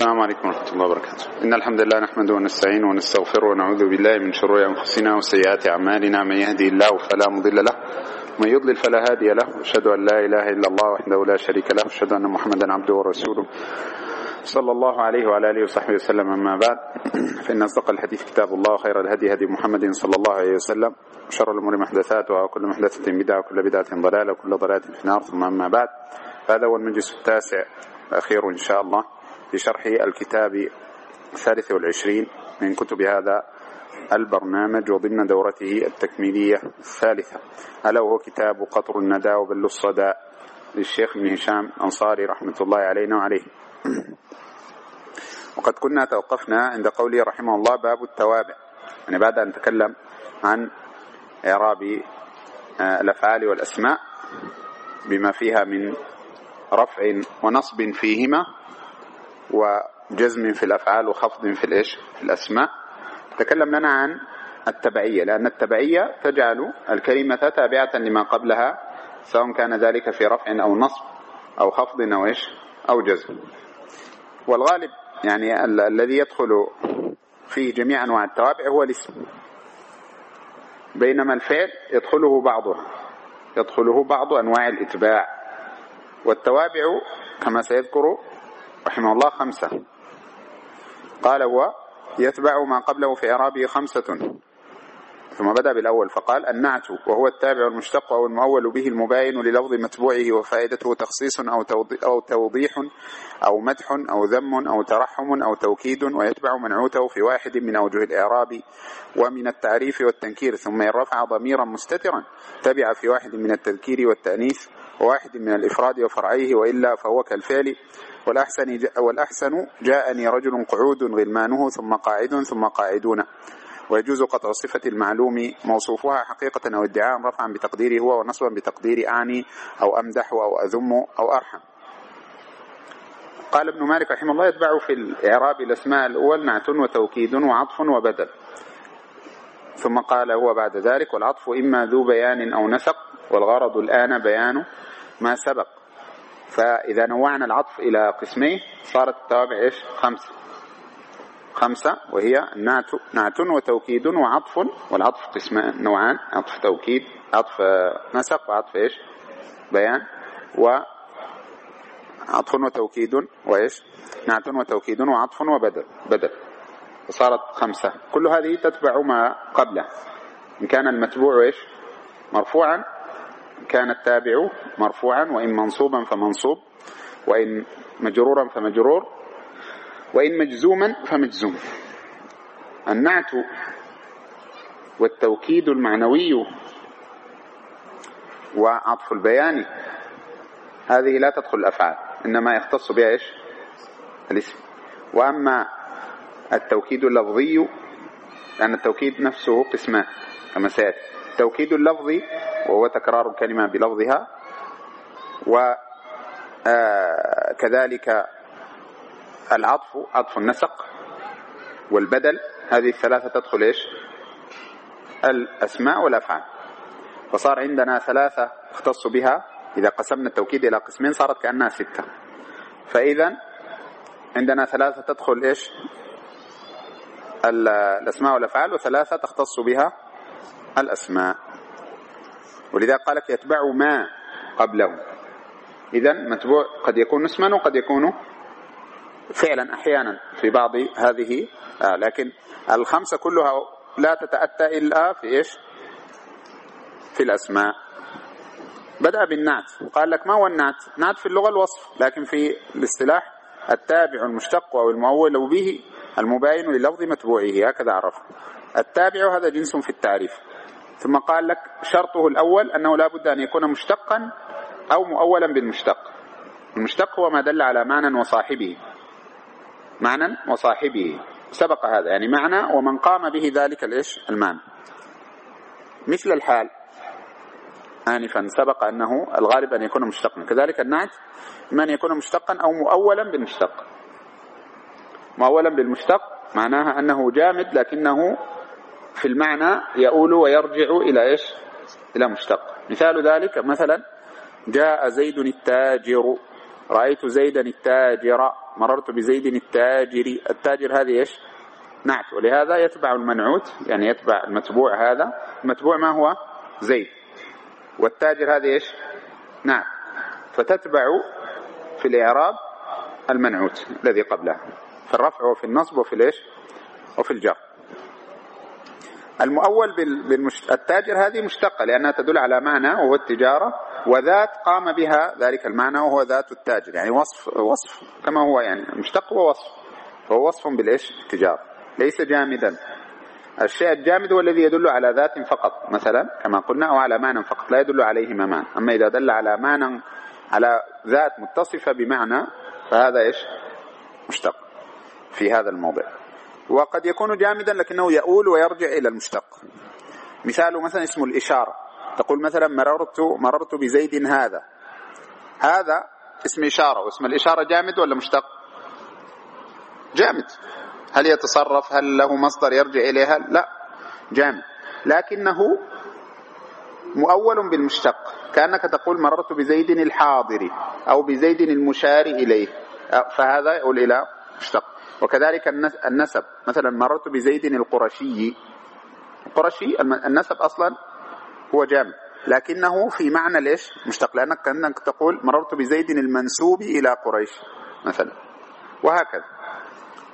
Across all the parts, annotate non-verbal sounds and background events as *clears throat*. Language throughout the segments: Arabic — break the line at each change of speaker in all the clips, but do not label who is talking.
السلام عليكم ورحمة الله وبركاته. إن الحمد لله نحمده ونستعينه ونستغفره ونعوذ بالله من شرور أنفسنا وسيئات أعمالنا. من يهدي الله فلا مضل له ومن يضلل فلا هادي له وأشهد أن لا إله إلا الله وحده لا شريك له وأشهد أن محمدا عبده ورسوله. صلى الله عليه وعلى آله وصحبه وسلم. أما بعد فإن أصدق الحديث كتاب الله وخير الهدي هدي محمد صلى الله عليه وسلم. وشر الأمور محدثاتها وكل محدثة بدعة وكل بدعة ضلالة وكل ضلالة في النار. ثم أما بعد هذا هو المجلس التاسع الأخير إن شاء الله. في شرح الكتاب الثالث والعشرين من كتب هذا البرنامج وضمن دورته التكميلية الثالثة. ألا وهو كتاب قطر الندى وبل الصدى للشيخ ابن هشام أنصاري رحمة الله علينا وعليه. وقد كنا توقفنا عند قوله رحمه الله باب التوابع. يعني بعد أن تكلم عن إعراب آه، الأفعال والأسماء بما فيها من رفع ونصب فيهما وجزم في الأفعال وخفض في الإيش؟ في الأسماء. تكلم لنا عن التبعية لأن التبعية تجعل الكلمة تابعة لما قبلها سواء كان ذلك في رفع أو نصب أو خفض أو إيش؟ أو جزم. والغالب يعني ال الذي يدخل فيه جميع أنواع التوابع هو الاسم. بينما الفعل يدخله بعضها يدخله بعض أنواع الإتباع. والتوابع كما سيذكر رحمه الله خمسة. قال هو يتبع ما قبله في إعرابه خمسة. ثم بدأ بالأول فقال النعت وهو التابع المشتق أو المؤول به المباين للفظ متبوعه وفائدته تخصيص أو توضيح أو مدح أو ذم أو ترحم أو توكيد ويتبع منعوته في واحد من أوجه الإعراب ومن التعريف والتنكير ثم إن رفع ضميرا مستترا تبع في واحد من التذكير والتأنيث وواحد من الإفراد وفرعيه وإلا فهو كالفعل والأحسن, والأحسن جاءني رجل قعود غلمانه ثم قاعد ثم قاعدون. ويجوز قطع صفة المعلوم موصوفها حقيقة أو ادعاء رفعا بتقديره هو ونصبا بتقدير أعني أو أمدح أو أذم أو أرحم. قال ابن مالك رحمه الله يتبع في الإعراب الأسماء الأول نعت وتوكيد وعطف وبدل. ثم قال هو بعد ذلك والعطف إما ذو بيان أو نسق والغرض الآن بيان ما سبق. فإذا نوعنا العطف إلى قسمين صارت التوابع إيش؟ خمسة. خمسة وهي نعت, نعت وتوكيد وعطف والعطف قسمان نوعان عطف توكيد عطف نسق وعطف إيش؟ بيان وعطف وتوكيد وإيش؟ نعت وتوكيد وعطف وبدل بدل. فصارت خمسة. كل هذه تتبع ما قبله إن كان المتبوع إيش؟ مرفوعا كان التابع مرفوعا وإن منصوبا فمنصوب وإن مجرورا فمجرور وإن مجزوما فمجزوم. النعت والتوكيد المعنوي وعطف البيان هذه لا تدخل الأفعال إنما يختص بها إيش الاسم. وأما التوكيد اللفظي لأن التوكيد نفسه قسمان كما سيأتي. التوكيد اللفظي وهو تكرار الكلمة بلفظها. وكذلك آه، العطف عطف النسق والبدل. هذه الثلاثة تدخل إيش؟ الأسماء والأفعال. فصار عندنا ثلاثة اختص بها. إذا قسمنا التوكيد إلى قسمين صارت كأنها ستة. فإذا عندنا ثلاثة تدخل إيش؟ الأسماء والأفعال وثلاثة تختص بها الأسماء. ولذا قال لك يتبع ما قبله. إذا متبوع قد يكون اسما وقد يكون فعلا أحيانا في بعض هذه آه لكن الخمسة كلها لا تتأتى إلا في إيش؟ في الأسماء. بدأ بالنعت. قال لك ما هو النعت؟ نعت في اللغة الوصف لكن في الاصطلاح التابع المشتق أو المؤول به المباين للفظ متبوعه هكذا عرف التابع هذا جنس في التعريف. ثم قال لك شرطه الأول أنه لا بد أن يكون مشتقا أو مؤولا بالمشتق. المشتق هو ما دل على معنى وصاحبه. معنى وصاحبه. سبق هذا. يعني معنى ومن قام به ذلك الإيش؟ المعنى. مثل الحال آنفا سبق أنه الغالب أن يكون مشتقا. كذلك النعت أن يكون مشتقا أو مؤولا بالمشتق. مؤولا بالمشتق معناها أنه جامد لكنه في المعنى يؤول ويرجع إلى إيش؟ إلى مشتق. مثال ذلك مثلا جاء زيد التاجر. رأيت زيدا التاجر. مررت بزيد التاجر. التاجر هذه إيش؟ نعت. ولهذا يتبع المنعوت يعني يتبع المتبوع هذا. المتبوع ما هو؟ زيد. والتاجر هذه إيش؟ نعت. فتتبع في الإعراب المنعوت الذي قبله في الرفع وفي النصب وفي الإيش؟ وفي الجر. المؤول بالمشت... التاجر هذه مشتقة لأنها تدل على معنى وهو التجارة وذات قام بها ذلك المعنى وهو ذات التاجر يعني وصف وصف كما هو يعني مشتق ووصف. فهو وصف بالإيش؟ التجارة. ليس جامدا. الشيء الجامد هو الذي يدل على ذات فقط مثلا كما قلنا أو على معنى فقط لا يدل عليه معنى. أما إذا دل على معنى على ذات متصفة بمعنى فهذا إيش؟ مشتق في هذا الموضع. وقد يكون جامدا لكنه يؤول ويرجع إلى المشتق. مثاله مثلا اسم الإشارة. تقول مثلا مررت مررت بزيد هذا. هذا اسم إشارة. واسم الإشارة جامد ولا مشتق؟ جامد. هل يتصرف؟ هل له مصدر يرجع إليها؟ لا. جامد. لكنه مؤول بالمشتق. كأنك تقول مررت بزيد الحاضر أو بزيد المشار إليه. فهذا يقول إلى مشتق. وكذلك النسب. مثلا مررت بزيد القرشي. القرشي النسب أصلا هو جامد لكنه في معنى ليش؟ مشتق لأنك كأنك تقول مررت بزيد المنسوب إلى قريش مثلا. وهكذا.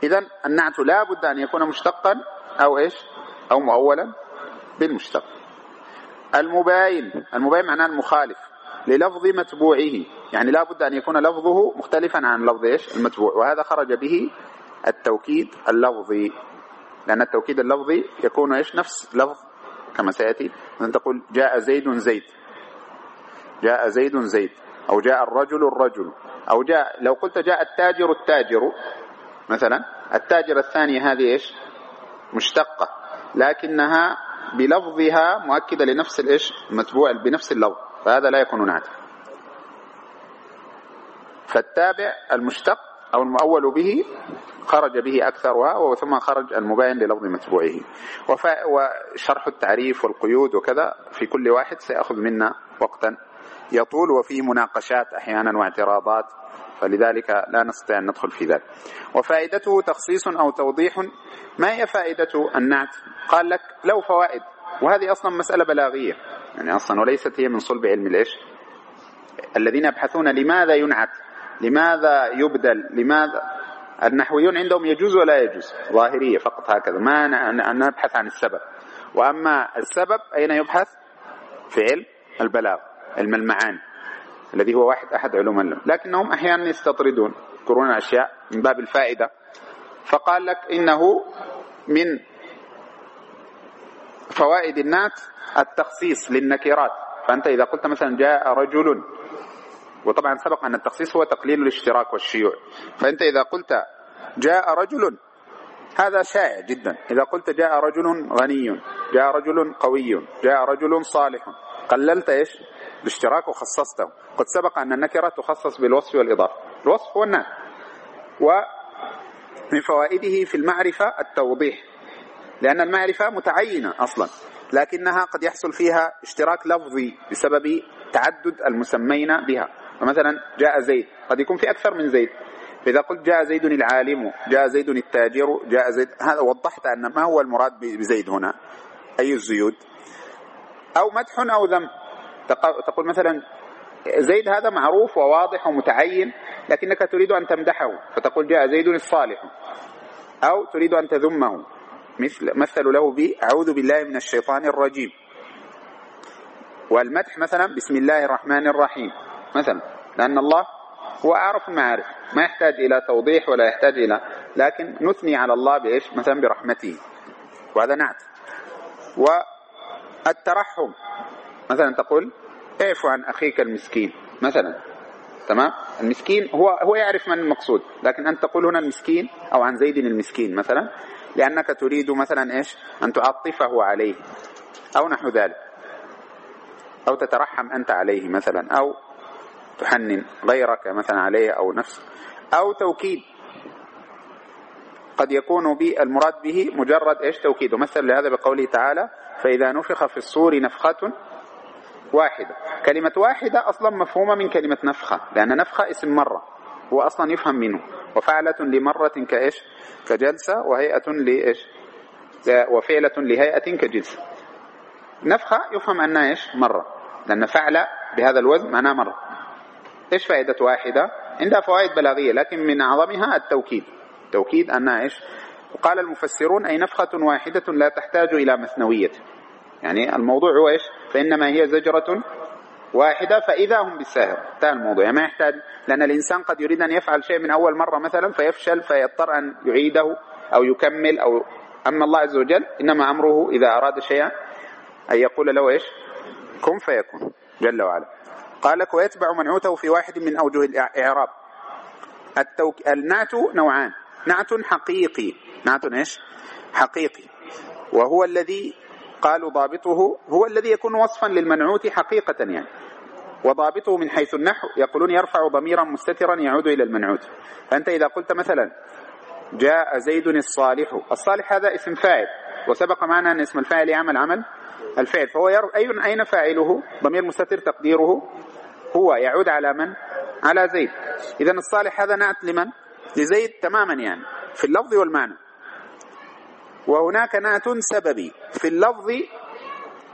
إذا النعت لا بد أن يكون مشتقا أو إيش؟ أو مؤولا بالمشتق. المباين. المباين معناه المخالف للفظ متبوعه يعني لا بد أن يكون لفظه مختلفا عن لفظ إيش؟ المتبوع. وهذا خرج به التوكيد اللفظي. لأن التوكيد اللفظي يكون إيش؟ نفس لفظ كما سيأتي. أن تقول جاء زيد زيد جاء زيد زيد أو جاء الرجل الرجل. أو جاء لو قلت جاء التاجر التاجر. مثلا التاجر الثاني هذه إيش؟ مشتقة. لكنها بلفظها مؤكدة لنفس الإيش؟ المتبوع بنفس اللفظ. فهذا لا يكون نعتا فالتابع المشتق أو المؤول به خرج به أكثرها وثم خرج المباين للفظ متبوعه. وشرح التعريف والقيود وكذا في كل واحد سيأخذ منا وقتا يطول وفيه مناقشات أحيانا واعتراضات فلذلك لا نستطيع أن ندخل في ذلك. وفائدته تخصيص أو توضيح ما هي فائدة النعت؟ قال لك له فوائد وهذه أصلا مسألة بلاغية. يعني أصلا وليست هي من صلب علم الإيش الذين يبحثون لماذا ينعت لماذا يبدل لماذا النحويون عندهم يجوز ولا يجوز؟ ظاهرية فقط هكذا. ما نبحث عن السبب. وأما السبب أين يبحث؟ في علم البلاغ علم المعاني الذي هو واحد أحد علوم اللغة لكنهم أحيانا يستطردون يذكرون أشياء من باب الفائدة. فقال لك إنه من فوائد النات التخصيص للنكرات. فأنت إذا قلت مثلا جاء رجل وطبعا سبق أن التخصيص هو تقليل الاشتراك والشيوع. فأنت إذا قلت جاء رجل هذا شائع جدا. إذا قلت جاء رجل غني جاء رجل قوي جاء رجل صالح قللت إيش؟ الاشتراك وخصصته. قد سبق أن النكرة تخصص بالوصف والإضافة. الوصف هو النعت ومن فوائده في المعرفة التوضيح. لأن المعرفة متعينة أصلا لكنها قد يحصل فيها اشتراك لفظي بسبب تعدد المسمين بها. فمثلا جاء زيد. قد يكون في أكثر من زيد. فإذا قلت جاء زيد العالم جاء زيد التاجر جاء زيد هذا وضحت أن ما هو المراد بزيد هنا؟ أي الزيود؟ أو مدح أو ذم. تقول مثلا زيد هذا معروف وواضح ومتعين لكنك تريد أن تمدحه. فتقول جاء زيد الصالح. أو تريد أن تذمه. مثل مثل له ب أعوذ بالله من الشيطان الرجيم. والمدح مثلا بسم الله الرحمن الرحيم. مثلا لأن الله هو أعرف المعارف ما يحتاج إلى توضيح ولا يحتاج إلى لكن نثني على الله بإيش؟ مثلا برحمته. وهذا نعت. والترحم. مثلا تقول اعفو عن أخيك المسكين. مثلا. تمام؟ المسكين هو هو يعرف من المقصود لكن أنت تقول هنا المسكين أو عن زيد المسكين مثلا لأنك تريد مثلا إيش؟ أن تعطفه عليه أو نحو ذلك. أو تترحم أنت عليه مثلا أو تحنن غيرك مثلا عليه أو نفسك أو توكيد. قد يكون بالمراد به مجرد إيش؟ توكيد. ومثل لهذا بقوله تعالى فإذا نفخ في الصور نفخة واحدة. كلمة واحدة أصلا مفهومة من كلمة نفخة لأن نفخة اسم مرة هو أصلا يفهم منه. وفعلة لمرة كإيش؟ كجلسة وهيئة لإيش؟ وفعلة لهيئة كجلسة. نفخة يفهم أنها إيش؟ مرة لأن فعل بهذا الوزن معناه مرة. إيش فائدة واحدة. عندها فوائد بلاغية لكن من أعظمها التوكيد. توكيد أنها إيش؟ وقال المفسرون أي نفخة واحدة لا تحتاج إلى مثنوية. يعني الموضوع هو إيش؟ فإنما هي زجرة واحدة فإذا هم بالساهر. انتهى الموضوع. يعني ما يحتاج لأن الإنسان قد يريد أن يفعل شيء من أول مرة مثلا فيفشل فيضطر أن يعيده أو يكمل أو أما الله عز وجل إنما أمره إذا أراد شيئا أن يقول له إيش؟ كن فيكون. جل وعلا. قال لك ويتبع منعوته في واحد من أوجه الإعراب. التوك... النعت نوعان. نعت حقيقي. نعت إيش؟ حقيقي. وهو الذي قالوا ضابطه هو الذي يكون وصفا للمنعوت حقيقة يعني. وضابطه من حيث النحو يقولون يرفع ضميرا مستترا يعود إلى المنعوت. فأنت إذا قلت مثلا جاء زيد الصالح. الصالح هذا اسم فاعل وسبق معنا أن اسم الفاعل يعمل عمل. الفعل. فهو ير... أي أين فاعله؟ ضمير مستتر تقديره هو. يعود على من؟ على زيد. إذا الصالح هذا نعت لمن؟ لزيد تماما يعني. في اللفظ والمعنى. وهناك نعت سببي. في اللفظ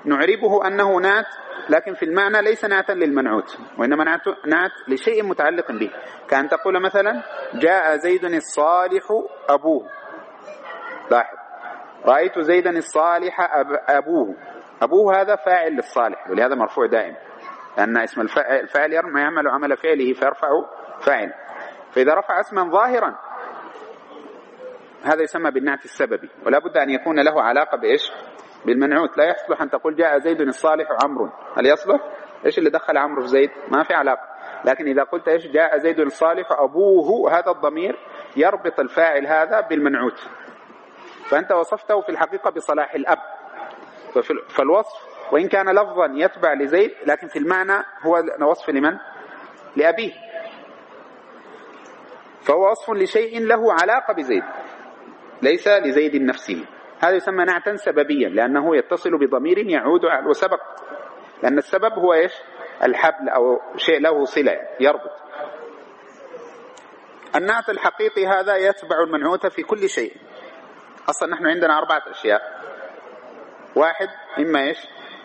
نعربه أنه نعت لكن في المعنى ليس نعتا للمنعوت وإنما نعت, نعت لشيء متعلق به. كأن تقول مثلا جاء زيد الصالح أبوه. لاحظ. رأيت زيدا الصالح أب أبوه. أبوه هذا فاعل للصالح ولهذا مرفوع دائم. لأن اسم الفاعل يعمل عمل فعله فيرفع فاعل. فإذا رفع اسما ظاهرا هذا يسمى بالنعت السببي. ولا بد أن يكون له علاقة بإيش؟ بالمنعوت. لا يصلح أن تقول جاء زيد الصالح عمرو. هل يصلح؟ إيش اللي دخل عمرو في زيد؟ ما في علاقة. لكن إذا قلت إيش؟ جاء زيد الصالح أبوه هذا الضمير يربط الفاعل هذا بالمنعوت. فأنت وصفته في الحقيقة بصلاح الأب. فالوصف وإن كان لفظا يتبع لزيد لكن في المعنى هو وصف لمن؟ لأبيه. فهو وصف لشيء له علاقة بزيد ليس لزيد نفسه. هذا يسمى نعتا سببيا لأنه يتصل بضمير يعود على وسبق لأن السبب هو إيش؟ الحبل أو شيء له صلة يربط. النعت الحقيقي هذا يتبع المنعوت في كل شيء. أصلا نحن عندنا أربعة أشياء. واحد إما إيش؟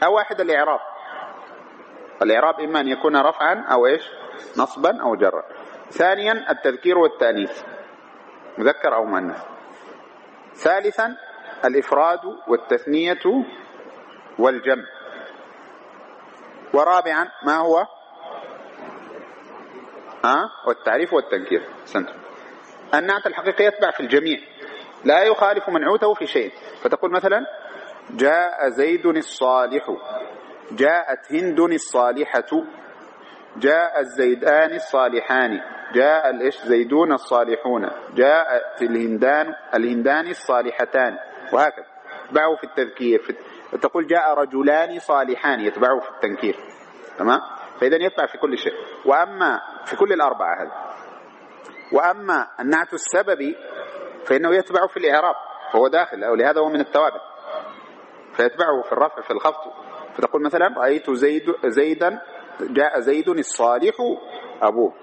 أو واحد الإعراب. الإعراب إما أن يكون رفعا أو إيش؟ نصبا أو جرا. ثانيا التذكير والتأنيث. مذكر أو مؤنث. ثالثا الإفراد والتثنية والجمع. ورابعا ما هو؟ ها؟ والتعريف والتنكير سنتم. النعت الحقيقي يتبع في الجميع. لا يخالف منعوته في شيء. فتقول مثلا جاء زيد الصالح. جاءت هند الصالحة. جاء الزيدان الصالحان. جاء الإيش؟ زيدون الصالحون. جاءت الهندان الهندان الصالحتان. وهكذا. يتبعه في التذكير. في تقول جاء رجلان صالحان. يتبعه في التنكير. تمام؟ فإذا يتبع في كل شيء. وأما في كل الأربعة هذه. وأما النعت السببي فإنه يتبع في الإعراب. فهو داخل. أو لهذا هو من التوابع فيتبعه في الرفع في الخفض. فتقول مثلا رأيت زيد زيدا جاء زيد الصالح أبوه.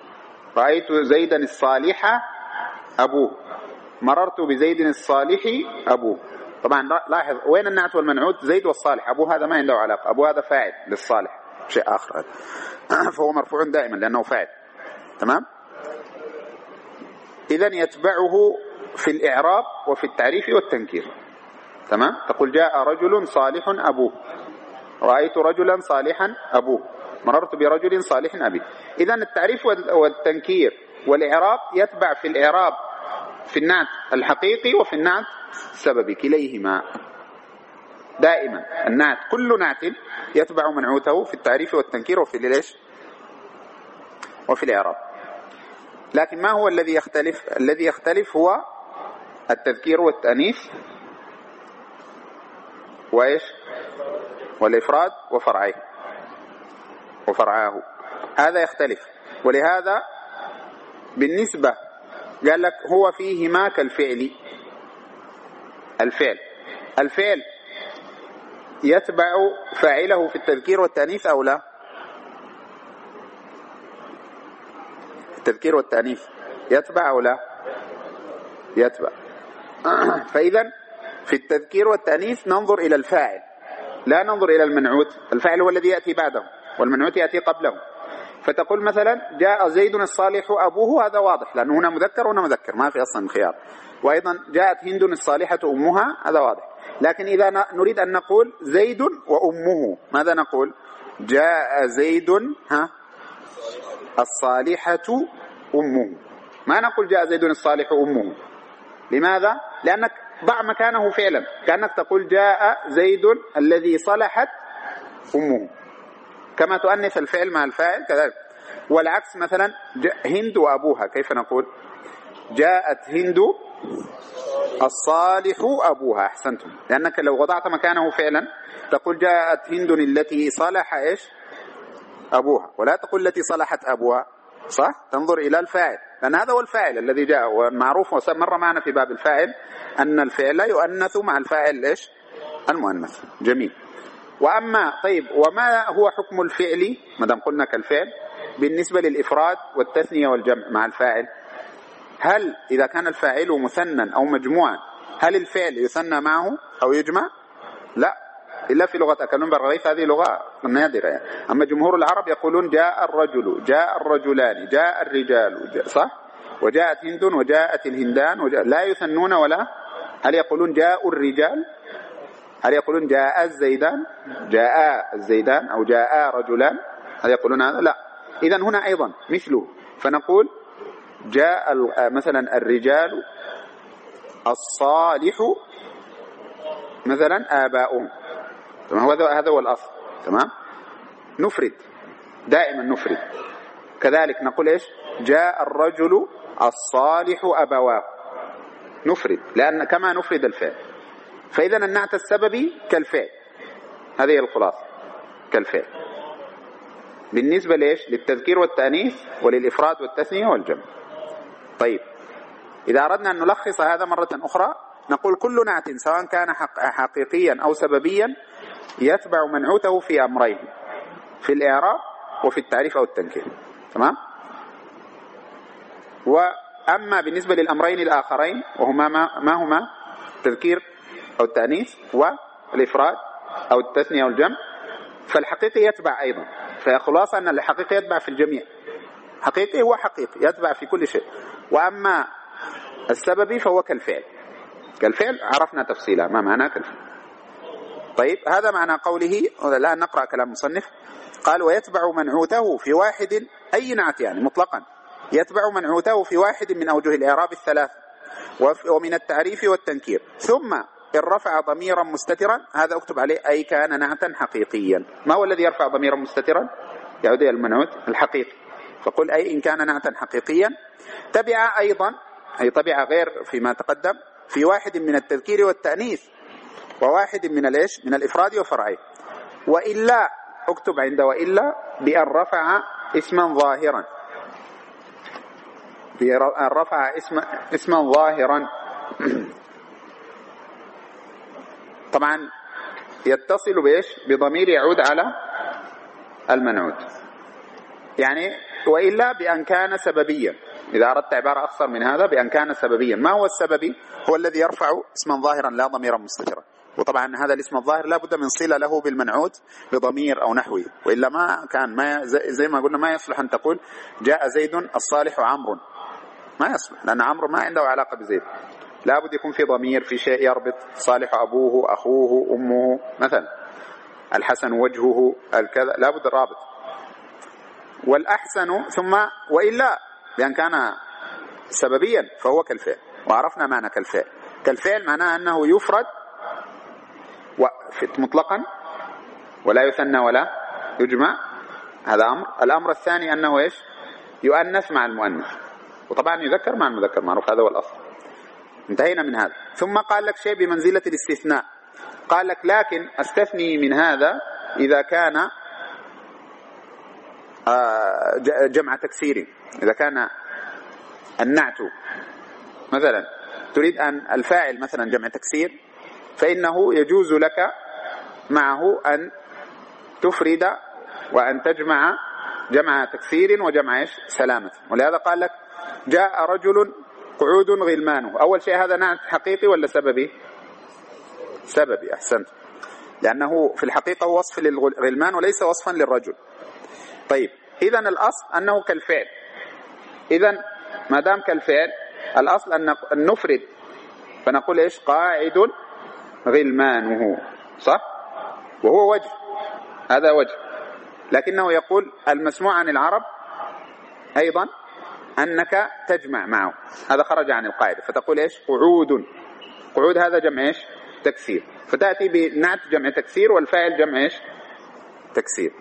رأيت زيدا الصالح أبوه. مررت بزيد الصالح أبوه. طبعا لاحظ وين النعت والمنعوت؟ زيد والصالح. أبوه هذا ما عنده علاقة. أبوه هذا فاعل للصالح. شيء آخر *clears throat* فهو مرفوع دائما لأنه فاعل. تمام؟ إذا يتبعه في الإعراب وفي التعريف والتنكير. تمام؟ تقول جاء رجل صالح أبوه. رأيت رجلا صالحا أبوه. مررت برجل صالح أبي. إذا التعريف والتنكير والإعراب يتبع في الإعراب في النعت الحقيقي وفي النعت السببي كليهما. دائما النعت كل نعت يتبع منعوته في التعريف والتنكير وفي ليش وفي الإعراب. لكن ما هو الذي يختلف؟ الذي يختلف هو التذكير والتأنيث وإيش والإفراد وفرعيه وفرعاه. هذا يختلف. ولهذا بالنسبة قال لك هو فيهما كالفعل. الفعل. الفعل يتبع فاعله في التذكير والتأنيث أو لا؟ التذكير والتأنيث. يتبع أو لا؟ يتبع. *clears throat* فإذا في التذكير والتأنيث ننظر إلى الفاعل. لا ننظر إلى المنعوت. الفاعل هو الذي يأتي بعده والمنعوت يأتي قبله. فتقول مثلا جاء زيد الصالح أبوه هذا واضح لأنه هنا مذكر وهنا مذكر ما في أصلا خيار. وأيضا جاءت هند الصالحة أمها هذا واضح. لكن إذا نريد أن نقول زيد وأمه ماذا نقول؟ جاء زيد ها؟ الصالحة أمه. ما نقول جاء زيد الصالح أمه؟ لماذا؟ لأنك ضع مكانه فعلا. كأنك تقول جاء زيد الذي صلحت أمه. كما تؤنث الفعل مع الفاعل كذلك. والعكس مثلا هند وأبوها كيف نقول؟ جاءت هند الصالح أبوها. أحسنتم. لأنك لو وضعت مكانه فعلا تقول جاءت هند التي صلح إيش؟ أبوها. ولا تقول التي صلحت أبوها. صح؟ تنظر إلى الفاعل. لأن هذا هو الفاعل الذي جاء والمعروف ومر معنا في باب الفاعل أن الفعل يؤنث مع الفاعل إيش؟ المؤنث. جميل. وأما طيب وما هو حكم الفعل؟ ما دام قلنا كالفعل بالنسبة للإفراد والتثنية والجمع مع الفاعل. هل إذا كان الفاعل مثنى أو مجموعا هل الفعل يثنى معه أو يجمع؟ لا. إلا في لغة أكلون بالرغيف هذه لغة نادرة. يعني. أما جمهور العرب يقولون جاء الرجل جاء الرجلان جاء الرجال جاء صح؟ وجاءت هند وجاءت الهندان وجاء لا يثنون ولا؟ هل يقولون جاء الرجال؟ هل يقولون جاء الزيدان؟ جاء الزيدان أو جاء رجلان؟ هل يقولون هذا؟ لا. إذا هنا أيضا مثله. فنقول جاء مثلا الرجال الصالح مثلا آباؤهم. تمام؟ هذا هذا هو الأصل تمام؟ نفرد دائما نفرد. كذلك نقول إيش؟ جاء الرجل الصالح أبواه. نفرد لأن كما نفرد الفعل. فإذا النعت السببي كالفعل. هذه الخلاصة كالفعل. بالنسبة ليش للتذكير والتأنيث وللإفراد والتثنية والجمع. طيب إذا أردنا أن نلخص هذا مرة أخرى نقول كل نعت سواء كان حقيقيا أو سببيا يتبع منعوته في أمرين في الإعراب وفي التعريف أو التنكير تمام؟ وأما بالنسبة للأمرين الآخرين وهما ما, ما هما؟ التذكير أو التأنيث والإفراد أو التثنية أو الجمع. فالحقيقي يتبع أيضا فخلاصة أن الحقيقي يتبع في الجميع. حقيقي هو حقيقي يتبع في كل شيء. وأما السببي فهو كالفعل. كالفعل عرفنا تفصيله ما معناه كالفعل؟ طيب هذا معنى قوله الآن نقرأ كلام مصنف. قال ويتبع منعوته في واحد أي نعت يعني مطلقا. يتبع منعوته في واحد من أوجه الإعراب الثلاث ومن التعريف والتنكير. ثم إن رفع ضميرا مستترا هذا أكتب عليه أي كان نعتا حقيقيا. ما هو الذي يرفع ضميرا مستترا؟ يعود إلى المنعوت الحقيقي. فقل أي إن كان نعتا حقيقيا. تبع أيضا أي طبع غير فيما تقدم في واحد من التذكير والتأنيث. وواحد من الإيش؟ من الإفراد وفرعه. وإلا اكتب عند وإلا بأن رفع اسما ظاهرا. بأن رفع اسم اسما ظاهرا. *clears throat* طبعا يتصل بإيش؟ بضمير يعود على المنعود. يعني وإلا بأن كان سببيا. إذا أردت عبارة اقصر من هذا بأن كان سببيا. ما هو السببي هو الذي يرفع اسما ظاهرا لا ضميرا مستترا. وطبعا هذا الاسم الظاهر لا بد من صلة له بالمنعوت بضمير أو نحوه. وإلا ما كان ما زي ما قلنا ما يصلح أن تقول جاء زيد الصالح عمرو. ما يصلح لأن عمرو ما عنده علاقة بزيد. لا بد يكون في ضمير في شيء يربط صالح أبوه أخوه أمه مثلا. الحسن وجهه الكذا لا بد الرابط والأحسن ثم وإلا بأن كان سببيا فهو كالفعل. وعرفنا معنى كالفعل. كالفعل معناه أنه يفرد مطلقا ولا يثنى ولا يجمع. هذا أمر. الأمر الثاني أنه إيش؟ يؤنث مع المؤنث. وطبعا يذكر مع المذكر معروف هذا هو الأصل. انتهينا من هذا. ثم قال لك شيء بمنزلة الاستثناء. قال لك لكن أستثني من هذا إذا كان آه، جمع تكسيري. إذا كان النعت مثلا تريد أن الفاعل مثلا جمع تكسير فإنه يجوز لك معه أن تفرد وأن تجمع جمع تكسير وجمع سلامة. ولهذا قال لك جاء رجل قعود غلمانه. أول شيء هذا نعت حقيقي ولا سببي؟ سببي أحسنت. لأنه في الحقيقة وصف للغلمان وليس وصفا للرجل. طيب إذا الأصل أنه كالفعل. إذا ما دام كالفعل الأصل أن نفرد فنقول إيش؟ قاعد غلمانه. صح؟ وهو وجه. هذا وجه. لكنه يقول المسموع عن العرب أيضا أنك تجمع معه. هذا خرج عن القاعدة. فتقول إيش؟ قعود. قعود هذا جمع إيش؟ تكسير. فتأتي بنعت جمع تكسير والفاعل جمع إيش؟ تكسير.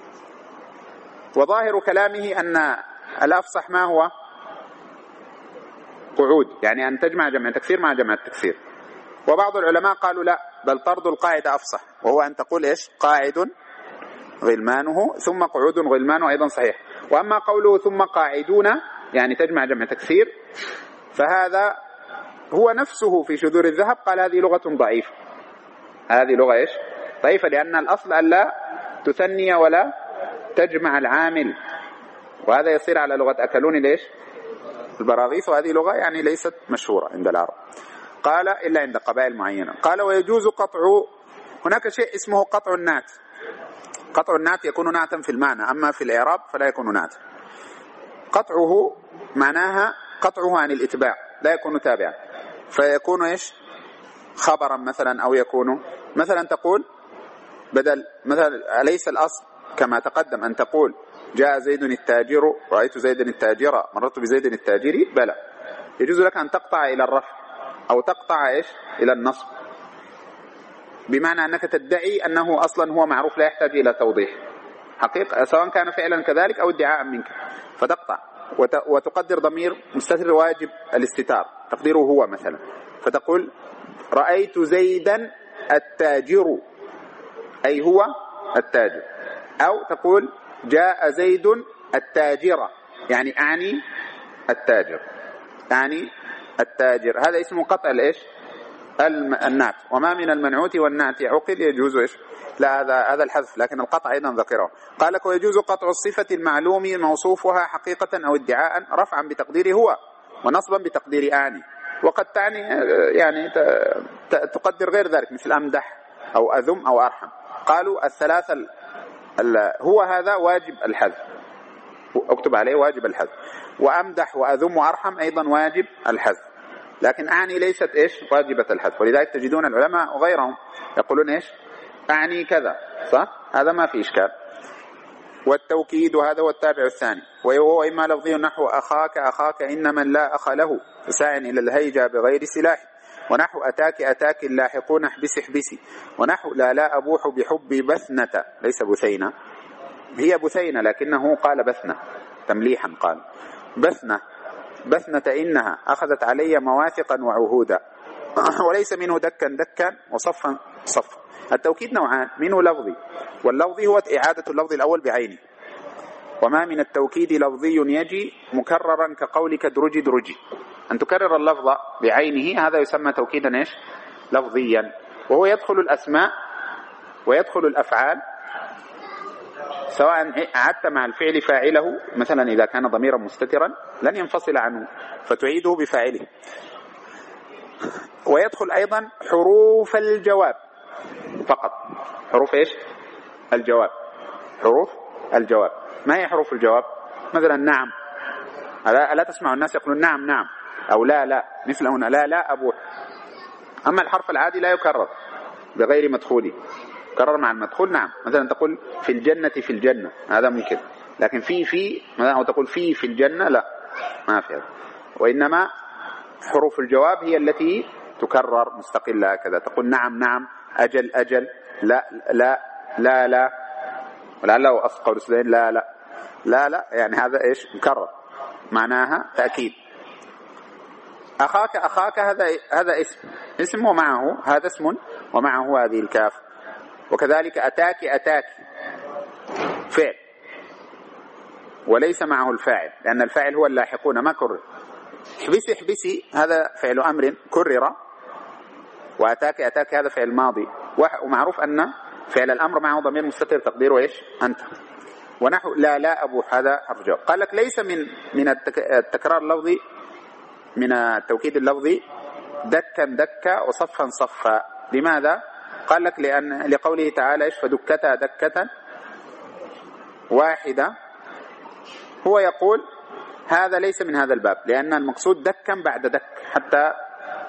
وظاهر كلامه أن الأفصح ما هو؟ قعود. يعني أن تجمع جمع تكسير مع جمع التكسير. وبعض العلماء قالوا لا. بل طرد القاعدة أفصح وهو أن تقول إيش؟ قاعد غلمانه ثم قعود غلمانه أيضا صحيح. وأما قوله ثم قاعدون يعني تجمع جمع تكسير فهذا هو نفسه في شذور الذهب قال هذه لغة ضعيفة. هذه لغة إيش؟ ضعيفة لأن الأصل أن لا تثني ولا تجمع العامل. وهذا يصير على لغة أكلوني ليش؟ البراغيث وهذه لغة يعني ليست مشهورة عند العرب. قال إلا عند قبائل معينة. قال ويجوز قطع هناك شيء اسمه قطع النات. قطع النات يكون نعتا في المعنى أما في الإعراب فلا يكون نعتا قطعه معناها قطعه عن الإتباع لا يكون تابعا. فيكون إيش؟ خبرا مثلا أو يكون. مثلا تقول بدل مثلا أليس الأصل؟ كما تقدم أن تقول جاء زيد التاجر رأيت زيدا التاجر مررت بزيد التاجر؟ بلى. يجوز لك أن تقطع إلى الرفع. أو تقطع إيش؟ إلى النصب. بمعنى أنك تدعي أنه أصلا هو معروف لا يحتاج إلى توضيح. حقيقة سواء كان فعلا كذلك أو ادعاء منك. فتقطع. وتقدر ضمير مستتر واجب الاستتار. تقديره هو مثلا. فتقول رأيت زيدا التاجر. أي هو؟ التاجر. أو تقول جاء زيد التاجر. يعني أعني التاجر. أعني التاجر. هذا اسمه قطع الإيش النعت. وما من المنعوت والنعت عقل يجوز إيش؟ لا هذا هذا الحذف لكن القطع أيضا ذكره قال لك ويجوز قطع الصفة المعلوم موصوفها حقيقة أو ادعاء رفعا بتقدير هو ونصبا بتقدير آني. وقد تعني يعني تقدر غير ذلك مثل أمدح أو أذم أو أرحم. قالوا الثلاثة هو هذا واجب الحذف. اكتب عليه واجب الحذف. وأمدح وأذم وأرحم أيضا واجب الحذف. لكن أعني ليست إيش؟ واجبة الحذف. ولذلك تجدون العلماء وغيرهم يقولون إيش؟ أعني كذا. صح؟ هذا ما في إشكال. والتوكيد هذا التابع الثاني. وهو إما لفظي نحو أخاك أخاك إن من لا أخ له. ساع إلى الهيجة بغير سلاح. ونحو أتاك أتاك اللاحقون احبس احبسي. ونحو لا لا أبوح بحب بثنة. ليس بثينة هي بثينة لكنه قال بثنة تمليحا قال. بثنة بثنة إنها أخذت علي مواثقا وعهودا. *clears throat* وليس منه دكا دكا وصفا صفا التوكيد نوعان منه لفظي واللفظي هو إعادة اللفظ الأول بعينه. وما من التوكيد لفظي يجي مكررا كقولك درجي درجي. أن تكرر اللفظ بعينه هذا يسمى توكيدا إيش؟ لفظيا. وهو يدخل الأسماء ويدخل الأفعال سواء أعدت مع الفعل فاعله مثلا إذا كان ضميرا مستترا لن ينفصل عنه فتعيده بفاعله. ويدخل أيضا حروف الجواب فقط. حروف إيش؟ الجواب. حروف الجواب. ما هي حروف الجواب؟ مثلا نعم. ألا تسمع الناس يقولون نعم نعم أو لا لا. مثل هنا لا لا أبوح. أما الحرف العادي لا يكرر بغير مدخوله كرر مع المدخول نعم. مثلا تقول في الجنة في الجنة. هذا ممكن. لكن في في مثلا أو تقول في في الجنة لا. ما في هذا. وإنما حروف الجواب هي التي تكرر مستقلة كذا تقول نعم نعم أجل أجل لا لا لا لا. ولعله أصل قول لا لا. لا لا. يعني هذا إيش؟ مكرر. معناها تأكيد. أخاك أخاك هذا هذا اسم. اسم ومعه هذا اسم ومعه هذه الكاف. وكذلك أتاك أتاك. فعل. وليس معه الفاعل لأن الفاعل هو اللاحقون. ما كرر. احبسي احبسي. هذا فعل أمر كرر. وأتاك أتاك. هذا فعل ماضي. ومعروف أن فعل الأمر معه ضمير مستتر. تقديره إيش؟ أنت. ونحو لا لا أبو هذا جواب قال لك ليس من من التكرار اللفظي من التوكيد اللفظي دكا دكا وصفا صفا. لماذا؟ قال لك لأن لقوله تعالى إيش فدكتا دكة واحدة. هو يقول هذا ليس من هذا الباب لأن المقصود دكا بعد دك حتى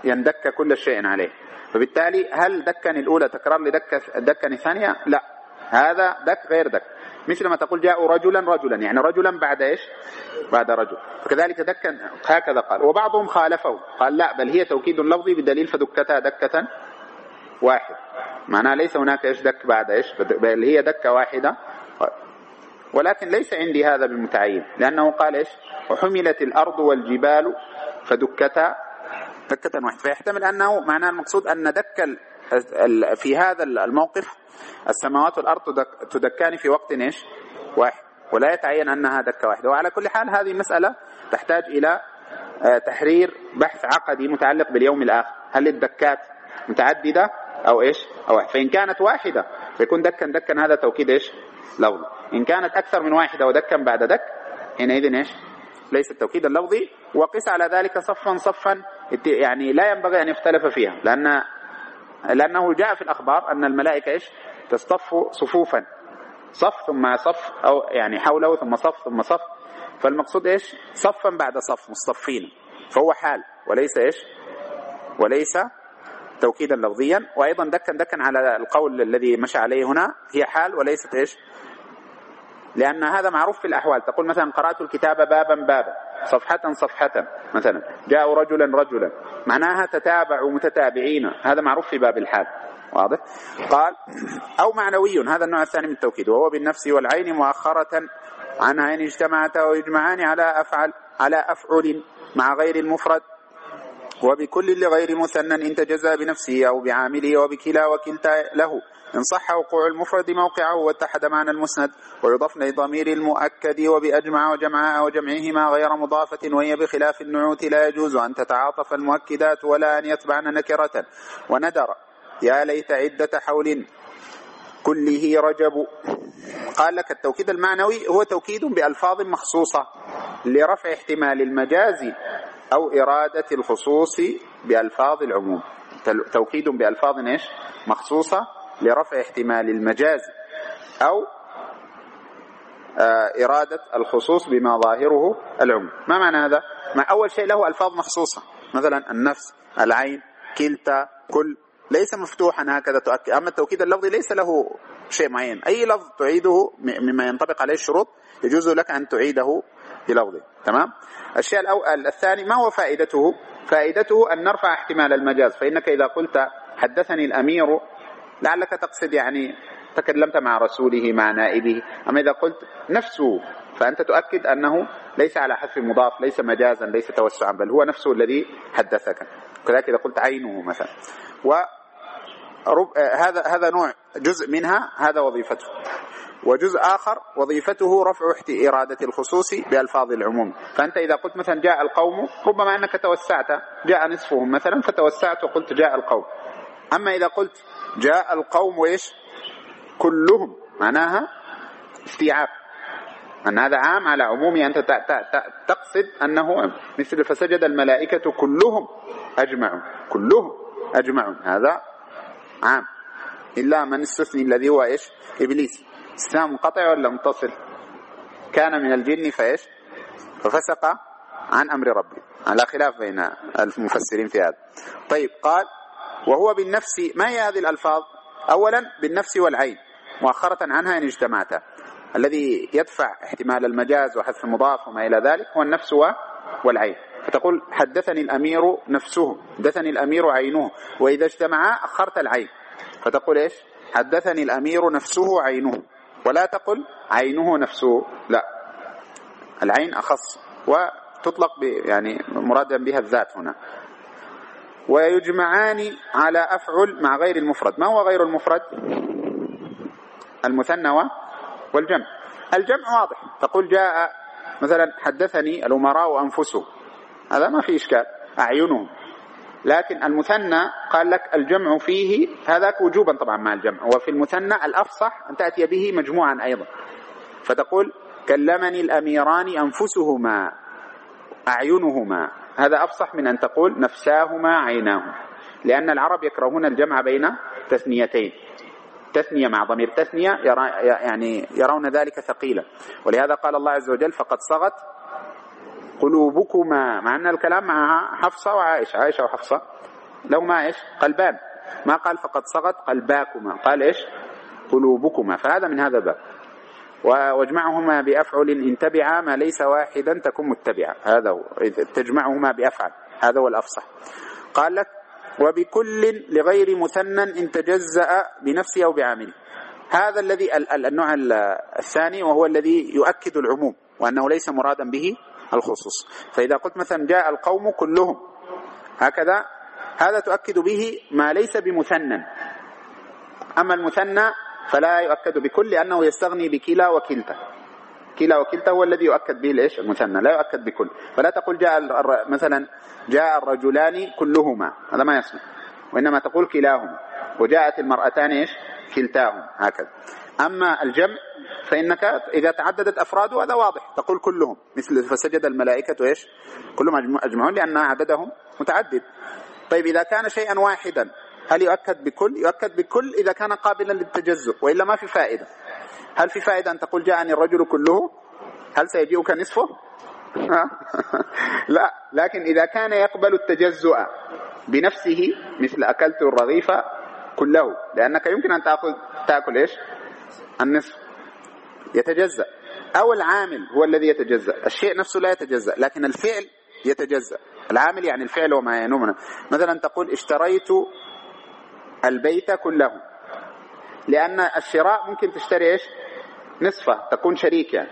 يندك كل شيء عليه. فبالتالي هل دكا الأولى تكرار لدكة دكا الثانية؟ لا. هذا دك غير دك. مثل ما تقول جاء رجلا رجلا يعني رجلا بعد إيش؟ بعد رجل. فكذلك دكا هكذا قال. وبعضهم خالفه قال لا بل هي توكيد لفظي بدليل فدكتها دكة واحد. معناها ليس هناك إيش دك بعد إيش؟ بل هي دكة واحدة. ولكن ليس عندي هذا بالمتعين لأنه قال إيش؟ وحملت الأرض والجبال فدكتا. دكة واحدة. فيحتمل أنه معناه المقصود أن دك في هذا الموقف السماوات والأرض تدكان في وقت إيش؟ واحد. ولا يتعين أنها دكة واحدة. وعلى كل حال هذه مسألة تحتاج إلى آه، تحرير بحث عقدي متعلق باليوم الآخر. هل الدكات متعددة؟ أو إيش؟ أو فإن كانت واحدة فيكون دكا دكا هذا توكيد إيش؟ لفظي إن كانت أكثر من واحدة ودكا بعد دك حينئذ إيش؟ ليس التوكيد اللفظي. وقس على ذلك صفا صفا يعني لا ينبغي أن يختلف فيها. لأن لأنه جاء في الأخبار أن الملائكة إيش؟ تصطف صفوفا. صف ثم صف أو يعني حوله ثم صف ثم صف. فالمقصود إيش؟ صفا بعد صف مصطفين. فهو حال وليس إيش؟ وليس توكيدا لفظيا. وأيضا دكا دكا على القول الذي مشى عليه هنا هي حال وليست إيش؟ لأن هذا معروف في الأحوال. تقول مثلا قرأت الكتاب بابا بابا صفحة صفحة مثلا. جاء رجلا رجلا. معناها تتابع متتابعين. هذا معروف في باب الحال. واضح؟ قال أو معنوي. هذا النوع الثاني من التوكيد. وهو بالنفس والعين مؤخرة عنها إن اجتمعتا ويجمعان على أفعل على أفعل مع غير المفرد. وبكل لغير مثنى إن تجزى بنفسه أو بعامله وبكلا وكلتا له. إن صح وقوع المفرد موقعه واتحد معنى المسند. ويضاف لضمير المؤكد وبأجمع وجمعها وجمعهما غير مضافة وهي بخلاف النعوت لا يجوز أن تتعاطف المؤكدات ولا أن يتبعن نكرة. وندر يا ليت عدة حول كله رجب. قال لك التوكيد المعنوي هو توكيد بألفاظ مخصوصة لرفع احتمال المجاز. أو إرادة الخصوص بألفاظ العموم. توكيد بألفاظ إيش؟ مخصوصة لرفع احتمال المجاز أو آه، إرادة الخصوص بما ظاهره العموم. ما معنى هذا؟ ما أول شيء له ألفاظ مخصوصة. مثلا النفس العين كلتا كل. ليس مفتوحا هكذا تؤكد. أما التوكيد اللفظي ليس له شيء معين. أي لفظ تعيده مما ينطبق عليه الشروط يجوز لك أن تعيده بلفظه تمام؟ الشيء الأول الثاني ما هو فائدته؟ فائدته أن نرفع احتمال المجاز. فإنك إذا قلت حدثني الأمير لعلك تقصد يعني تكلمت مع رسوله مع نائبه. أما إذا قلت نفسه فأنت تؤكد أنه ليس على حذف مضاف ليس مجازا ليس توسعا بل هو نفسه الذي حدثك. كذلك إذا قلت عينه مثلا. و هذا هذا نوع جزء منها هذا وظيفته. وجزء آخر وظيفته رفع إرادة الخصوص بألفاظ العموم. فأنت إذا قلت مثلا جاء القوم ربما أنك توسعت جاء نصفهم مثلا فتوسعت وقلت جاء القوم. أما إذا قلت جاء القوم وإيش؟ كلهم معناها استيعاب. أن هذا عام على عموم أنت تقصد أنه مثل فسجد الملائكة كلهم أجمعوا كلهم أجمعوا هذا عام. إلا من استثني الذي هو إيش؟ إبليس. استثناء منقطع ولا متصل؟ كان من الجن فإيش؟ ففسق عن أمر ربه. على خلاف بين المفسرين في هذا. طيب قال وهو بالنفس ما هي هذه الألفاظ؟ أولا بالنفس والعين مؤخرة عنها إن اجتمعتا الذي يدفع احتمال المجاز وحذف المضاف وما إلى ذلك هو النفس والعين. فتقول حدثني الأمير نفسه حدثني الأمير عينه. وإذا اجتمعا أخرت العين. فتقول إيش؟ حدثني الأمير نفسه عينه. ولا تقل عينه نفسه. لا. العين أخص وتطلق يعني مرادا بها الذات هنا. ويجمعان على أفعل مع غير المفرد. ما هو غير المفرد؟ المثنى والجمع. الجمع واضح. تقول جاء مثلا حدثني الأمراء أنفسهم هذا ما في إشكال. أعينهم. لكن المثنى قال لك الجمع فيه هذاك وجوبا طبعا مع الجمع. وفي المثنى الأفصح أن تأتي به مجموعا أيضا. فتقول كلمني الأميران أنفسهما أعينهما. هذا أفصح من أن تقول نفساهما عيناهما. لأن العرب يكرهون الجمع بين تثنيتين. تثنية مع ضمير تثنية يرى يعني يرون ذلك ثقيلا. ولهذا قال الله عز وجل فقد صغت قلوبكما مع أن الكلام مع حفصة وعائشة. عائشة وحفصة لهما إيش؟ قلبان. ما قال فقد صغت قلباكما. قال إيش؟ قلوبكما. فهذا من هذا الباب. واجمعهما بأفعل إن تبعا ما ليس واحدا تكون متبعا. هذا هو. تجمعهما بأفعل. هذا هو الأفصح. قال لك وبكل لغير مثنى إن تجزأ بنفسه أو بعامله. هذا الذي النوع الثاني وهو الذي يؤكد العموم وأنه ليس مرادا به الخصوص. فإذا قلت مثلا جاء القوم كلهم هكذا هذا تؤكد به ما ليس بمثنى. أما المثنى فلا يؤكد بكل لأنه يستغني بكلا وكلتا. كلا وكلتا هو الذي يؤكد به الإيش؟ المثنى. لا يؤكد بكل. فلا تقول جاء مثلا جاء الرجلان كلهما. هذا ما يصلح. وإنما تقول كلاهما. وجاءت المرأتان إيش؟ كلتاهم هكذا. أما الجمع فإنك إذا تعددت أفراده هذا واضح. تقول كلهم. مثل فسجد الملائكة إيش؟ كلهم أجمعون لأن عددهم متعدد. طيب إذا كان شيئا واحدا هل يؤكد بكل؟ يؤكد بكل إذا كان قابلا للتجزؤ وإلا ما في فائدة. هل في فائدة أن تقول جاءني الرجل كله؟ هل سيجيئك نصفه؟ *laughs* لا. لكن إذا كان يقبل التجزؤ بنفسه مثل أكلت الرغيف كله لأنك يمكن أن تأخذ تأكل إيش؟ النصف. يتجزأ. أو العامل هو الذي يتجزأ. الشيء نفسه لا يتجزأ لكن الفعل يتجزأ. العامل يعني الفعل وما ينومنا. مثلا تقول اشتريت البيت كله. لأن الشراء ممكن تشتري إيش؟ نصفه تكون شريك يعني.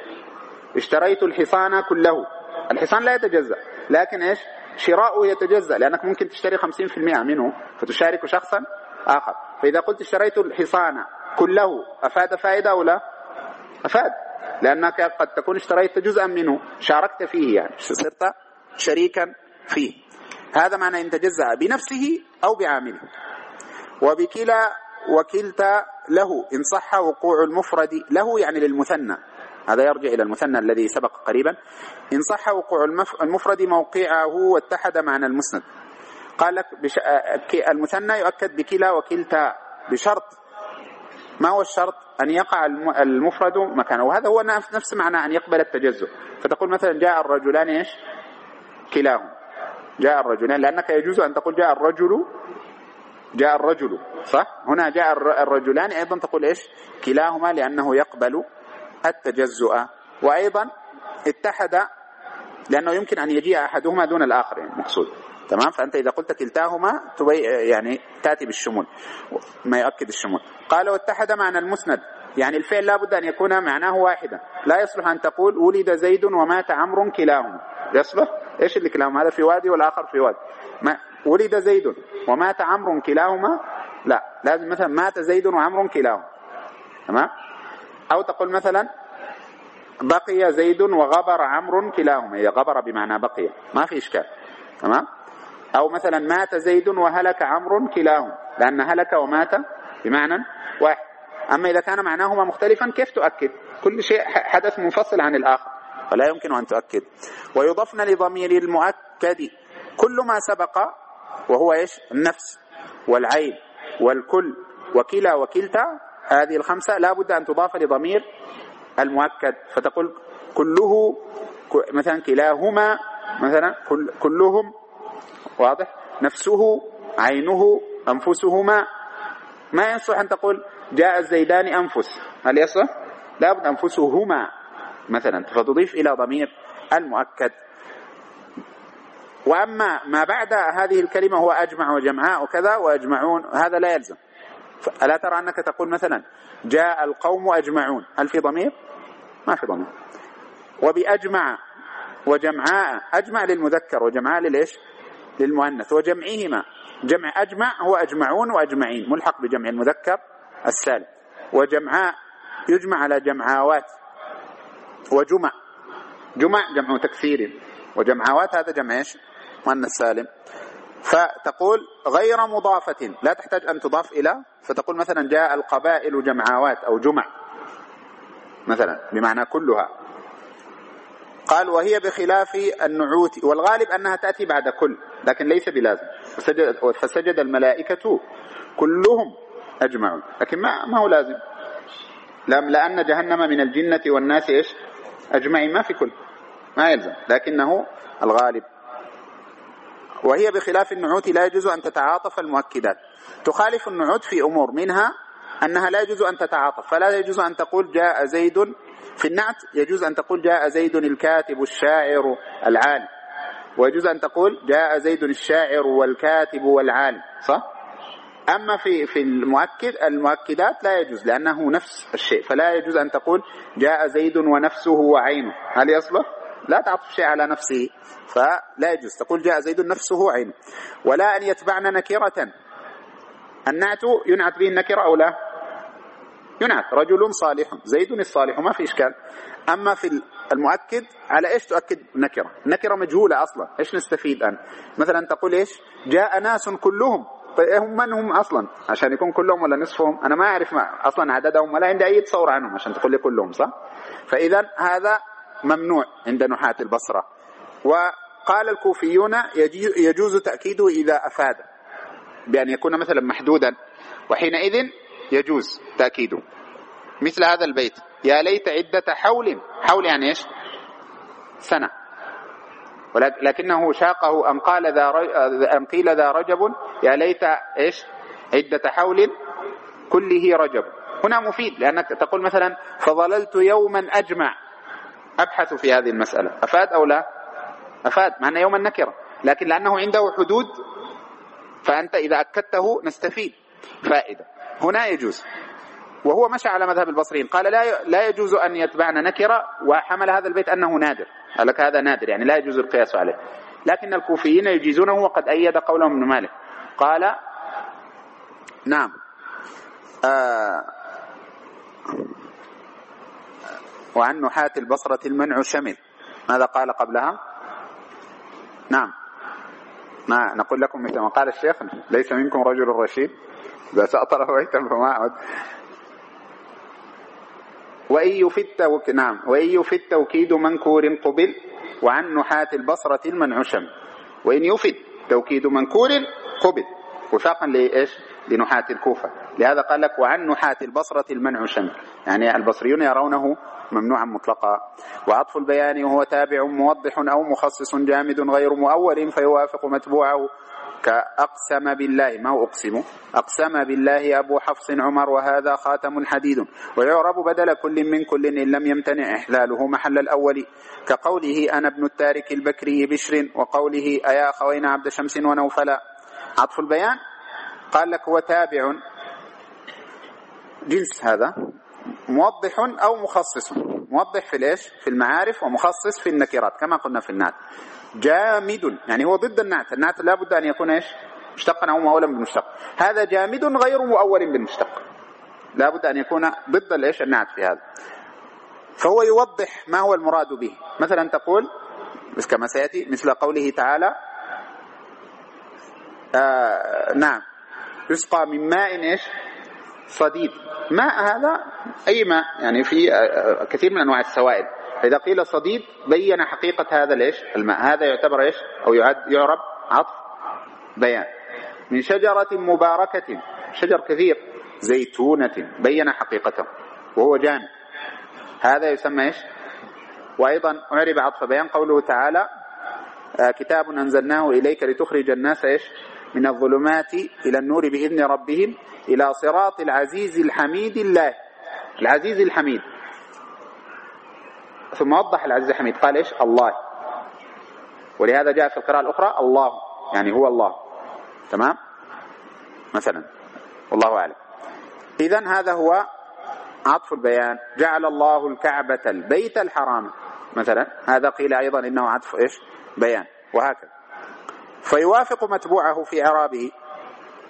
اشتريت الحصان كله. الحصان لا يتجزأ لكن إيش؟ شراؤه يتجزأ. لأنك ممكن تشتري 50% منه فتشارك شخصا آخر. فإذا قلت اشتريت الحصان كله أفاد فائدة أو لا؟ أفاد. لأنك قد تكون اشتريت جزءا منه شاركت فيه يعني صرت شريكا فيه. هذا معنى إن تجزأ بنفسه أو بعامله. وبكلا وكلتا له إن صح وقوع المفرد له يعني للمثنى. هذا يرجع إلى المثنى الذي سبق قريبا. إن صح وقوع المفرد موقعه واتحد معنى المسند. قال لك بش... المثنى يؤكد بكلا وكلتا بشرط. ما هو الشرط؟ أن يقع المفرد مكانه. وهذا هو نفس معنى أن يقبل التجزؤ. فتقول مثلا جاء الرجلان إيش؟ كلاهما. جاء الرجلان لأنك يجوز أن تقول جاء الرجل جاء الرجل صح؟ هنا جاء الرجلان أيضا تقول إيش؟ كلاهما لأنه يقبل التجزؤ. وأيضا اتحد لأنه يمكن أن يجيء أحدهما دون الآخر مقصود. تمام؟ فأنت إذا قلت كلتاهما يعني تأتي بالشمول ما يؤكد الشمول. قال واتحد معنى المسند. يعني الفعل لابد أن يكون معناه واحدا. لا يصلح أن تقول ولد زيد ومات عمرو كلاهما. يصلح؟ إيش اللي كلاهما؟ هذا في وادي والآخر في وادي. ما ولد زيد ومات عمرو كلاهما؟ لا. لازم مثلا مات زيد وعمرو كلاهما. تمام؟ أو تقول مثلا بقي زيد وغبر عمرو كلاهما. هي غبر بمعنى بقي. ما في إشكال. تمام؟ أو مثلا مات زيد وهلك عمرو كلاهما لأن هلك ومات بمعنى واحد. أما إذا كان معناهما مختلفا كيف تؤكد؟ كل شيء حدث منفصل عن الآخر. فلا يمكن أن تؤكد. ويضفن لضمير المؤكد كل ما سبق وهو إيش؟ النفس والعين والكل وكلا وكلتا. هذه الخمسة لا بد أن تضاف لضمير المؤكد. فتقول كله مثلا كلاهما مثلا كل كلهم واضح؟ نفسه عينه أنفسهما. ما يصلح أن تقول جاء الزيدان أنفس؟ هل يصلح؟ لا بد أنفسهما مثلا. فتضيف إلى ضمير المؤكد. وأما ما بعد هذه الكلمة هو أجمع وجمعاء وكذا وأجمعون هذا لا يلزم. ألا ترى أنك تقول مثلا جاء القوم أجمعون؟ هل في ضمير؟ ما في ضمير. وبأجمع وجمعاء أجمع للمذكر وجمعاء للإيش؟ للمؤنث وجمعهما جمع أجمع هو أجمعون وأجمعين. ملحق بجمع المذكر السالم. وجمعاء يجمع على جمعاوات وجمع. جمع جمع تكثير وجمعاوات هذا جمع إيش؟ مؤنث سالم. فتقول غير مضافة. لا تحتاج أن تضاف إلى. فتقول مثلا جاء القبائل جمعاوات أو جمع. مثلا بمعنى كلها. قال وهي بخلاف النعوت. والغالب أنها تأتي بعد كل. لكن ليس بلازم. فسجد, فسجد الملائكة كلهم أجمعون. لكن ما, ما هو لازم. لأن جهنم من الجنة والناس إيش؟ أجمعين. ما في كل. ما يلزم. لكنه الغالب. وهي بخلاف النعوت لا يجوز أن تتعاطف المؤكدات. تخالف النعوت في أمور منها أنها لا يجوز أن تتعاطف. فلا يجوز أن تقول جاء زيد في النعت. يجوز أن تقول جاء زيد الكاتب الشاعر العالم. ويجوز أن تقول جاء زيد الشاعر والكاتب والعالم صح؟ أما في في المؤكد المؤكدات لا يجوز لأنه نفس الشيء فلا يجوز أن تقول جاء زيد ونفسه وعينه هل يصلح؟ لا تعطف شيء على نفسه فلا يجوز تقول جاء زيد نفسه عينه ولا أن يتبعن نكرة النعت ينعت به النكرة أو لا ينعت رجل صالح زيد الصالح ما في إشكال أما في المؤكد على إيش تؤكد؟ نكرة. نكرة مجهولة أصلا. إيش نستفيد أن مثلا تقول إيش؟ جاء ناس كلهم. طيب إيه هم من هم أصلا؟ عشان يكون كلهم ولا نصفهم؟ أنا ما أعرف ما أصلا عددهم ولا عندي أي تصور عنهم عشان تقول لي كلهم صح؟ فاذا هذا ممنوع عند نحاة البصرة. وقال الكوفيون يجوز تأكيده إذا أفاد. بأن يكون مثلا محدودا. وحينئذ يجوز تأكيده. مثل هذا البيت. يا ليت عدة حول حول يعني إيش؟ سنة. ولكنه شاقه أم قال ذا أم قيل ذا رجب يا ليت إيش؟ عدة حول كله رجب. هنا مفيد لأنك تقول مثلا فظللت يوما أجمع. أبحث في هذه المسألة. أفاد أو لا؟ أفاد مع أن يوما نكرة. لكن لأنه عنده حدود فأنت إذا أكدته نستفيد. فائدة. هنا يجوز. وهو مشى على مذهب البصريين. قال لا لا يجوز أن يتبعنا نكرة وحمل هذا البيت أنه نادر. قال لك هذا نادر يعني لا يجوز القياس عليه. لكن الكوفيين يجيزونه وقد أيد قولهم ابن مالك. قال نعم. آه وعن نحاة البصرة المنع شمل. ماذا قال قبلها؟ نعم. ما نقول لكم مثل ما قال الشيخ ليس منكم رجل رشيد. إذا سأطره بيتا فما أعد وإن يفت نعم وإن يفت توكيد منكور قبل وعن نحاة البصرة المنع شمل وإن يفت توكيد منكور قبل وفاقا لإيش؟ لنحاة الكوفة. لهذا قال لك وعن نحاة البصرة المنع شمل يعني البصريون يرونه ممنوعا مطلقا. وعطف البيان وهو تابع موضح أو مخصص جامد غير مؤول فيوافق متبوعه كأقسم بالله ما أقسم؟ أقسم بالله أبو حفص عمر وهذا خاتم حديد ويعرب بدل كل من كل إن لم يمتنع إحلاله محل الأول. كقوله أنا ابن التارك البكري بشر وقوله أيا خوين عبد شمس ونوفلا عطف البيان؟ قال لك هو تابع. جنس هذا. موضح أو مخصص؟ موضح في ليش؟ في المعارف ومخصص في النكرات كما قلنا في النعت جامد. يعني هو ضد النعت. النعت لا بد أن يكون إيش؟ مشتقا أو مؤولا بالمشتق. هذا جامد غير مؤول بالمشتق. لا بد أن يكون ضد الإيش؟ النعت في هذا. فهو يوضح ما هو المراد به. مثلا تقول كما سيأتي مثل قوله تعالى آه نعم. يسقى من ماء إيش؟ صديد. ماء هذا أي ماء؟ يعني في آه، كثير من أنواع السوائل. فإذا قيل صديد بين حقيقة هذا ليش؟ الماء هذا يعتبر إيش؟ أو يعد يعرب عطف بيان. من شجرة مباركة شجر كثير زيتونة بين حقيقته وهو جان هذا يسمى إيش؟ وأيضا أعرب عطف بيان قوله تعالى آه، كتاب أنزلناه إليك لتخرج الناس إيش؟ من الظلمات إلى النور بإذن ربهم إلى صراط العزيز الحميد الله. العزيز الحميد. ثم وضح العزيز الحميد قال إيش؟ الله. ولهذا جاء في القراءة الأخرى الله يعني هو الله. تمام؟ مثلا. والله أعلم. إذا هذا هو عطف البيان. جعل الله الكعبة البيت الحرام. مثلا. هذا قيل أيضا إنه عطف إيش؟ بيان. وهكذا. فيوافق متبوعه في إعرابه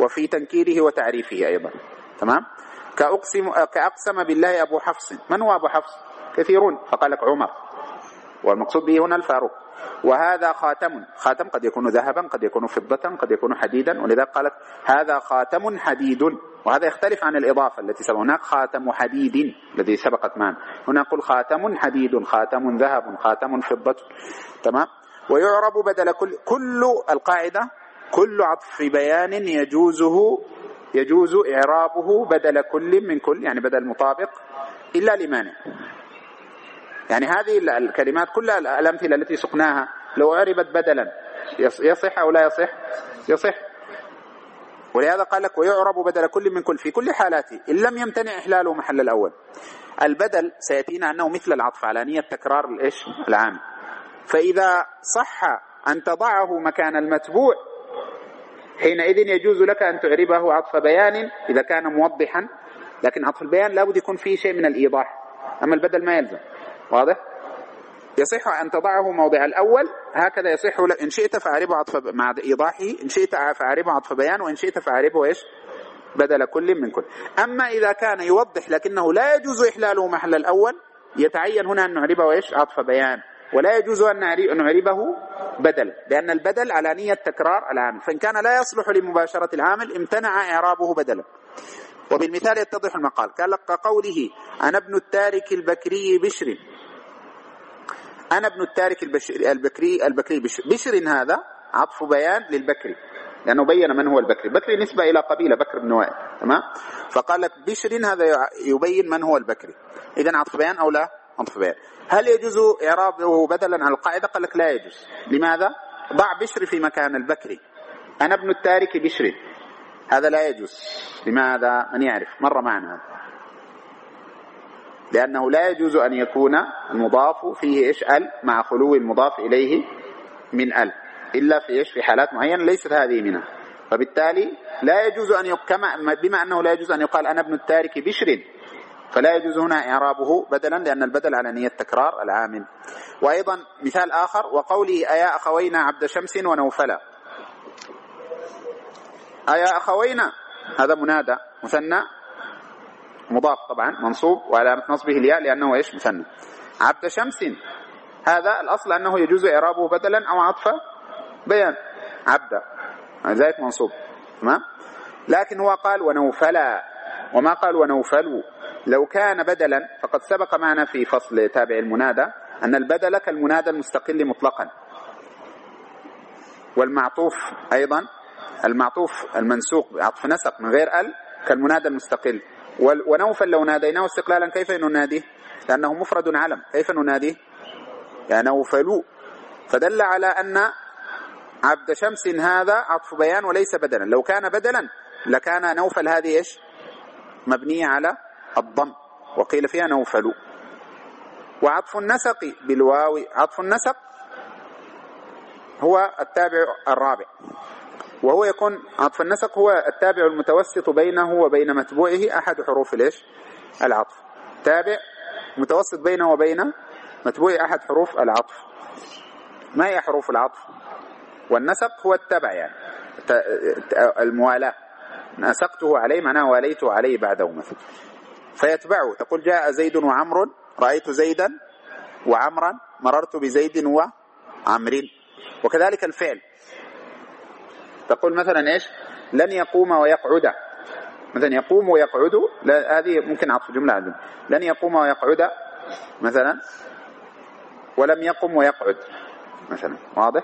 وفي تنكيره وتعريفه أيضا. تمام؟ كأقسم, كأقسم بالله أبو حفص. من هو أبو حفص؟ كثيرون. فقال لك عمر. والمقصود به هنا الفاروق. وهذا خاتم. خاتم قد يكون ذهبا قد يكون فضة قد يكون حديدا. ولذلك قالت هذا خاتم حديد. وهذا يختلف عن الإضافة التي سبق. هناك خاتم حديد الذي سبقت معنا. هنا نقول خاتم حديد خاتم ذهب خاتم فضة. تمام؟ ويعرب بدل كل كل القاعدة كل عطف بيان يجوزه يجوز إعرابه بدل كل من كل يعني بدل مطابق إلا لمانع. يعني هذه الكلمات كلها الأمثلة التي سقناها لو عربت بدلا يصح أو لا يصح؟ يصح. ولهذا قال لك ويعرب بدل كل من كل في كل حالاته إن لم يمتنع إحلاله محل الأول. البدل سيأتينا أنه مثل العطف على نية تكرار الإيش؟ العام. فإذا صح أن تضعه مكان المتبوع حينئذ يجوز لك أن تعربه عطف بيان إذا كان موضحا لكن عطف البيان لابد يكون فيه شيء من الإيضاح. أما البدل ما يلزم. واضح؟ يصح أن تضعه موضع الأول هكذا يصح إن شئت فأعربه عطف مع إيضاحه إن شئت فأعربه عطف بيان وإن شئت فأعربه إيش؟ بدل كل من كل. أما إذا كان يوضح لكنه لا يجوز إحلاله محل الأول يتعين هنا أن نعربه إيش؟ عطف بيان. ولا يجوز أن نعربه بدل لأن البدل على نية تكرار العامل. فإن كان لا يصلح لمباشرة العامل امتنع إعرابه بدلا. وبالمثال يتضح المقال. قال قوله أنا ابن التارك البكري بشر. أنا ابن التارك البكري البكري بشر. بشر هذا عطف بيان للبكري لأنه بين من هو البكري. بكري نسبة إلى قبيلة بكر بن وائل تمام؟ فقال لك بشر هذا يبين من هو البكري. إذا عطف بيان أو لا؟ عطف بيان. هل يجوز إعرابه بدلا عن القاعدة؟ قال لك لا يجوز. لماذا؟ ضع بشر في مكان البكري. أنا ابن التارك بشر. هذا لا يجوز. لماذا؟ من يعرف؟ مر معنا هذا. لأنه لا يجوز أن يكون المضاف فيه إيش؟ أل مع خلو المضاف إليه من أل إلا في إيش؟ في حالات معينة ليست هذه منها. فبالتالي لا يجوز أن كما بما أنه لا يجوز أن يقال أنا ابن التارك بشر فلا يجوز هنا إعرابه بدلا لأن البدل على نية تكرار العامل. وأيضا مثال آخر وقولي أيا أخوينا عبد شمس ونوفلا. أيا أخوينا هذا منادى مثنى مضاف طبعا منصوب وعلامة نصبه الياء لأنه إيش؟ مثنى. عبد شمس. هذا الأصل أنه يجوز إعرابه بدلا أو عطف بيان. عبد. ذلك منصوب. تمام؟ لكن هو قال ونوفلا. وما قال ونوفلوا لو كان بدلا فقد سبق معنا في فصل تابع المنادى أن البدل كالمنادى المستقل مطلقا. والمعطوف أيضا المعطوف المنسوق بعطف نسق من غير ال كالمنادى المستقل. ونوفل لو ناديناه استقلالا كيف نناديه؟ لأنه مفرد علم. كيف نناديه؟ يا نوفل فدل على أن عبد شمس هذا عطف بيان وليس بدلا. لو كان بدلا لكان نوفل هذه إيش؟ مبنية على الضم. وقيل فيها نوفل وعطف النسق بالواو. عطف النسق هو التابع الرابع. وهو يكون عطف النسق هو التابع المتوسط بينه وبين متبوعه أحد حروف ليش؟ العطف. تابع متوسط بينه وبين متبوع أحد حروف العطف. ما هي حروف العطف؟ والنسق هو التبع يعني. الموالاة. نسقته عليه معناه واليته عليه بعده مثلا. فيتبعه. تقول جاء زيد وعمر رأيت زيدا وعمرا مررت بزيد وعمر وكذلك الفعل. تقول مثلا إيش؟ لن يقوم ويقعد. مثلا يقوم ويقعد. هذه ممكن عطف جملة عندنا لن يقوم ويقعد مثلا. ولم يقم ويقعد مثلا. واضح؟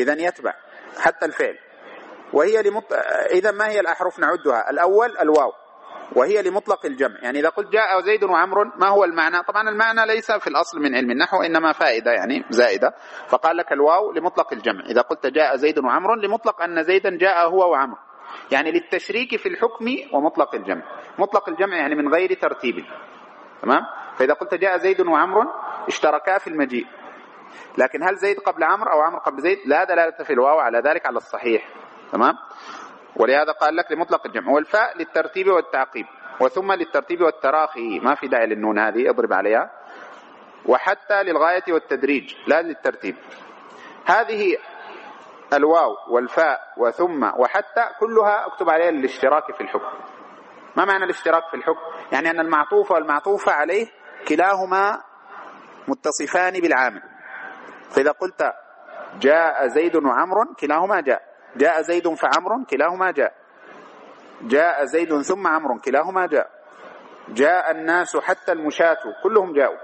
إذا يتبع حتى الفعل. وهي لمط... إذا ما هي الأحرف نعدها؟ الأول الواو. وهي لمطلق الجمع. يعني إذا قلت جاء زيد وعمر ما هو المعنى؟ طبعا المعنى ليس في الأصل من علم النحو إنما فائدة يعني زائدة. فقال لك الواو لمطلق الجمع. إذا قلت جاء زيد وعمر لمطلق أن زيدا جاء هو وعمر. يعني للتشريك في الحكم ومطلق الجمع. مطلق الجمع يعني من غير ترتيب. تمام؟ فإذا قلت جاء زيد وعمر اشتركا في المجيء. لكن هل زيد قبل عمرو أو عمرو قبل زيد؟ لا دلالة في الواو على ذلك على الصحيح. تمام؟ ولهذا قال لك لمطلق الجمع والفاء للترتيب والتعقيب وثم للترتيب والتراخي. ما في داعي للنون هذه اضرب عليها. وحتى للغاية والتدريج لا للترتيب. هذه الواو والفاء وثم وحتى كلها اكتب عليها الاشتراك في الحكم. ما معنى الاشتراك في الحكم؟ يعني أن المعطوف والمعطوف عليه كلاهما متصفان بالعامل. فإذا قلت جاء زيد وعمر كلاهما جاء. جاء زيد فعمر كلاهما جاء. جاء زيد ثم عمر كلاهما جاء. جاء الناس حتى المشاة كلهم جاءوا.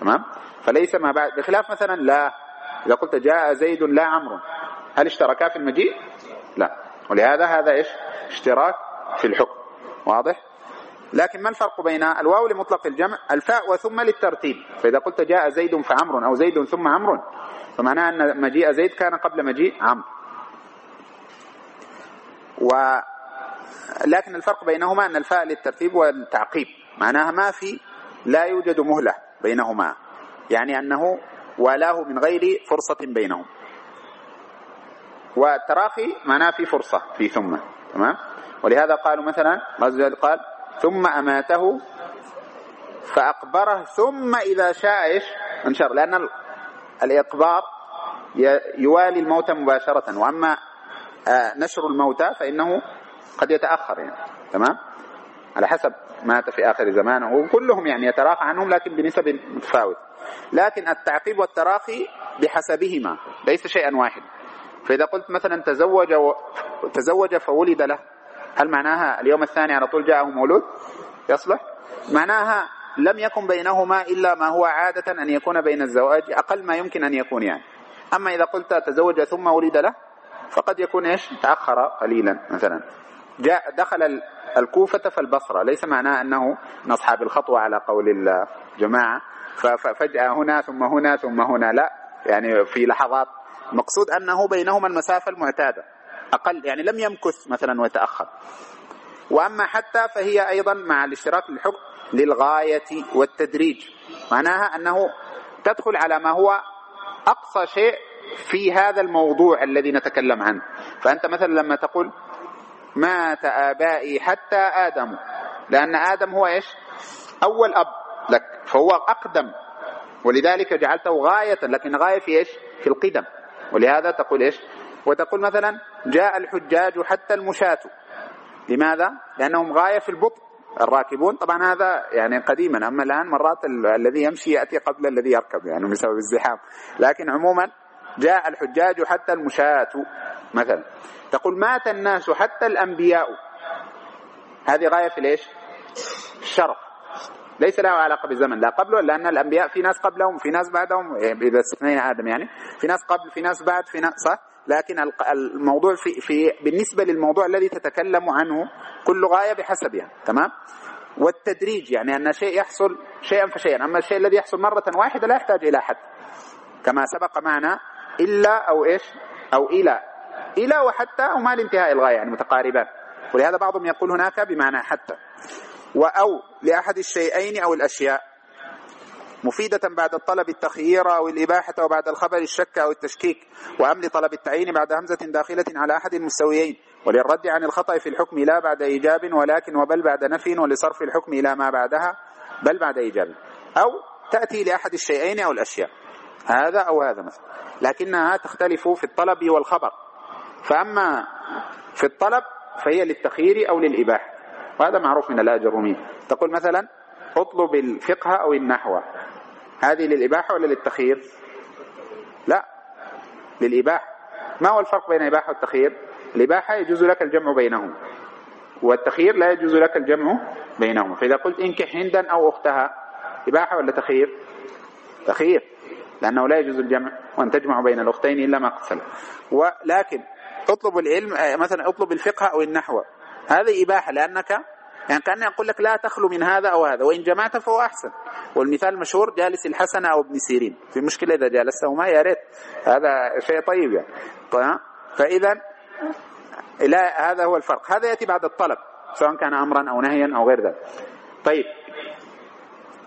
تمام؟ فليس ما بعد. بخلاف مثلا لا. إذا قلت جاء زيد لا عمرو هل اشتركا في المجيء؟ لا. ولهذا هذا إيش؟ اشتراك في الحكم. واضح؟ لكن ما الفرق بين الواو لمطلق الجمع؟ الفاء وثم للترتيب. فإذا قلت جاء زيد فعمر أو زيد ثم عمر فمعناه أن مجيء زيد كان قبل مجيء عمرو و لكن الفرق بينهما أن الفاء للترتيب والتعقيب. معناها ما في لا يوجد مهلة بينهما. يعني أنه والاه من غير فرصة بينهم. والتراخي معناه في فرصة في ثم. تمام؟ ولهذا قالوا مثلا الله قال ثم أماته فأقبره ثم إذا شاء إيش؟ انشر. لأن الإقبار يوالي الموت مباشرة. وأما نشر الموتى فإنه قد يتأخر يعني. تمام؟ على حسب مات في آخر زمانه. وكلهم يعني يتراخى عنهم لكن بنسب متفاوت لكن التعقيب والتراخي بحسبهما ليس شيئا واحد فإذا قلت مثلا تزوج و... تزوج فولد له هل معناها اليوم الثاني على طول جاءه مولود؟ يصلح. معناها لم يكن بينهما إلا ما هو عادة أن يكون بين الزواج أقل ما يمكن أن يكون يعني. أما إذا قلت تزوج ثم ولد له فقد يكون إيش؟ تأخر قليلا مثلا. جاء دخل الكوفة فالبصرة. ليس معناه أنه من أصحاب الخطوة على قول الجماعة. ففجأة هنا ثم هنا ثم هنا. لا يعني في لحظات. مقصود أنه بينهما المسافة المعتادة. أقل يعني لم يمكث مثلا ويتأخر. وأما حتى فهي أيضا مع الاشتراك للحكم للغاية والتدريج. معناها أنه تدخل على ما هو أقصى شيء في هذا الموضوع الذي نتكلم عنه. فأنت مثلا لما تقول مات آبائي حتى آدم لأن آدم هو إيش؟ أول أب لك فهو أقدم. ولذلك جعلته غاية لكن غاية في إيش؟ في القدم. ولهذا تقول إيش؟ وتقول مثلا جاء الحجاج حتى المشاة. لماذا؟ لأنهم غاية في البطء الراكبون. طبعا هذا يعني قديما أما الآن مرات الذي يمشي يأتي قبل الذي يركب يعني بسبب الزحام. لكن عموما جاء الحجاج حتى المشاة مثلا. تقول مات الناس حتى الأنبياء. هذه غاية في ليش الشرف. ليس له علاقة بالزمن لا قبله لأن الأنبياء في ناس قبلهم في ناس بعدهم إذا استثنينا آدم يعني. في ناس قبل في ناس بعد في ناس صح؟ لكن الموضوع في, في بالنسبة للموضوع الذي تتكلم عنه كل غاية بحسبها تمام؟ والتدريج يعني أن شيء يحصل شيئا فشيئا. أما الشيء الذي يحصل مرة واحدة لا يحتاج إلى حد كما سبق معنا إلا أو إيش؟ أو إلى. إلى وحتى وما لانتهاء الغاية يعني متقاربان. ولهذا بعضهم يقول هناك بمعنى حتى. وأو لأحد الشيئين أو الأشياء. مفيدة بعد الطلب التخيير أو الإباحة وبعد الخبر الشك أو التشكيك وأم لطلب التعيين بعد همزة داخلة على أحد المستويين. وللرد عن الخطأ في الحكم لا بعد إيجاب ولكن وبل بعد نفي ولصرف الحكم إلى ما بعدها بل بعد إيجاب. أو تأتي لأحد الشيئين أو الأشياء. هذا أو هذا مثلا. لكنها تختلف في الطلب والخبر. فأما في الطلب فهي للتخيير أو للإباحة. وهذا معروف من الآجرومين تقول مثلا اطلب الفقه أو النحو. هذه للإباحة ولا للتخيير؟ لا للإباحة. ما هو الفرق بين الإباحة والتخيير؟ الإباحة يجوز لك الجمع بينهم والتخيير لا يجوز لك الجمع بينهم فإذا قلت انكح هندا أو أختها إباحة ولا تخيير؟ تخيير. لأنه لا يجوز الجمع وأن تجمع بين الأختين إلا ما سلف. ولكن اطلب العلم آه، مثلا اطلب الفقه أو النحو. هذه إباحة لأنك يعني كأني أقول لك لا تخلو من هذا أو هذا وإن جمعت فهو أحسن. والمثال المشهور جالس الحسن أو ابن سيرين. في مشكلة إذا جالستهما يا ريت. هذا شيء طيب يعني. فإذا لا هذا هو الفرق. هذا يأتي بعد الطلب سواء كان أمرا أو نهيا أو غير ذلك. طيب.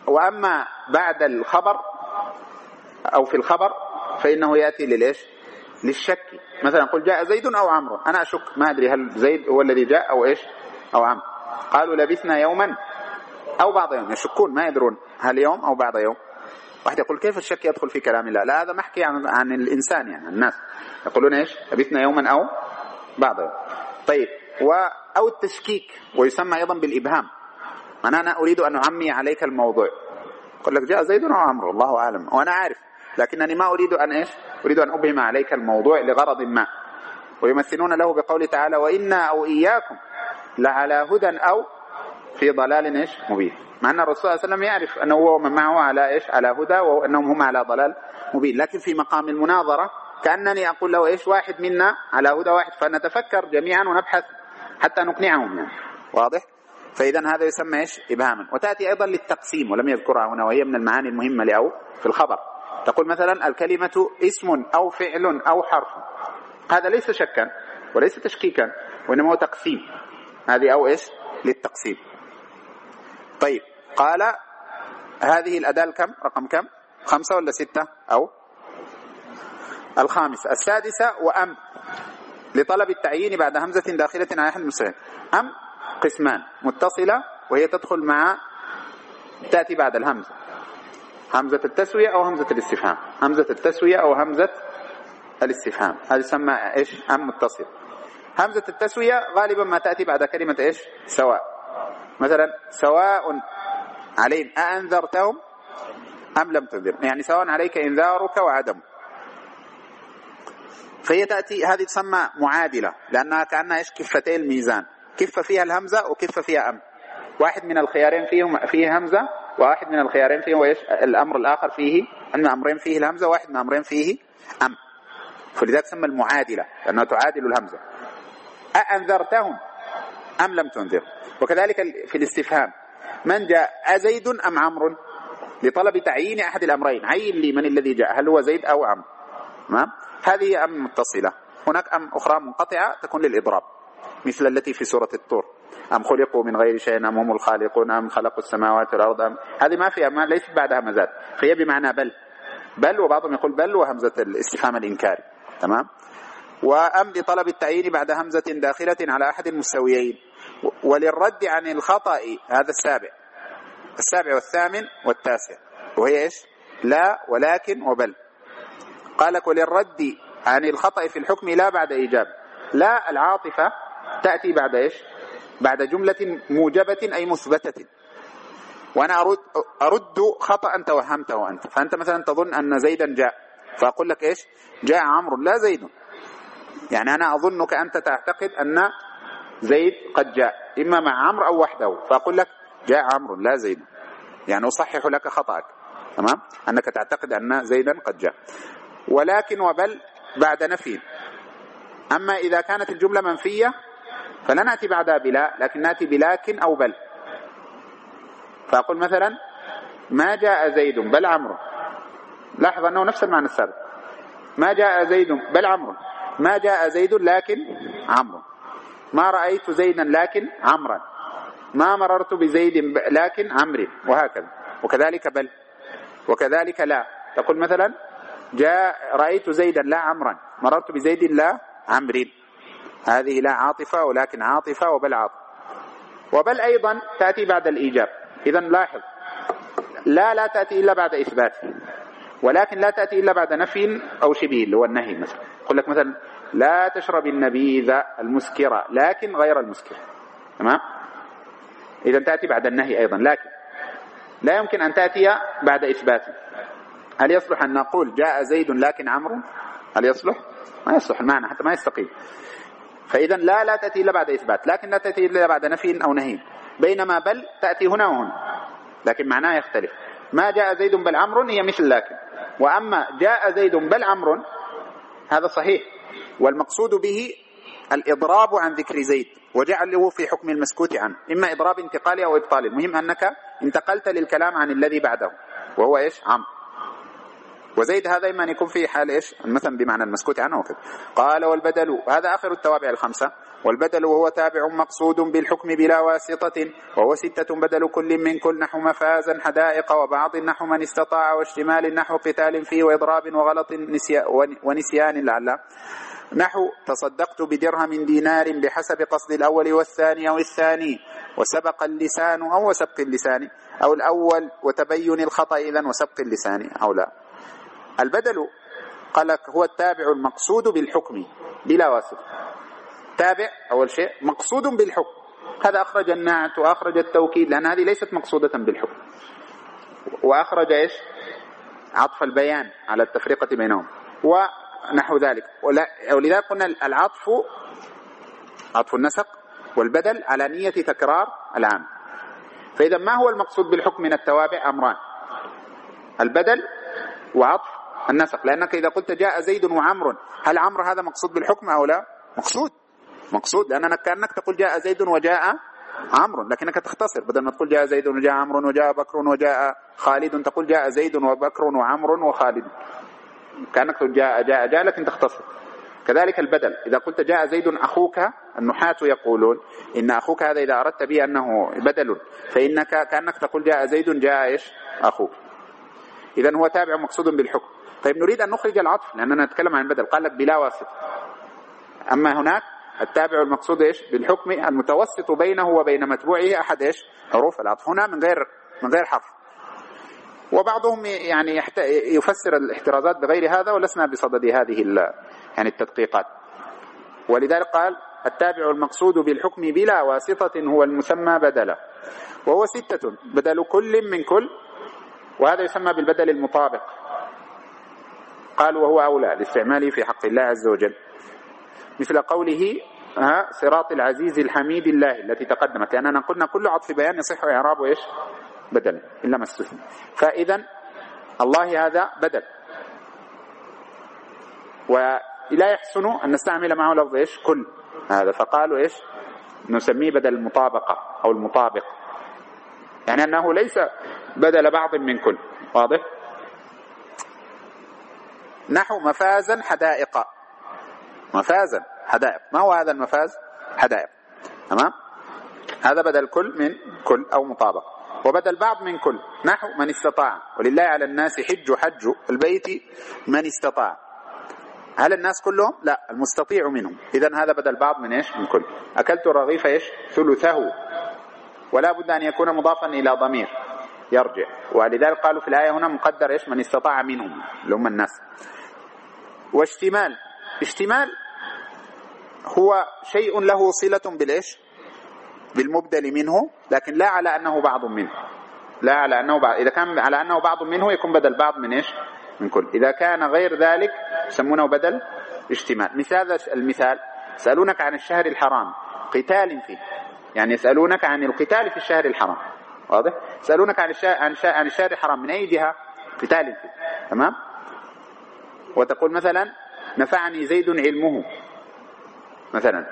وأما بعد الخبر أو في الخبر فإنه يأتي للإيش؟ للشك. مثلا قل جاء زيد أو عمرو أنا أشك ما أدري هل زيد هو الذي جاء أو إيش؟ أو عمرو. قالوا لبثنا يوما أو بعض يوم يشكون ما يدرون هل يوم أو بعض يوم. واحد يقول كيف الشك يدخل في كلام الله؟ لا هذا محكي عن, عن الإنسان يعني الناس. يقولون إيش؟ لبثنا يوما أو بعض يوم. طيب و أو التشكيك ويسمى أيضا بالإبهام. أنا أنا أريد أن أعمي عليك الموضوع. يقول لك جاء زيد أو عمرو الله أعلم وأنا عارف. لكنني ما أريد أن إيش؟ أريد أن أبهم عليك الموضوع لغرض ما. ويمثلون له بقوله تعالى وإنا أو إياكم لعلى هدى أو في ضلال إيش؟ مبين. مع أن الرسول صلى الله عليه وسلم يعرف أنه هو من معه على إيش؟ على هدى وأنهم هم على ضلال مبين. لكن في مقام المناظرة كأنني أقول له إيش؟ واحد منا على هدى واحد. فنتفكر جميعا ونبحث حتى نقنعهم يعني. واضح؟ فإذا هذا يسمى إيش؟ إبهاما. وتأتي أيضا للتقسيم ولم يذكرها هنا وهي من المعاني المهمة لأو في الخبر. تقول مثلا الكلمة اسم أو فعل أو حرف. هذا ليس شكا وليس تشكيكا وإنما هو تقسيم. هذه أو إيش للتقسيم. طيب قال هذه الأداة الكم؟ رقم كم؟ خمسة ولا ستة؟ أو الخامسة السادسة وأم لطلب التعيين بعد همزة داخلة على أحد المسلمين أم قسمان متصلة وهي تدخل مع تأتي بعد الهمزة. همزة التسوية أو همزة الاستفهام. همزة التسوية أو همزة الاستفهام. هذه تسمى إيش؟ أم متصل. همزة التسوية غالبا ما تأتي بعد كلمة إيش؟ سواء. مثلا سواء عليهم أأنذرتهم أم لم تنذر. يعني سواء عليك إنذارك وعدم فهي تأتي هذه تسمى معادلة لأنها كأنها إيش؟ كفتي الميزان كفة فيها الهمزة وكفة فيها أم. واحد من الخيارين فيهم فيه همزة واحد من الخيارين فيه وإيش الأمر الآخر فيه أن أمرين فيه الهمزة واحد من أمرين فيه أم. فلذلك تسمى المعادلة لأنها تعادل الهمزة. أأنذرتهم أم لم تنذر؟ وكذلك في الاستفهام من جاء أزيد أم عمرو؟ لطلب تعيين أحد الأمرين. عين لي من الذي جاء هل هو زيد أو عمرو؟ تمام؟ هذه أم متصلة. هناك أم أخرى منقطعة تكون للإضراب مثل التي في سورة الطور. أم خلقوا من غير شيء أم هم الخالقون أم خلقوا السماوات والأرض أم هذه ما فيها ما ليست بعدها همزات فهي بمعنى بل. بل وبعضهم يقول بل وهمزة الاستفهام الإنكاري. تمام؟ وأم لطلب التعيين بعد همزة داخلة على أحد المستويين. وللرد عن الخطأ هذا السابع. السابع والثامن والتاسع. وهي إيش؟ لا ولكن وبل. قال وللرد عن الخطأ في الحكم لا بعد إيجاب. لا العاطفة تأتي بعد إيش؟ بعد جملة موجبة أي مثبتة. وأنا أرد, أرد خطأ توهمته أنت. فأنت مثلا تظن أن زيدا جاء. فأقول لك إيش؟ جاء عمرو لا زيد. يعني أنا أظنك أنت تعتقد أن زيد قد جاء. إما مع عمرو أو وحده. فأقول لك جاء عمرو لا زيد. يعني أصحح لك خطأك. تمام؟ أنك تعتقد أن زيدا قد جاء. ولكن وبل بعد نفي. أما إذا كانت الجملة منفية فلا نأتي بعدها بلا لكن نأتي بلكن أو بل. فأقول مثلا ما جاء زيد بل عمرو. لاحظ أنه نفس المعنى السابق. ما جاء زيد بل عمرو. ما جاء زيد لكن عمرو. ما رأيت زيدا لكن عمرا. ما مررت بزيد لكن عمرو. وهكذا. وكذلك بل. وكذلك لا. تقول مثلا جاء رأيت زيدا لا عمرا. مررت بزيد لا عمرو. هذه لا عاطفة ولكن عاطفة وبل عاطفة. وبل أيضا تأتي بعد الإيجاب. إذا لاحظ. لا لا تأتي إلا بعد إثبات. ولكن لا تأتي إلا بعد نفي أو شبيه اللي هو النهي مثلا. يقول لك مثلا لا تشرب النبيذ المسكرة لكن غير المسكر. تمام؟ إذا تأتي بعد النهي أيضا لكن لا يمكن أن تأتي بعد إثبات. هل يصلح أن نقول جاء زيد لكن عمرو؟ هل يصلح؟ ما يصلح المعنى حتى ما يستقيم. فإذا لا لا تأتي إلا بعد إثبات لكن لا تأتي إلا بعد نفي أو نهي. بينما بل تأتي هنا وهنا. لكن معناه يختلف. ما جاء زيد بل عمرو هي مثل لكن. وأما جاء زيد بل عمرو هذا صحيح. والمقصود به الإضراب عن ذكر زيد وجعله في حكم المسكوت عنه إما إضراب انتقالي أو إبطالي. المهم أنك انتقلت للكلام عن الذي بعده وهو إيش؟ عمرو. وزيد هذا إما أن يكون في حال إيش؟ مثلا بمعنى المسكوت عنه وكذا قال والبدل هذا آخر التوابع الخمسة. والبدل وهو تابع مقصود بالحكم بلا واسطة وهو ستة بدل كل من كل نحو مفازا حدائق وبعض نحو من استطاع واشتمال نحو قتال فيه وإضراب وغلط ونسيان لعل. نحو تصدقت بدرهم دينار بحسب قصد الأول والثاني أو الثاني وسبق اللسان أو سبق اللسان أو الأول وتبين الخطأ إذا وسبق اللسان أو لا. البدل قال لك هو التابع المقصود بالحكم بلا واسطة. تابع أول شيء مقصود بالحكم. هذا أخرج النعت وأخرج التوكيد لأن هذه ليست مقصودة بالحكم. وأخرج إيش؟ عطف البيان على التفرقة بينهم. ونحو ذلك. ولذلك قلنا العطف عطف النسق والبدل على نية تكرار العام. فإذا ما هو المقصود بالحكم من التوابع؟ أمران. البدل وعطف النسق لأنك إذا قلت جاء زيد وعمر هل عمرو هذا مقصود بالحكم أو لا؟ مقصود. مقصود لأنك كأنك تقول جاء زيد وجاء عمرو لكنك تختصر. بدل ما تقول جاء زيد وجاء عمرو وجاء بكر وجاء خالد تقول جاء زيد وبكر وعمرو وخالد. كأنك تقول جاء جاء جاء لكن تختصر. كذلك البدل. إذا قلت جاء زيد أخوك النحاة يقولون إن أخوك هذا إذا أردت به أنه بدل فإنك كأنك تقول جاء زيد جاء إيش؟ أخوك. إذا هو تابع مقصود بالحكم. طيب نريد أن نخرج العطف لأننا نتكلم عن بدل قال لك بلا واسطة. أما هناك التابع المقصود إيش؟ بالحكم المتوسط بينه وبين متبوعه أحد إيش؟ حروف العطف. هنا من غير من غير حرف. وبعضهم يعني يفسر الاحترازات بغير هذا ولسنا بصدد هذه يعني التدقيقات. ولذلك قال التابع المقصود بالحكم بلا واسطة هو المسمى بدلا وهو ستة بدل كل من كل وهذا يسمى بالبدل المطابق. قال وهو أولى لاستعماله في حق الله عز وجل. مثل قوله ها صراط العزيز الحميد الله التي تقدمت. لأننا قلنا كل عطف بيان يصح إعرابه إيش؟ بدل إلا ما استثنى. فإذا الله هذا بدل. ولا يحسن أن نستعمل معه لفظ إيش؟ كل. هذا فقالوا إيش؟ نسميه بدل المطابقة أو المطابق. يعني أنه ليس بدل بعض من كل. واضح؟ نحو مفازا حدائق. مفازا حدائق. ما هو هذا المفاز؟ حدائق. تمام؟ هذا بدل كل من كل أو مطابق. وبدل بعض من كل نحو من استطاع. ولله على الناس حج حج البيت من استطاع. هل الناس كلهم؟ لا المستطيع منهم. إذا هذا بدل بعض من إيش؟ من كل. أكلت الرغيف إيش؟ ثلثه. ولا بد أن يكون مضافا إلى ضمير. يرجع. ولذلك قالوا في الآية هنا مقدر إيش؟ من استطاع منهم اللي هم الناس. واشتمال. اشتمال هو شيء له صلة بالإيش؟ بالمبدل منه لكن لا على أنه بعض منه. لا على أنه بعض إذا كان على أنه بعض منه يكون بدل بعض من إيش؟ من كل. إذا كان غير ذلك يسمونه بدل اشتمال. مثال المثال يسألونك عن الشهر الحرام قتال فيه. يعني يسألونك عن القتال في الشهر الحرام. واضح؟ يسألونك عن الشهر, عن, عن الشهر الحرام من أي جهة؟ قتال فيه. تمام؟ وتقول مثلا نفعني زيد علمه. مثلا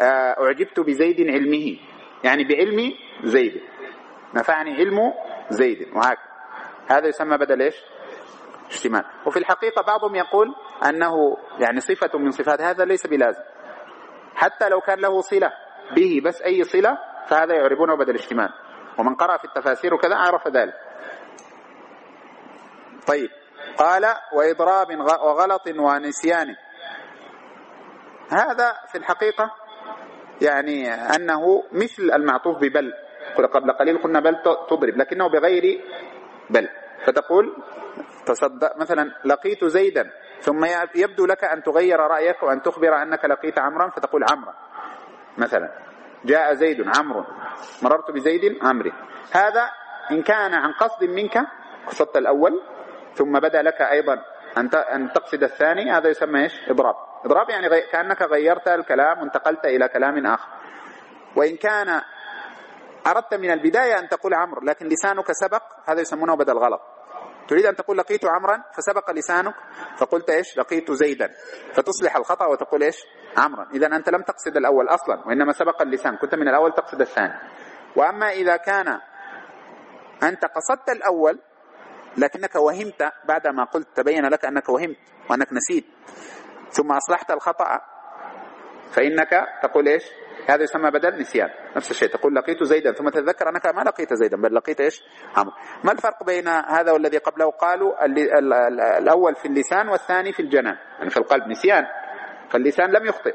آه، أعجبت بزيد علمه. يعني بعلم زيد. نفعني علم زيد. وهكذا. هذا يسمى بدل إيش؟ اشتمال. وفي الحقيقة بعضهم يقول أنه يعني صفة من صفات هذا ليس بلازم. حتى لو كان له صلة به بس أي صلة فهذا يعربونه بدل اشتمال. ومن قرأ في التفاسير وكذا عرف ذلك. طيب. قال وإضراب وغلط ونسيان. هذا في الحقيقة يعني أنه مثل المعطوف ببل. قبل قليل قلنا بل تضرب لكنه بغير بل. فتقول تصدق مثلا لقيت زيدا ثم يبدو لك أن تغير رأيك وأن تخبر أنك لقيت عمرا فتقول عمرا مثلا. جاء زيد عمرو. مررت بزيد عمرو هذا إن كان عن قصد منك قصدت الأول ثم بدا لك أيضا أن تقصد الثاني هذا يسمى إيش؟ إضراب. إضراب يعني غي... كأنك غيرت الكلام وانتقلت إلى كلام آخر. وإن كان أردت من البداية أن تقول عمرو لكن لسانك سبق هذا يسمونه بدل غلط. تريد أن تقول لقيت عمرا فسبق لسانك فقلت إيش؟ لقيت زيدا. فتصلح الخطأ وتقول إيش؟ عمرا. إذا أنت لم تقصد الأول أصلا وإنما سبق اللسان. كنت من الأول تقصد الثاني. وأما إذا كان أنت قصدت الأول لكنك وهمت بعدما قلت تبين لك أنك وهمت وأنك نسيت ثم أصلحت الخطأ فإنك تقول إيش؟ هذا يسمى بدل نسيان. نفس الشيء تقول لقيت زيدا ثم تتذكر أنك ما لقيت زيدا بل لقيت إيش؟ عمرو ما الفرق بين هذا والذي قبله؟ قالوا الأول في اللسان والثاني في الجنان يعني في القلب نسيان. فاللسان لم يخطئ.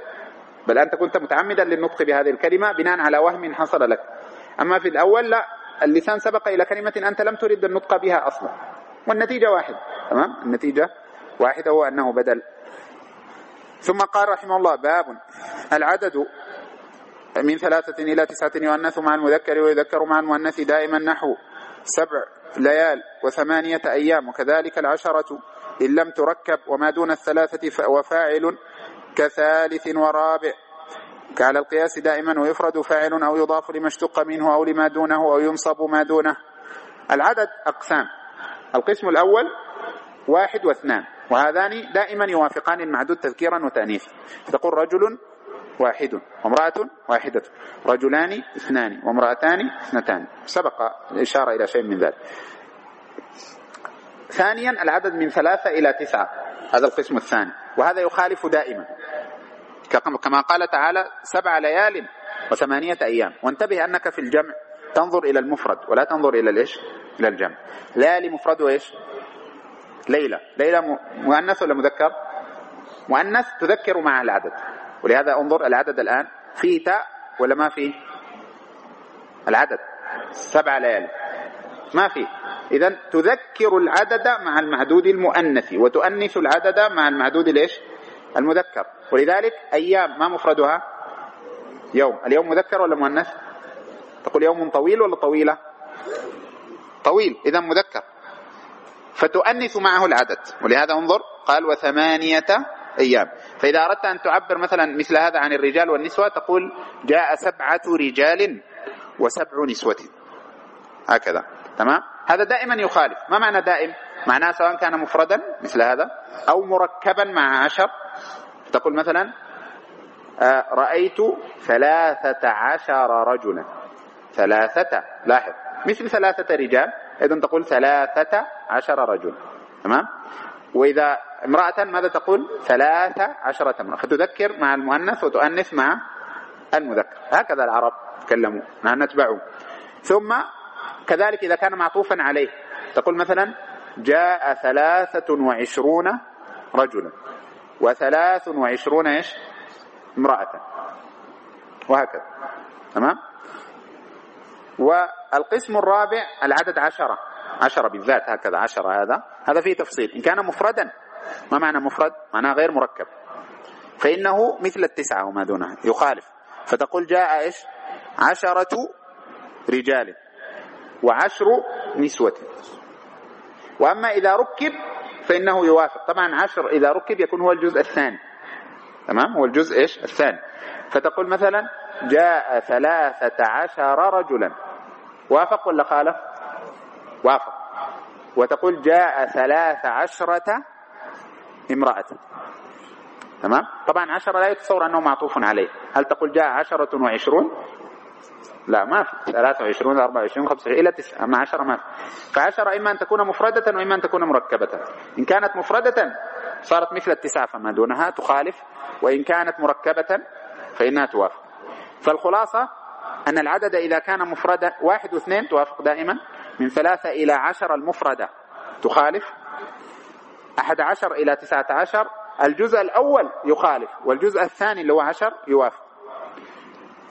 بل أنت كنت متعمدا للنطق بهذه الكلمة بناء على وهم حصل لك. أما في الأول لا. اللسان سبق إلى كلمة أنت لم ترد النطق بها أصلا. والنتيجة واحد. تمام؟ النتيجة واحدة هو أنه بدل. ثم قال رحمه الله باب. العدد من ثلاثة إلى تسعة يؤنث مع المذكر ويذكر مع المؤنث دائما نحو سبع ليال وثمانية أيام. وكذلك العشرة إن لم تركب وما دون الثلاثة وفاعل كثالث ورابع. كعلى القياس دائما ويفرد فاعل أو يضاف لما اشتق منه أو لما دونه أو ينصب ما دونه. العدد أقسام. القسم الأول واحد واثنان. وهذان دائما يوافقان المعدود تذكيرا وتأنيثا تقول رجل واحد وامرأة واحدة. رجلان اثنان وامرأتان اثنتان. سبق الإشارة إلى شيء من ذلك. ثانيا العدد من ثلاثة إلى تسعة. هذا القسم الثاني. وهذا يخالف دائما. كما قال تعالى سبع ليال وثمانية أيام. وانتبه أنك في الجمع. تنظر إلى المفرد ولا تنظر إلى الإيش؟ إلى الجمع. ليالي مفرد إيش ليلة. ليلة مؤنث ولا مذكر؟ مؤنث تذكر مع العدد. ولهذا انظر العدد الآن. فيه تاء ولا ما فيه العدد. سبع ليالي ما فيه إذا تذكر العدد مع المعدود المؤنث وتؤنث العدد مع المعدود الإيش؟ المذكر. ولذلك أيام ما مفردها؟ يوم. اليوم مذكر ولا مؤنث؟ تقول يوم طويل ولا طويلة؟ طويل إذا مذكر. فتؤنث معه العدد. ولهذا انظر قال وثمانية أيام. فإذا أردت أن تعبر مثلا مثل هذا عن الرجال والنسوة تقول جاء سبعة رجال وسبع نسوة. هكذا. تمام؟ هذا دائما يخالف. ما معنى دائم؟ معناه سواء كان مفردا مثل هذا أو مركبا مع عشر تقول مثلا آه، رأيت ثلاثة عشر رجلا. ثلاثة لاحظ. مثل ثلاثة رجال إذن تقول ثلاثة عشر رجل. تمام؟ وإذا امرأة ماذا تقول؟ ثلاثة عشرة امرأة. فتذكر مع المؤنث وتؤنث مع المذكر. هكذا العرب تكلموا نحن نتبعه ثم كذلك إذا كان معطوفا عليه تقول مثلا جاء ثلاثة وعشرون رجلا. وثلاث وعشرون إيش؟ امرأة. وهكذا. تمام؟ والقسم الرابع العدد عشرة. عشرة بالذات هكذا عشرة هذا. هذا فيه تفصيل. إن كان مفردا ما معنى مفرد؟ معناه غير مركب. فإنه مثل التسعة وما دونها يخالف. فتقول جاء إيش؟ عشرة رجال وعشر نسوة. وأما إذا ركب فإنه يوافق. طبعا عشر إذا ركب يكون هو الجزء الثاني. تمام؟ هو الجزء إيش؟ الثاني. فتقول مثلا جاء ثلاثة عشر رجلا. وافق ولا خالف؟ وافق. وتقول جاء ثلاث عشرة امرأة. تمام؟ طبعا عشرة لا يتصور أنه معطوف عليه. هل تقول جاء عشرة وعشرون؟ لا ما في. 23 24 25 إلى 9 أما 10 ما في. فعشرة إما أن تكون مفردة وإما أن تكون مركبة. إن كانت مفردة صارت مثل التسعة فما دونها تخالف. وإن كانت مركبة فإنها توافق. فالخلاصة أن العدد إذا كان مفردا واحد واثنين توافق دائما. من ثلاثة إلى عشر المفردة تخالف. أحد عشر إلى تسعة عشر. الجزء الأول يخالف والجزء الثاني اللي هو عشر يوافق.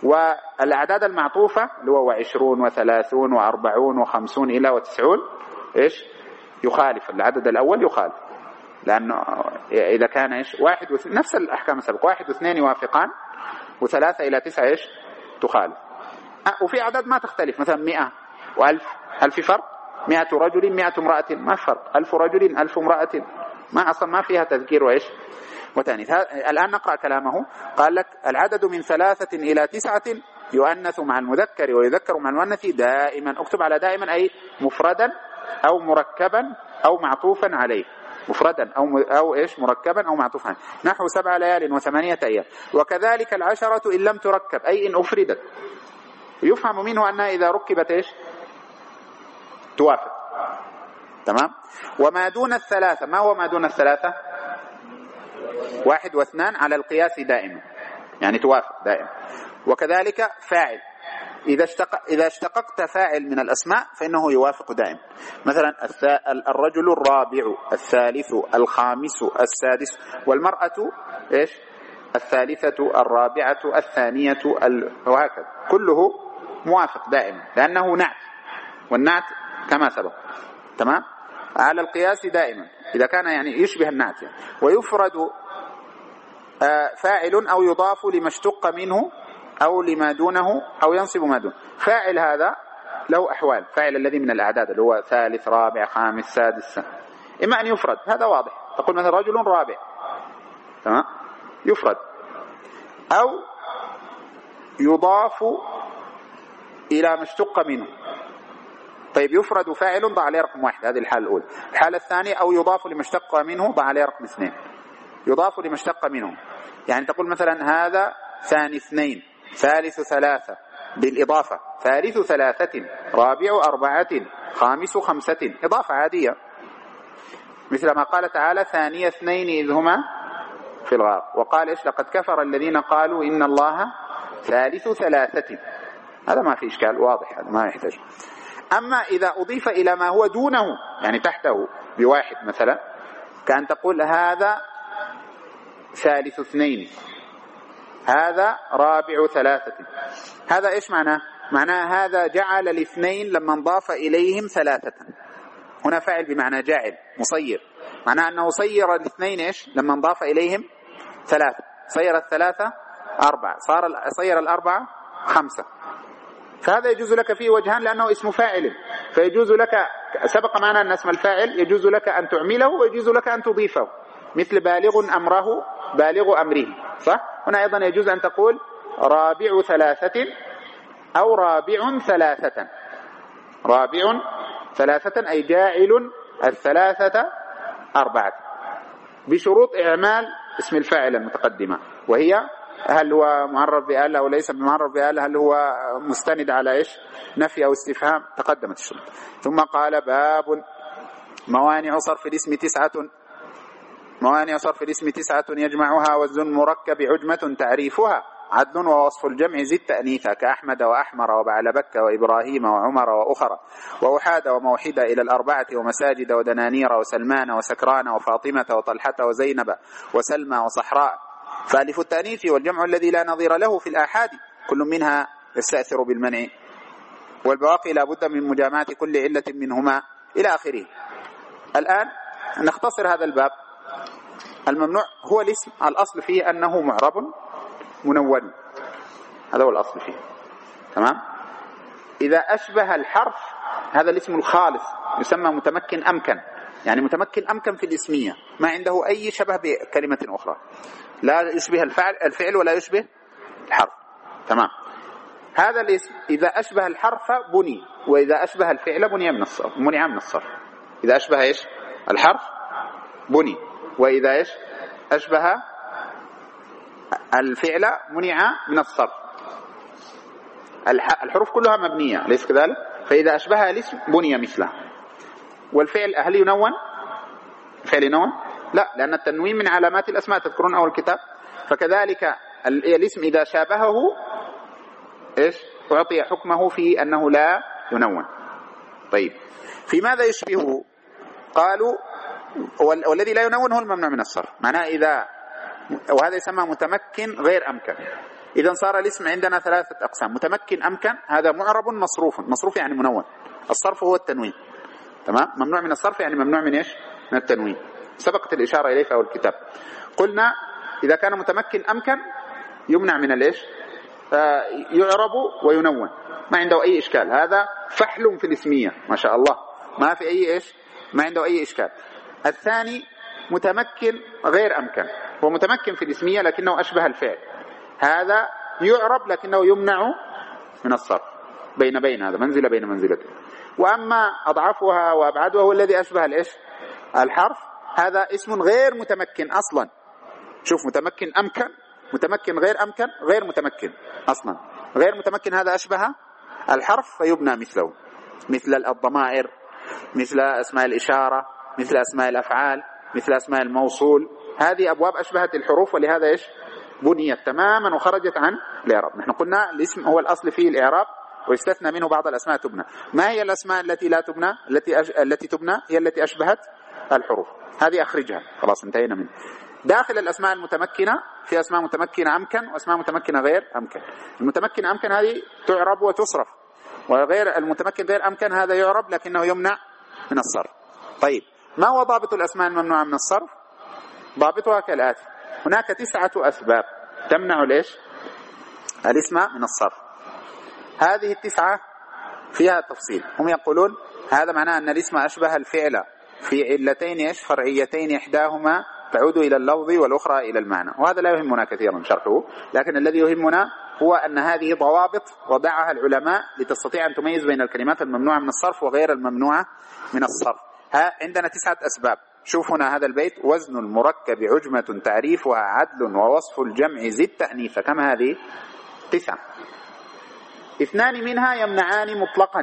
والأعداد المعطوفة اللي هو وعشرون وثلاثون وأربعون وخمسون إلى وتسعون إيش؟ يخالف. العدد الأول يخالف. لأنه إذا كان إيش؟ واحد واثنين نفس الأحكام السابقة. واحد واثنين يوافقان وثلاثة إلى تسعة إيش؟ تخالف. أه، وفي أعداد ما تختلف. مثلا مئة وألف هل في فرق؟ مئة رجل مئة امرأة ما فرق. ألف رجل ألف امرأة. ما أصلا ما فيها تذكير وإيش؟ وتأنيث الآن نقرأ كلامه. قال لك العدد من ثلاثة إلى تسعة يؤنث مع المذكر ويذكر مع المؤنث دائما. اكتب على دائما أي مفردا أو مركبا أو معطوفا عليه. مفردا أو أو إيش؟ مركبا أو معطوفا. نحو سبع ليال وثمانية أيام. وكذلك العشرة إن لم تركب أي إن أفردت. يفهم منه أنها إذا ركبت إيش؟ توافق. تمام؟ وما دون الثلاثة. ما هو ما دون الثلاثة؟ واحد واثنان على القياس دائما يعني توافق دائما وكذلك فاعل. إذا اشتق إذا اشتققت فاعل من الأسماء فإنه يوافق دائما مثلا الرجل الرابع الثالث الخامس السادس والمرأة إيش؟ الثالثة الرابعة الثانية وهكذا. كله موافق دائما لأنه نعت. والنعت كما سبق. تمام؟ على القياس دائما. إذا كان يعني يشبه النعت يعني. ويفرد فاعل أو يضاف لما اشتق منه أو لما دونه أو ينصب ما دونه فاعل هذا له أحوال. فاعل الذي من الأعداد اللي هو ثالث رابع خامس سادس إما أن يفرد. هذا واضح. تقول مثلا رجل رابع. تمام؟ يفرد. أو يضاف إلى ما اشتق منه. طيب يفرد فاعل ضع عليه رقم واحد. هذه الحالة الأولى. الحالة الثانية أو يضاف لما اشتق منه ضع عليه رقم اثنين. يضاف لما اشتق منه. يعني تقول مثلا هذا ثاني اثنين ثالث ثلاثة بالإضافة ثالث ثلاثة رابع أربعة خامس خمسة إضافة عادية. مثل ما قال تعالى ثاني اثنين إذ هما في الغار. وقال إيش؟ لقد كفر الذين قالوا إن الله ثالث ثلاثة. هذا ما في إشكال واضح هذا ما يحتاج. أما إذا أضيف إلى ما هو دونه يعني تحته بواحد مثلا كأن تقول هذا ثالث اثنين. هذا رابع ثلاثة. هذا إيش معناه؟ معناه هذا جعل الاثنين لما انضاف إليهم ثلاثة. هنا فاعل بمعنى جاعل مصير. معناه أنه صير الاثنين إيش؟ لما انضاف إليهم ثلاثة. صير الثلاثة أربعة. صار صير الأربعة خمسة. فهذا يجوز لك فيه وجهان لأنه اسم فاعل. فيجوز لك سبق معنا أن اسم الفاعل يجوز لك أن تعمله ويجوز لك أن تضيفه. مثل بالغ أمره بالغ أمره صح؟ هنا أيضا يجوز أن تقول رابع ثلاثة أو رابع ثلاثة. رابع ثلاثة أي جاعل الثلاثة أربعة. بشروط إعمال اسم الفاعل المتقدمة وهي هل هو معرف بآل أو ليس بمعرف بآل هل هو مستند على إيش؟ نفي أو استفهام تقدمت الشروط. ثم قال باب موانع صرف الاسم تسعة. موانع صرف الاسم تسعة يجمعها وزن مركب عجمة تعريفها. عدل ووصف الجمع زد تأنيثا كأحمد وأحمر وبعلبك وإبراهيم وعمر وأخرى وأحاد وموحد إلى الأربعة ومساجد ودنانير وسلمان وسكران وفاطمة وطلحة وزينب وسلمى وصحراء. فألف التأنيث والجمع الذي لا نظير له في الآحاد. كل منها يستأثر بالمنع. والبواقي لا بد من مجامعة كل علة منهما إلى آخره. الآن نختصر هذا الباب الممنوع هو الاسم. الأصل فيه أنه معرب منون. هذا هو الأصل فيه. تمام؟ إذا أشبه الحرف هذا الاسم الخالص يسمى متمكن أمكن. يعني متمكن أمكن في الإسمية. ما عنده أي شبه بكلمة أخرى. لا يشبه الفعل, الفعل ولا يشبه الحرف. تمام؟ هذا الاسم إذا أشبه الحرف بني وإذا أشبه الفعل بني من الصرف منع من الصرف. إذا أشبه إيش؟ الحرف بني. وإذا إيش؟ أشبه الفعل منع من الصرف. الحروف كلها مبنية ليس كذلك؟ فإذا أشبه الاسم بني مثله. والفعل هل ينون؟ الفعل ينون؟ لا لأن التنوين من علامات الأسماء تذكرون أول الكتاب. فكذلك الاسم إذا شابهه إيش؟ أعطي حكمه في أنه لا ينون. طيب في ماذا يشبهه قالوا والذي لا ينون هو الممنوع من الصرف. معناه إذا وهذا يسمى متمكن غير أمكن. إذا صار الاسم عندنا ثلاثة أقسام. متمكن أمكن هذا معرب مصروف. مصروف يعني منون. الصرف هو التنوين. تمام؟ ممنوع من الصرف يعني ممنوع من إيش؟ من التنوين. سبقت الإشارة إليه في الكتاب. قلنا إذا كان متمكن أمكن يمنع من الإيش؟ آه، يعرب وينون. ما عنده أي إشكال. هذا فحل في الاسمية ما شاء الله. ما في أي إيش؟ ما عنده أي إشكال. الثاني متمكن غير أمكن. هو متمكن في الاسمية لكنه أشبه الفعل. هذا يعرب لكنه يمنع من الصرف. بين بين هذا منزلة بين منزلتين وأما أضعفها وأبعدها هو الذي أشبه الإيش؟ الحرف. هذا اسم غير متمكن أصلا. شوف متمكن أمكن متمكن غير أمكن غير متمكن أصلا. غير متمكن هذا أشبه الحرف فيبنى مثله. مثل الضمائر مثل أسماء الإشارة. مثل أسماء الأفعال مثل أسماء الموصول. هذه أبواب أشبهت الحروف ولهذا إيش؟ بنيت تماما وخرجت عن الإعراب. نحن قلنا الاسم هو الأصل فيه الإعراب ويستثنى منه بعض الأسماء تبنى. ما هي الأسماء التي لا تبنى؟ التي أش... التي تبنى؟ هي التي أشبهت الحروف. هذه أخرجها. خلاص انتهينا منه. داخل الأسماء المتمكنة في أسماء متمكنة أمكن وأسماء متمكنة غير أمكن. المتمكن أمكن هذه تعرب وتصرف وغير المتمكن غير أمكن هذا يعرب لكنه يمنع من الصرف. طيب. ما هو ضابط الأسماء الممنوعة من الصرف؟ ضابطها كالآتي. هناك تسعة أسباب. تمنع ليش الإسم من الصرف. هذه التسعة فيها تفصيل. هم يقولون هذا معناه أن الإسم أشبه الفعل في علتين إيش؟ فرعيتين إحداهما تعود إلى اللفظ والأخرى إلى المعنى. وهذا لا يهمنا كثيرا شرحه. لكن الذي يهمنا هو أن هذه ضوابط وضعها العلماء لتستطيع أن تميز بين الكلمات الممنوعة من الصرف وغير الممنوعة من الصرف. ها عندنا تسعة أسباب. شوف هنا هذا البيت وزن المركب عجمة تعريفها عدل ووصف الجمع زد تأنيث كم هذه؟ تسعة. اثنان منها يمنعان مطلقا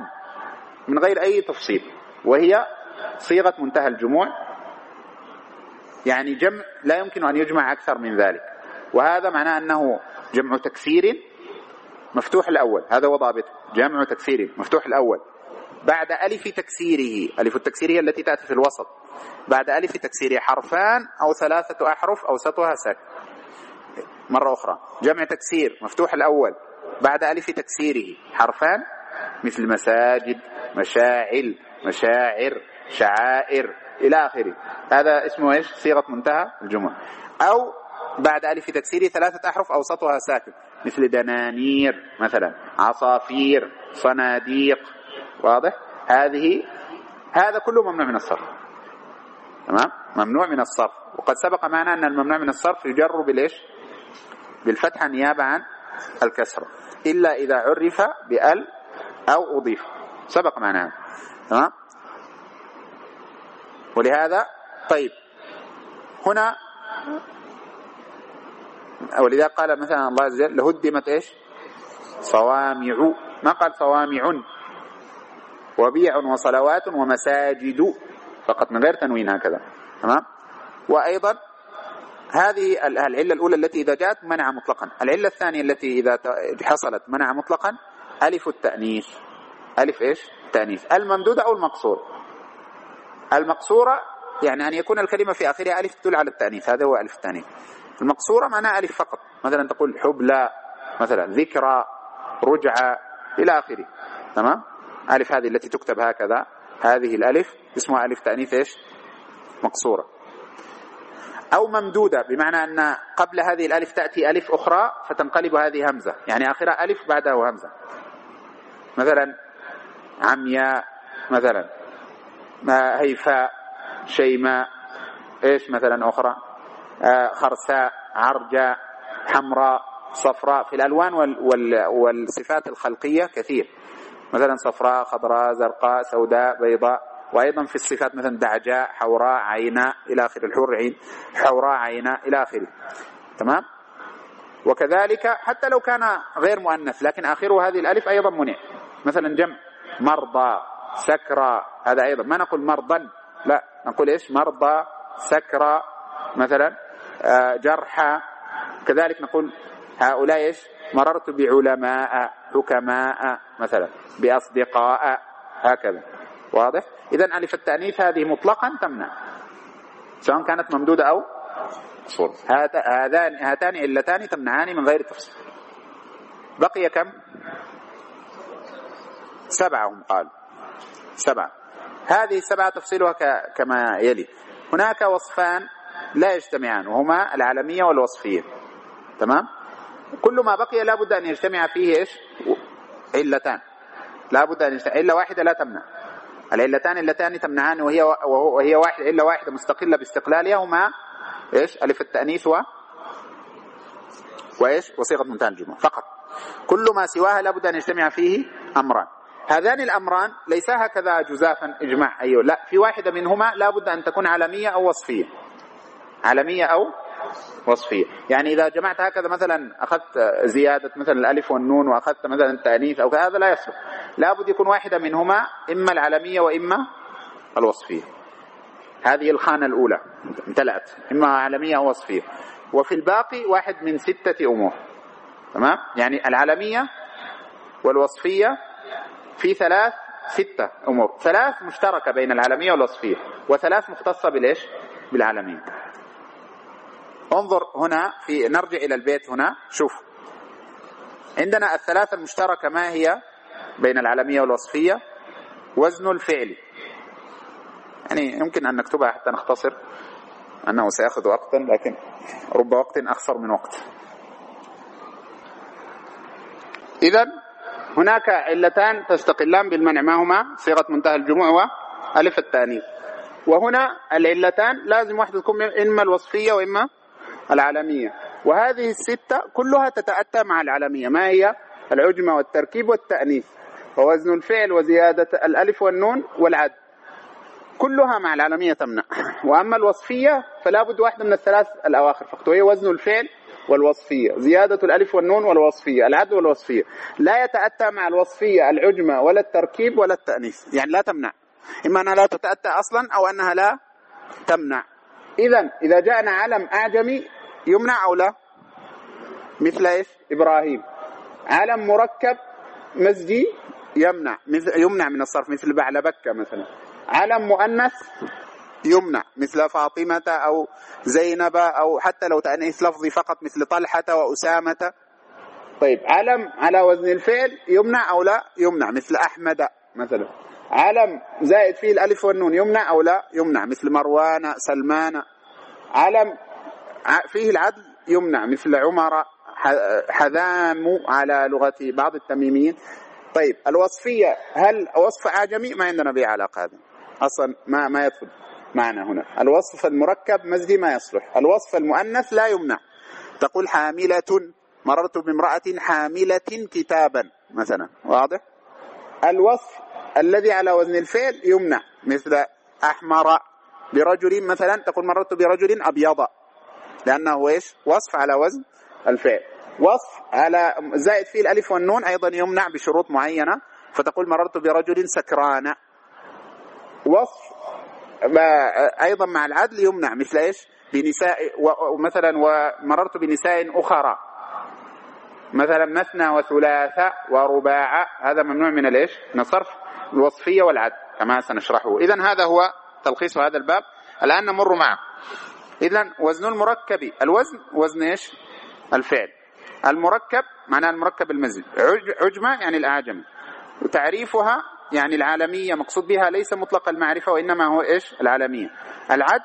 من غير أي تفصيل وهي صيغة منتهى الجموع. يعني جمع لا يمكن أن يجمع أكثر من ذلك. وهذا معناه أنه جمع تكسير مفتوح الأول. هذا هو ضابط. جمع تكسير مفتوح الأول. بعد ألف تكسيره. ألف التكسير هي التي تأتي في الوسط. بعد ألف تكسيره حرفان أو ثلاثة أحرف أوسطها ساكن مرة أخرى. جمع تكسير مفتوح الأول. بعد ألف تكسيره حرفان مثل مساجد مشاعل مشاعر شعائر إلى آخره. هذا اسمه إيش؟ صيغة منتهى الجمع أو بعد ألف تكسيره ثلاثة أحرف أوسطها ساكن مثل دنانير مثلا. عصافير صناديق. واضح؟ هذه هذا كله ممنوع من الصرف. تمام؟ ممنوع من الصرف. وقد سبق معنا أن الممنوع من الصرف يجر بالإيش؟ بالفتحة نيابة عن الكسرة إلا إذا عرف بأل أو أضيف. سبق معنا. تمام؟ ولهذا طيب. هنا ولذا قال مثلا الله عز وجل لهدمت إيش؟ صوامع. ما قال صوامع؟ وبيع وصلوات ومساجد. فقط من غير تنوين هكذا. تمام؟ وأيضا هذه العلة الأولى التي إذا جاءت منع مطلقا. العلة الثانية التي إذا حصلت منع مطلقا ألف التأنيث. ألف إيش؟ التانيث الممدودة أو المقصور المقصورة يعني أن يكون الكلمة في آخرها ألف تدل على التأنيث. هذا هو ألف التأنيث. المقصورة معناها ألف فقط. مثلا تقول حبلى مثلا ذكرى رجعة إلى آخره. تمام؟ ألف هذه التي تكتب هكذا. هذه الألف اسمها ألف تأنيث إيش؟ مقصورة. أو ممدودة بمعنى أن قبل هذه الألف تأتي ألف أخرى فتنقلب هذه همزة. يعني آخرها ألف بعده همزة. مثلا عمياء مثلا هيفاء شيماء إيش مثلا أخرى؟ آه، خرساء عرجاء حمراء صفراء في الألوان والصفات الخلقية كثير. مثلا صفراء خضراء زرقاء سوداء بيضاء. وأيضا في الصفات مثلا دعجاء حوراء عيناء إلى اخره الحور عين حوراء عيناء إلى آخره. تمام؟ وكذلك حتى لو كان غير مؤنث لكن آخره هذه الألف أيضا منع مثلا جمع مرضى سكرى هذا أيضا. ما نقول مرضا لا. نقول إيش؟ مرضى سكرى مثلا آه، جرحى. كذلك نقول هؤلاء إيش؟ مررت بعلماء حكماء مثلا بأصدقاء هكذا. واضح؟ إذا ألف التأنيث هذه مطلقا تمنع سواء كانت ممدودة أو صور هاتان هاتان علتان تمنعان من غير تفصيل. بقي كم؟ سبعة هم قالوا. سبعة. هذه السبعة تفصيلها كما يلي. هناك وصفان لا يجتمعان وهما العالمية والوصفية. تمام؟ كل ما بقي لابد أن يجتمع فيه إيش؟ علتان. لابد أن يجتمع. علة واحدة لا تمنع. العلتان اللتان تمنعان وهي وهي واحد علة واحدة مستقلة باستقلالها هما إيش؟ ألف التأنيث و وإيش؟ وصيغة منتهى الجمع فقط. كل ما سواها لابد أن يجتمع فيه أمران. هذان الأمران ليس هكذا جزافا إجماع أيوه. لا في واحدة منهما لا بد أن تكون عالمية أو وصفية. عالمية أو وصفية يعني إذا جمعت هكذا مثلا أخذت زيادة مثلا الألف والنون وأخذت مثلا التأنيث أو هذا لا يصلح. لا بد يكون واحدة منهما إما العالمية وإما الوصفية. هذه الخانة الأولى امتلأت إما عالمية أو وصفية. وفي الباقي واحد من ستة أمور. تمام؟ يعني العالمية والوصفية في ثلاث ستة أمور. ثلاث مشتركة بين العالمية والوصفية وثلاث مختصة بالإيش بالعالمية. انظر هنا في نرجع إلى البيت هنا. شوف. عندنا الثلاثة المشتركة ما هي؟ بين العالمية والوصفية. وزن الفعل. يعني يمكن أن نكتبها حتى نختصر. أنه سيأخذ وقتا لكن رب وقت أخسر من وقت. إذا هناك علتان تستقلان بالمنع. ما هما؟ صيغة منتهى الجموع وألف التأنيث. وهنا العلتان لازم واحدة تكون إما الوصفية وإما العالمية. وهذه الستة كلها تتأتى مع العالمية. ما هي؟ العجمة والتركيب والتأنيث. ووزن الفعل وزيادة الألف والنون والعد. كلها مع العالمية تمنع. وأما الوصفية فلا بد واحدة من الثلاث الأواخر فقط. وهي وزن الفعل والوصفية. زيادة الألف والنون والوصفية. العد والوصفية. لا يتأتى مع الوصفية العجمة ولا التركيب ولا التأنيث. يعني لا تمنع. إما أنها لا تتأتى أصلا أو أنها لا تمنع. إذا إذا جاءنا علم أعجمي يمنع أو لا؟ مثل إيش؟ إبراهيم. علم مركب مزجي يمنع. يمنع من الصرف مثل بعلبكة مثلا. علم مؤنث يمنع. مثل فاطمة أو زينب أو حتى لو تأنيث لفظي فقط مثل طلحة وأسامة. طيب علم على وزن الفعل يمنع أو لا؟ يمنع. مثل أحمد مثلا. علم زائد فيه الألف والنون يمنع أو لا؟ يمنع. مثل مروان سلمان. علم فيه العدل يمنع مثل عمر حذام على لغة بعض التميميين. طيب الوصفية هل وصف عجمي ما عندنا به علاقة هذا أصلا ما ما يدخل معنا هنا. الوصف المركب مزدي ما يصلح. الوصف المؤنث لا يمنع. تقول حاملة مررت بامرأة حاملة كتابا مثلا واضح؟ الوصف الذي على وزن الفعل يمنع مثل أحمر برجل مثلا تقول مررت برجل أبيض. لأنه إيش؟ وصف على وزن الفعل. وصف على زائد فيه الألف والنون أيضا يمنع بشروط معينة فتقول مررت برجل سكران. وصف أيضا مع العدل يمنع مثل إيش؟ بنساء ومثلا ومررت بنساء أخرى. مثلا مثنى وثلاثة ورباع هذا ممنوع من الإيش؟ من الصرف الوصفية والعدل كما سنشرحه. إذا هذا هو تلخيص هذا الباب. الآن نمر معه. إذا وزن المركب الوزن وزن إيش؟ الفعل. المركب معناه المركب المزج عجمة يعني الأعجم وتعريفها يعني العالمية مقصود بها ليس مطلق المعرفة وإنما هو إيش؟ العالمية. العد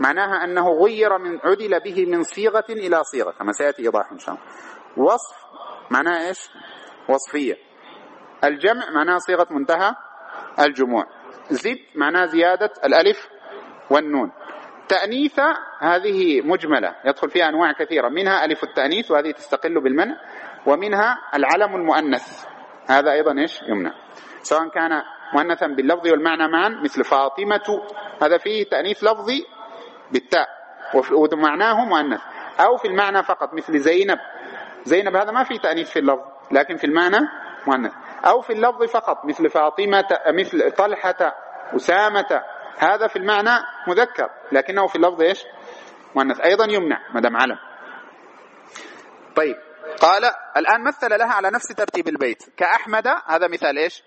معناها أنه غير من عدل به من صيغة إلى صيغة كما سيأتي إيضاح إن شاء الله. وصف معناه إيش؟ وصفية. الجمع معناه صيغة منتهى الجموع. زد معناه زيادة الألف والنون. تأنيثة هذه مجملة. يدخل فيها أنواع كثيرة. منها ألف التأنيث وهذه تستقل بالمنع. ومنها العلم المؤنث. هذا أيضا إيش؟ يمنع. سواء كان مؤنثا باللفظ والمعنى معا مثل فاطمة. هذا فيه تأنيث لفظي بالتاء. ومعناه مؤنث. أو في المعنى فقط مثل زينب. زينب هذا ما فيه تأنيث في اللفظ لكن في المعنى مؤنث. أو في اللفظ فقط مثل فاطمة مثل طلحة أسامة. هذا في المعنى مذكر لكنه في اللفظ إيش؟ مؤنث. أيضا يمنع ما دام علم. طيب قال الآن مثل لها على نفس ترتيب البيت. كأحمد هذا مثال إيش؟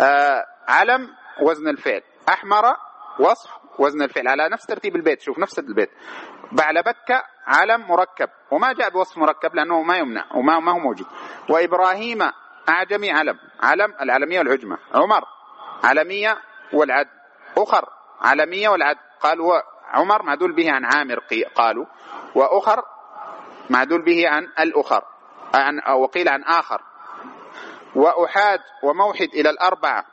آه علم وزن الفعل. أحمر وصف وزن الفعل. على نفس ترتيب البيت شوف نفس البيت. بعلبك علم مركب. وما جاء بوصف مركب لأنه ما يمنع وما ما هو موجود. وإبراهيم أعجمي علم. علم العلمية والعجمة. عمر علمية والعد أخر عالمية والعد. قالوا عمر معدول به عن عامر قالوا. وأخر معدول به عن الأخر عن وقيل عن آخر. وأحاد وموحد إلى الأربعة.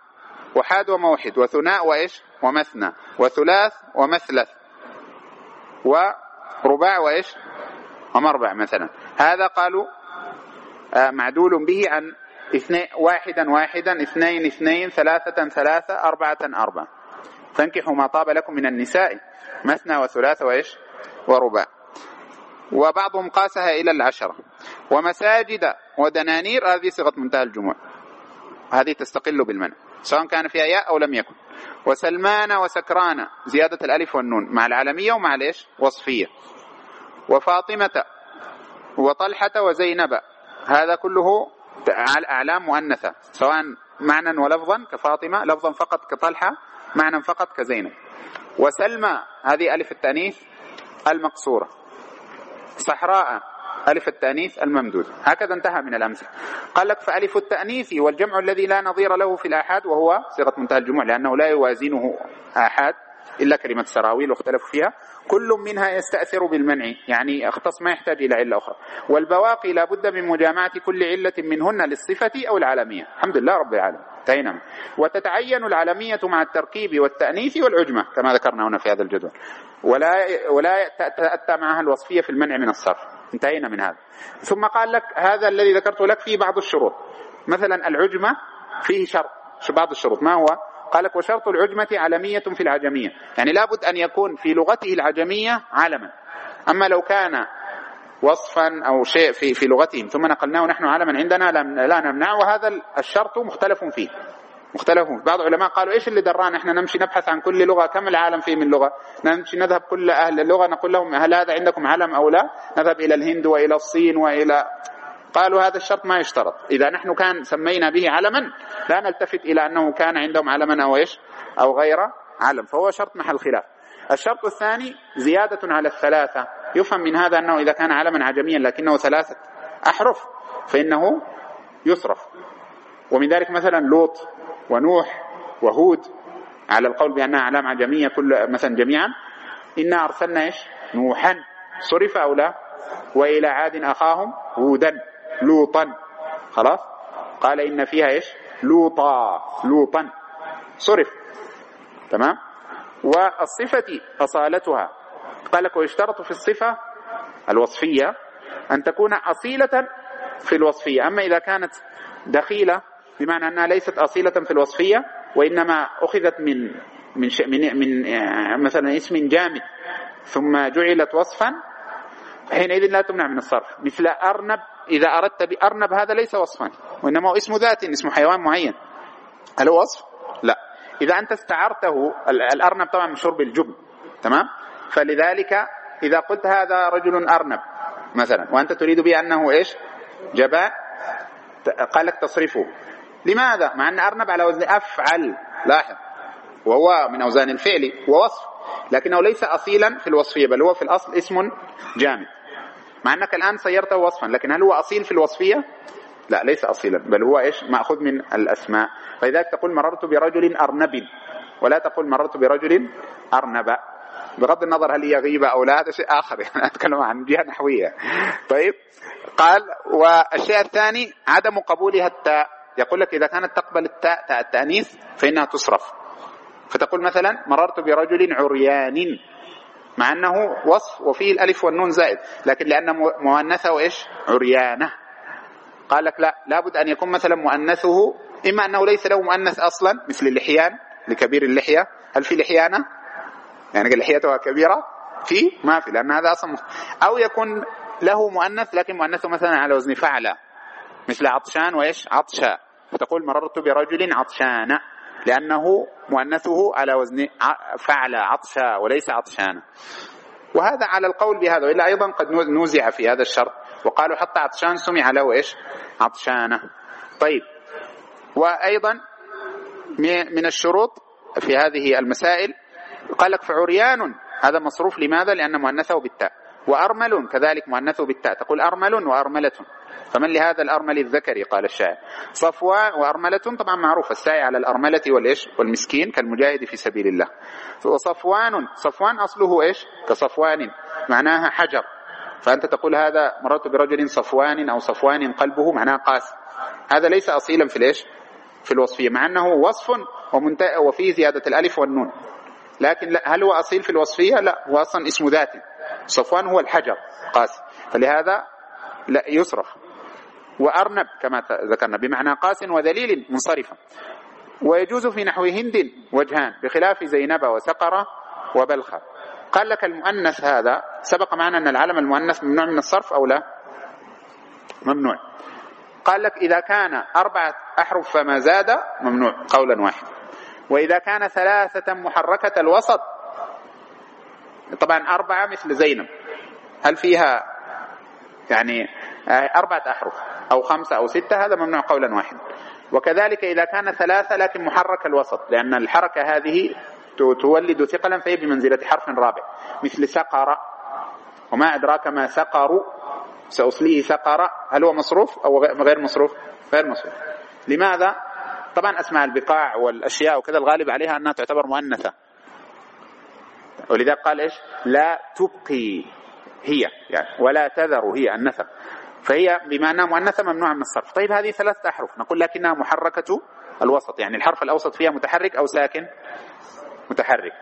أحاد وموحد وثناء وإيش؟ ومثنى. وثلاث ومثلث. ورباع وإيش؟ ومربع مثلا. هذا قالوا آه، معدول به عن اثنين واحدا واحدا اثنين اثنين ثلاثة ثلاثة أربعة أربعة. فانكحوا ما طاب لكم من النساء مثنى وثلاث وإيش ورباع. وبعضهم قاسها إلى العشرة. ومساجد ودنانير هذه صيغة منتهى الجموع. هذه تستقل بالمنع سواء كان فيها ياء أو لم يكن. وسلمان وسكران زيادة الألف والنون مع العالمية ومع ليش وصفية. وفاطمة وطلحة وزينب هذا كله أعلام مؤنثة سواء معنى ولفظا كفاطمة لفظا فقط كطلحة معنى فقط كزينب. وسلمى هذه ألف التأنيث المقصورة. صحراء ألف التأنيث الممدود هكذا انتهى من الأمثلة. قال لك فألف التأنيث والجمع الذي لا نظير له في الآحاد وهو صيغة منتهى الجموع لأنه لا يوازنه آحاد إلا كلمة سراويل واختلفوا فيها. كل منها يستأثر بالمنع يعني أختص ما يحتاج إلى علة أخرى. والبواقي لا بد من مجامعة كل علة منهن للصفة أو العالمية. الحمد لله رب العالمين. انتهينا وتتعين العالمية مع التركيب والتأنيث والعجمة كما ذكرنا هنا في هذا الجدول. ولا ولا تأتى معها الوصفية في المنع من الصرف. انتهينا من هذا. ثم قال لك هذا الذي ذكرته لك فيه بعض الشروط. مثلا العجمة فيه شرط بعض الشروط. ما هو؟ قال لك وشرط العجمة علمية في العجمية. يعني لابد أن يكون في لغته العجمية علما أما لو كان وصفا أو شيء في في لغتهم ثم نقلناه نحن علما عندنا لا نمنع وهذا الشرط مختلف فيه. مختلف بعض العلماء قالوا إيش اللي درانا إحنا نمشي نبحث عن كل لغة كم العالم فيه من لغة؟ نمشي نذهب كل أهل اللغة نقول لهم هل هذا عندكم علم أو لا؟ نذهب إلى الهند وإلى الصين وإلى قالوا هذا الشرط ما يشترط. إذا نحن كان سمينا به علما لا نلتفت إلى أنه كان عندهم علما أو إيش؟ أو غير علم. فهو شرط محل خلاف. الشرط الثاني زيادة على الثلاثة. يفهم من هذا أنه إذا كان علما عجميا لكنه ثلاثة أحرف فإنه يصرف. ومن ذلك مثلا لوط ونوح وهود على القول بأنها أعلام عجمية كل مثلا جميعا. إنا أرسلنا إيش؟ نوحا. صرف أو لا؟ وإلى عاد أخاهم هودا. لوطا. خلاص؟ قال إن فيها إيش؟ لوطا. لوطا. صرف. تمام؟ والصفة أصالتها. قال لك ويشترط في الصفة الوصفية أن تكون أصيلة في الوصفية. أما إذا كانت دخيلة بمعنى أنها ليست أصيلة في الوصفية وإنما أخذت من من من, من مثلا اسم جامد ثم جعلت وصفا حينئذ لا تمنع من الصرف. مثل أرنب إذا أردت بأرنب هذا ليس وصفا وإنما هو اسم ذات اسم حيوان معين. هل هو وصف؟ لا. إذا أنت استعرته الأرنب طبعا من شرب الجبن تمام؟ فلذلك إذا قلت هذا رجل أرنب مثلا وأنت تريد به أنه إيش؟ جباء قال لك تصرفه. لماذا؟ مع أن أرنب على وزن أفعل. لاحظ. وهو من أوزان الفعل ووصف لكنه ليس أصيلا في الوصفية بل هو في الأصل اسم جامد. مع أنك الآن صيرته وصفا لكن هل هو أصيل في الوصفية؟ لا ليس أصيلا بل هو إيش؟ مأخوذ من الأسماء. فلذلك تقول مررت برجل أرنب. ولا تقول مررت برجل أرنب. بغض النظر هل هي غيبة أو لا هذا شيء آخر. *laughs* يعني أتكلم عن جهة نحوية. طيب قال والشيء الثاني عدم قبولها التاء. يقول لك إذا كانت تقبل التاء تاء التأنيث فإنها تصرف. فتقول مثلا مررت برجل عريان. مع أنه وصف وفيه الألف والنون زائد لكن لأن مؤنثه إيش؟ عريانة. قال لك لا لابد أن يكون مثلا مؤنثه إما أنه ليس له مؤنث أصلا مثل اللحيان لكبير اللحية. هل في لحيانة؟ يعني لحيتها كبيرة. في؟ ما في لأن هذا أصلا أو يكون له مؤنث لكن مؤنثه مثلا على وزن فعل مثل عطشان وإيش؟ عطشا فتقول مررت برجل عطشان. لأنه مؤنثه على وزن فعل عطشا وليس عطشانا وهذا على القول بهذا وإلا أيضا قد نوزع في هذا الشرط. وقالوا حتى عطشان سمع له إيش؟ عطشانة. طيب. وأيضا من الشروط في هذه المسائل قال لك فعريان هذا مصروف لماذا؟ لأن مؤنثه بالتاء. وأرمل كذلك مؤنثه بالتاء تقول أرمل وأرملة فمن لهذا الأرمل الذكري؟ قال الشاعر. صفوان وأرملة طبعا معروف الساعي على الأرملة والإيش؟ والمسكين كالمجاهد في سبيل الله. وصفوان صفوان أصله إيش؟ كصفوان معناها حجر. فأنت تقول هذا مررت برجل صفوان أو صفوان قلبه معناه قاس. هذا ليس أصيلا في الإيش؟ في الوصفية مع أنه وصف وفيه زيادة الألف والنون. لكن هل هو أصيل في الوصفية؟ لا هو أصلا اسم ذاته صفوان هو الحجر قاس فلهذا لا يصرف وأرنب كما ذكرنا بمعنى قاس وذليل منصرفا ويجوز في نحو هند وجهان بخلاف زينب وسقرة وبلخة قال لك المؤنث هذا سبق معنا أن العلم المؤنث ممنوع من الصرف أو لا؟ ممنوع. قال لك إذا كان أربعة أحرف فما زاد ممنوع قولا واحدا. وإذا كان ثلاثة محركة الوسط طبعا أربعة مثل زينب. هل فيها يعني أربعة أحرف أو خمسة أو ستة؟ هذا ممنوع قولا واحدا. وكذلك إذا كان ثلاثة لكن محرك الوسط لأن الحركة هذه تولد ثقلا فهي بمنزلة حرف رابع. مثل سقر. وما أدراك ما سقر؟ سأصليه سقر. هل هو مصروف أو غير مصروف؟ غير مصروف. لماذا؟ طبعا أسماء البقاع والأشياء وكذا الغالب عليها أنها تعتبر مؤنثة. ولذا قال إيش؟ لا تبقي هي يعني ولا تذر هي النثر. فهي بما أنها مؤنثة ممنوعة من الصرف. طيب هذه ثلاثة أحرف. نقول لكنها محركة الوسط يعني الحرف الأوسط فيها متحرك أو ساكن متحرك.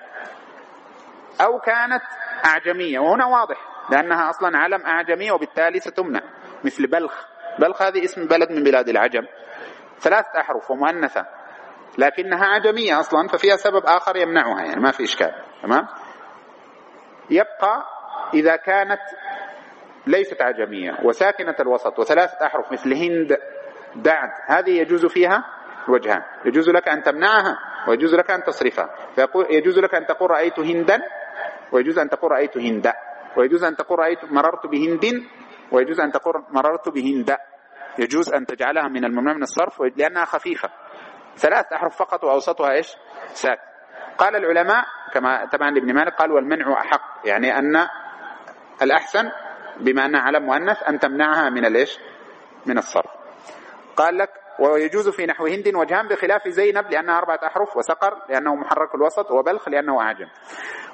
أو كانت أعجمية وهنا واضح لأنها أصلا علم أعجمي وبالتالي ستمنع مثل بلخ. بلخ هذه اسم بلد من بلاد العجم. ثلاث أحرف ومؤنثة لكنها عجمية أصلا ففيها سبب آخر يمنعها يعني ما في إشكال تمام؟ يبقى إذا كانت ليست عجمية وساكنة الوسط وثلاثة أحرف مثل هند دعد هذه يجوز فيها وجهان. يجوز لك أن تمنعها ويجوز لك أن تصرفها. يجوز لك أن تقول رأيت هندا ويجوز أن تقول رأيت هندا ويجوز أن تقول رأيت مررت بهند ويجوز أن تقول مررت بهند. يجوز أن تجعلها من الممنوع من الصرف لأنها خفيفة. ثلاث أحرف فقط وأوسطها إيش؟ ساك قال العلماء كما طبعا لابن مالك قال والمنع أحق. يعني أن الأحسن بما أنها علم مؤنث أن تمنعها من الإيش؟ من الصرف. قال لك ويجوز في نحو هند وجهان بخلاف زينب لأنها أربعة أحرف وسقر لأنه محرك الوسط وبلخ لأنه أعجم.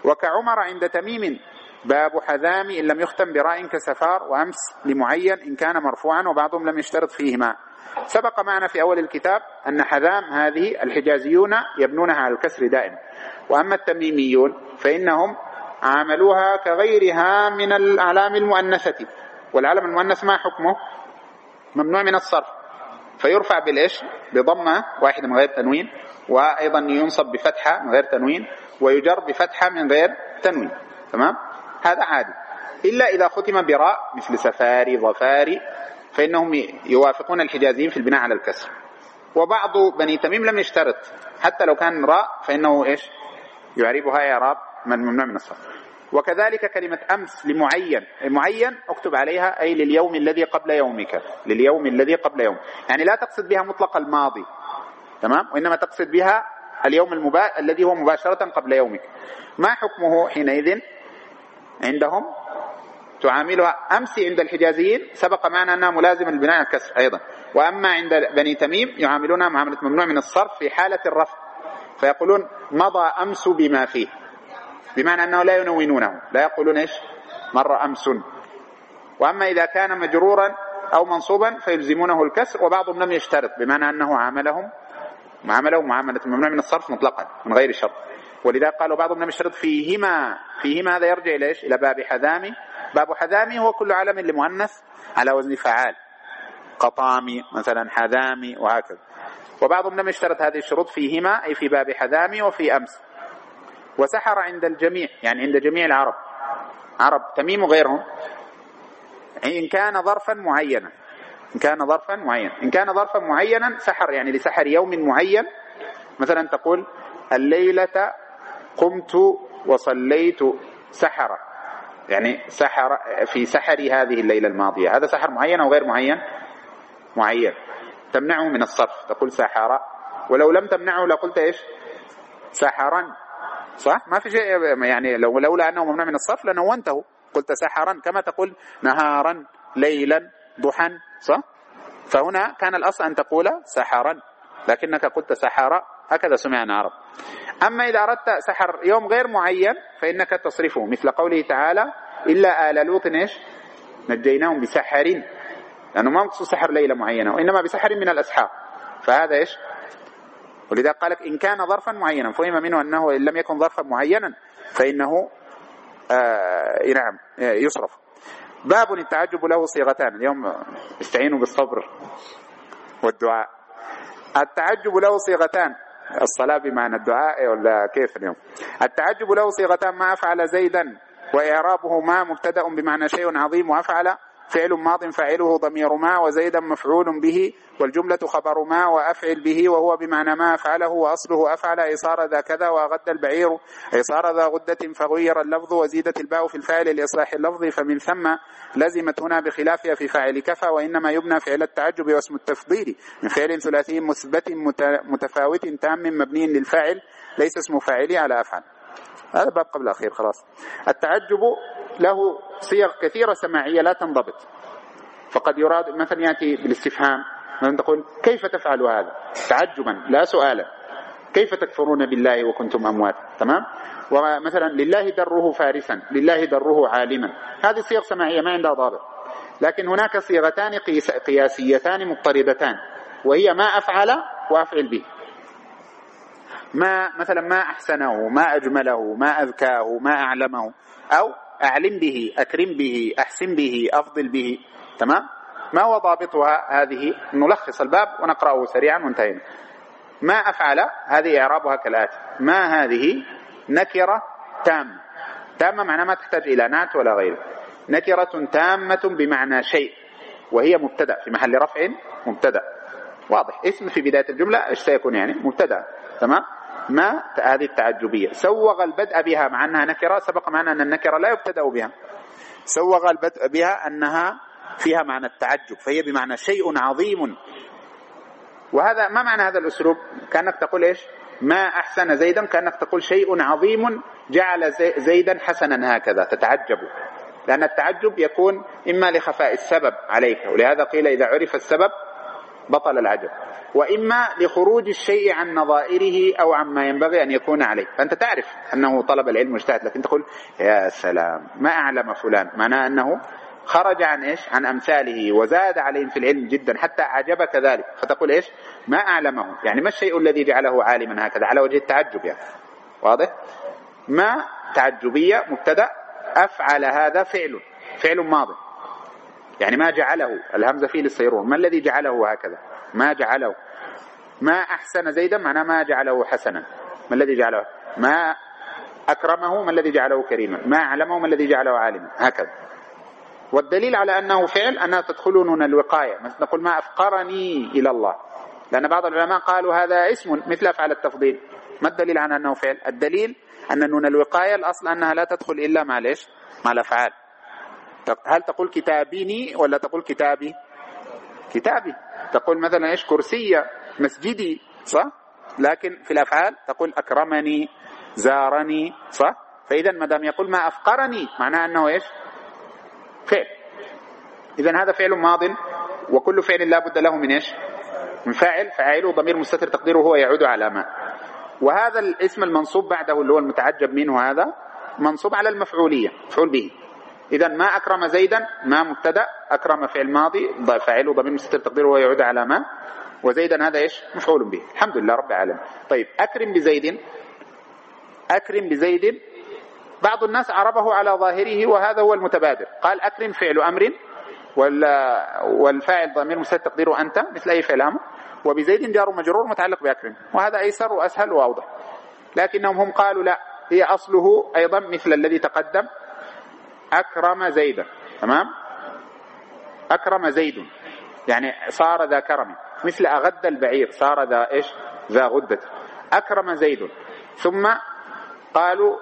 وكعمر عند تميم باب حذام إن لم يختم براء كسفار وأمس لمعين إن كان مرفوعا وبعضهم لم يشترط فيهما. سبق معنا في أول الكتاب أن حذام هذه الحجازيون يبنونها على الكسر دائما. وأما التميميون فإنهم عاملوها كغيرها من الأعلام المؤنثة. والعلم المؤنث ما حكمه؟ ممنوع من الصرف. فيرفع بالإيش؟ بضمة واحدة من غير تنوين وأيضا ينصب بفتحة من غير تنوين ويجر بفتحة من غير تنوين. تمام؟ هذا عادي. إلا إذا ختم براء مثل سفاري ظفاري فإنهم يوافقون الحجازيين في البناء على الكسر. وبعض بني تميم لم يشترط. حتى لو كان راء فإنه إيش؟ يعربها إعراب من ممنوع من الصرف. وكذلك كلمة أمس لمعين. معين أكتب عليها أي لليوم الذي قبل يومك. لليوم الذي قبل يوم. يعني لا تقصد بها مطلق الماضي. تمام؟ وإنما تقصد بها اليوم المبا... الذي هو مباشرة قبل يومك. ما حكمه حينئذ؟ عندهم تعاملها أمس عند الحجازيين سبق معنا أنها ملازمة للبناء الكسر أيضا. وأما عند بني تميم يعاملونها معاملة ممنوع من الصرف في حالة الرفع فيقولون مضى أمس بما فيه. بمعنى أنه لا ينونونه لا يقولون إيش؟ مر أمس. وأما إذا كان مجرورا أو منصوبا فيلزمونه الكسر وبعضهم لم يشترط. بمعنى أنه عاملهم معاملة ممنوع من الصرف مطلقا من غير شرط. ولذا قالوا بعضهم لم يشترط فيهما فيهما هذا يرجع إلى إيش؟ إلى باب حذامي. باب حذامي هو كل علم لمؤنث على وزن فعال. قطامي مثلا حذامي وهكذا. وبعضهم لم يشترط هذه الشروط فيهما أي في باب حذامي وفي أمس. وسحر عند الجميع يعني عند جميع العرب. عرب تميم وغيرهم إن كان ظرفا معينا. إن كان ظرفا معينا. إن كان ظرفا معينا سحر يعني لسحر يوم معين. مثلا تقول الليلة قمت وصليت سحر يعني سحر في سحري هذه الليلة الماضية. هذا سحر معين أو غير معين؟ معين. تمنعه من الصرف. تقول سحر. ولو لم تمنعه لقلت إيش؟ سحرا. صح؟ ما في شيء يعني لو لولا أنه ممنوع من الصرف لنونته. قلت سحرا كما تقول نهارا ليلا ضحى. صح؟ فهنا كان الأصل أن تقول سحرا. لكنك قلت سحر هكذا سمعنا عرب. أما إذا أردت سحر يوم غير معين فإنك تصرفه مثل قوله تعالى إلا آل لوط إيش؟ نجيناهم بسحر لأنه ما مقصود سحر ليلة معينة وإنما بسحر من الأسحار. فهذا إيش؟ ولذا قالك إن كان ظرفا معينا فهم منه أنه إن لم يكن ظرفا معينا فإنه آه نعم يصرف. باب التعجب له صيغتان اليوم استعينوا بالصبر والدعاء. التعجب له صيغتان. الصلاة بمعنى الدعاء ولا كيف اليوم؟ التعجب له صيغتان ما أفعل زيدا وإعرابه ما مبتدأ بمعنى شيء عظيم وأفعل فعل ماض فاعله ضمير ما وزيدا مفعول به والجملة خبر ما وأفعل به وهو بمعنى ما أفعله وأصله أفعل. أي صار ذا كذا وغد البعير. أي صار ذا غدة فغير اللفظ وزيدت الباء في الفاعل لإصلاح اللفظ. فمن ثم لزمت هنا بخلافها في فاعل كفى وإنما يبنى فعل التعجب واسم التفضيل من فعل ثلاثي مثبت متفاوت تام مبني للفاعل. ليس اسم فاعلي على أفعل. هذا باب قبل الأخير خلاص. التعجب له صيغ كثيرة سماعية لا تنضبط. فقد يراد مثلا يأتي بالاستفهام مثلا تقول كيف تفعل هذا؟ تعجبا لا سؤالا. كيف تكفرون بالله وكنتم أموات؟ تمام؟ ومثلا لله دره فارسا لله دره عالما. هذه صيغ سماعية ما عندها ضابط. لكن هناك صيغتان قياسيتان مضطردتان وهي ما أفعل وأفعل به. ما مثلا ما أحسنه ما أجمله ما أذكاه ما أعلمه أو أعلم به أكرم به أحسن به أفضل به. تمام؟ ما هو ضابطها هذه؟ نلخص الباب ونقرأه سريعا وانتهينا. ما أفعل؟ هذه إعرابها كالآتي. ما هذه؟ نكرة تامة. تامة معناها ما تحتاج إلى نات ولا غيره. نكرة تامة بمعنى شيء وهي مبتدأ. في محل رفع مبتدأ. واضح. اسم في بداية الجملة إيش سيكون يعني؟ مبتدأ. تمام؟ ما هذه التعجبية. سوغ البدء بها مع أنها نكرة سبق معنا أن النكرة لا يبتدأ بها. سوغ البدء بها أنها فيها معنى التعجب فهي بمعنى شيء عظيم. وهذا ما معنى هذا الأسلوب؟ كأنك تقول إيش؟ ما أحسن زيدا كأنك تقول شيء عظيم جعل زيدا حسنا هكذا تتعجب. لأن التعجب يكون إما لخفاء السبب عليك ولهذا قيل إذا عرف السبب بطل العجب. وإما لخروج الشيء عن نظائره أو عما ينبغي أن يكون عليه. فأنت تعرف أنه طلب العلم مجتهد لكن تقول يا سلام ما أعلم فلان؟ معناه أنه خرج عن إيش؟ عن أمثاله وزاد عليهم في العلم جدا حتى أعجبك ذلك. فتقول إيش؟ ما أعلمه. يعني ما الشيء الذي جعله عالما هكذا؟ على وجه التعجب يعني. واضح؟ ما تعجبية مبتدأ أفعل هذا فعل. فعل ماضي. يعني ما جعله الهمزة فيه للصيرون. ما الذي جعله هكذا؟ ما جعله. ما أحسن زيدا معناه ما جعله حسنا. ما الذي جعله؟ ما أكرمه ما الذي جعله كريما. ما أعلمه ما الذي جعله عالما. هكذا. والدليل على أنه فعل أنها تدخل نون الوقاية نقول ما أفقرني إلى الله. لأن بعض العلماء قالوا هذا اسم مثل أفعال التفضيل. ما الدليل على أنه فعل؟ الدليل أن نون الوقاية الأصل أنها لا تدخل إلا مع ليش؟ مع الأفعال. هل تقول كتابيني ولا تقول كتابي؟ كتابي. تقول مثلا إيش كرسي مسجدي صح؟ لكن في الأفعال تقول أكرمني زارني صح؟ فاذا ما دام يقول ما أفقرني معناه أنه إيش؟ فعل. اذا هذا فعل ماض وكل فعل لا بد له من إيش؟ من فاعل. فاعله ضمير مستتر تقديره هو يعود على ما. وهذا الاسم المنصوب بعده اللي هو المتعجب منه هذا منصوب على المفعولية مفعول به. إذا ما أكرم زيدا ما مبتدأ أكرم فعل ماضي فاعله ضمير مستتر تقديره ويعود على ما؟ وزيدا هذا إيش؟ مفعول به. الحمد لله رب العالمين. طيب أكرم بزيد أكرم بزيد بعض الناس عربه على ظاهره وهذا هو المتبادر. قال أكرم فعل أمر والفاعل ضمير مستتر تقديره أنت مثل أي فعل أمر. وبزيد جار مجرور متعلق بأكرم. وهذا أيسر وأسهل وأوضح. لكنهم هم قالوا لا هي أصله أيضا مثل الذي تقدم. أكرم زيدا. تمام؟ أكرم زيد. يعني صار ذا كرم. مثل أغد البعير. صار ذا إيش؟ ذا غدة. أكرم زيد. ثم قالوا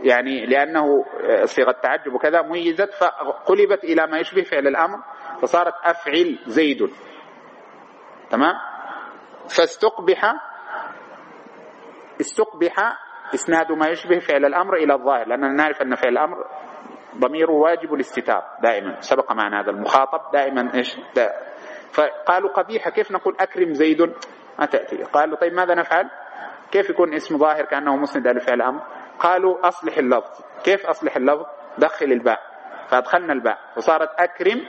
يعني لأنه صيغة تعجب وكذا ميزت فقلبت إلى ما يشبه فعل الأمر فصارت أفعل زيد. تمام؟ فاستقبح استقبح إسناد ما يشبه فعل الأمر إلى الظاهر لأننا نعرف أن فعل الأمر ضميره واجب الاستتار دائما. سبق معنا هذا المخاطب دائما إيش؟ دا فقالوا قبيحة كيف نقول أكرم زيد؟ ما تأتي. قالوا طيب ماذا نفعل؟ كيف يكون اسم ظاهر كأنه مسند ألف فعل أمر قالوا أصلح اللفظ. كيف أصلح اللفظ؟ دخل الباء. فأدخلنا الباء. وصارت أكرم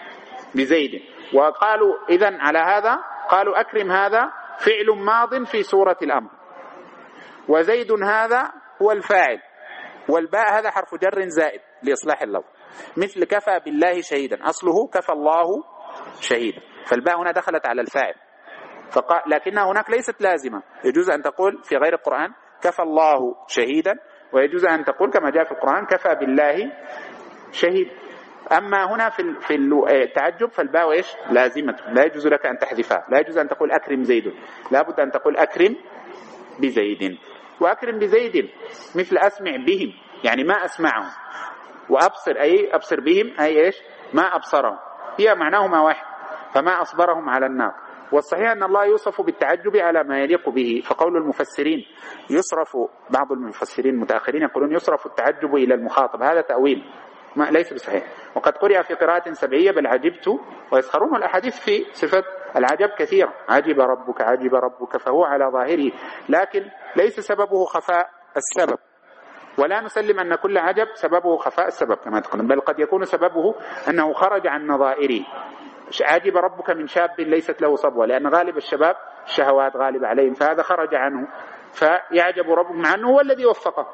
بزيد. وقالوا إذا على هذا؟ قالوا أكرم هذا فعل ماض في سورة الأمر. وزيد هذا هو الفاعل. والباء هذا حرف جر زائد. لإصلاح اللفظ مثل كفى بالله شهيدا. أصله كفى الله شهيدا. فالباء هنا دخلت على الفاعل. فقال لكنها هناك ليست لازمة. يجوز أن تقول في غير القرآن كفى الله شهيدا ويجوز أن تقول كما جاء في القرآن كفى بالله شهيد. أما هنا في في التعجب فالباء إيش؟ لازمة. لا يجوز لك أن تحذفها. لا يجوز أن تقول أكرم زيد. لا بد أن تقول أكرم بزيد. وأكرم بزيد مثل أسمع بهم. يعني ما أسمعهم. وأبصر أي؟ أبصر بهم. أي إيش؟ ما أبصرهم. هي معناهما واحد. فما أصبرهم على النار. والصحيح أن الله يوصف بالتعجب على ما يليق به. فقول المفسرين يصرف بعض المفسرين المتأخرين يقولون يصرف التعجب إلى المخاطب. هذا تأويل. ما ليس بصحيح. وقد قرئ في قراءة سبعية بل عجبت ويسخرون الأحاديث في صفة العجب كثير عجب ربك عجب ربك فهو على ظاهره. لكن ليس سببه خفاء السبب. ولا نسلم أن كل عجب سببه خفاء السبب كما تقول. بل قد يكون سببه أنه خرج عن نظائره. عجب ربك من شاب ليست له صبوة لأن غالب الشباب الشهوات غالب عليهم فهذا خرج عنه. فيعجب ربك مع أنه هو الذي وفقه.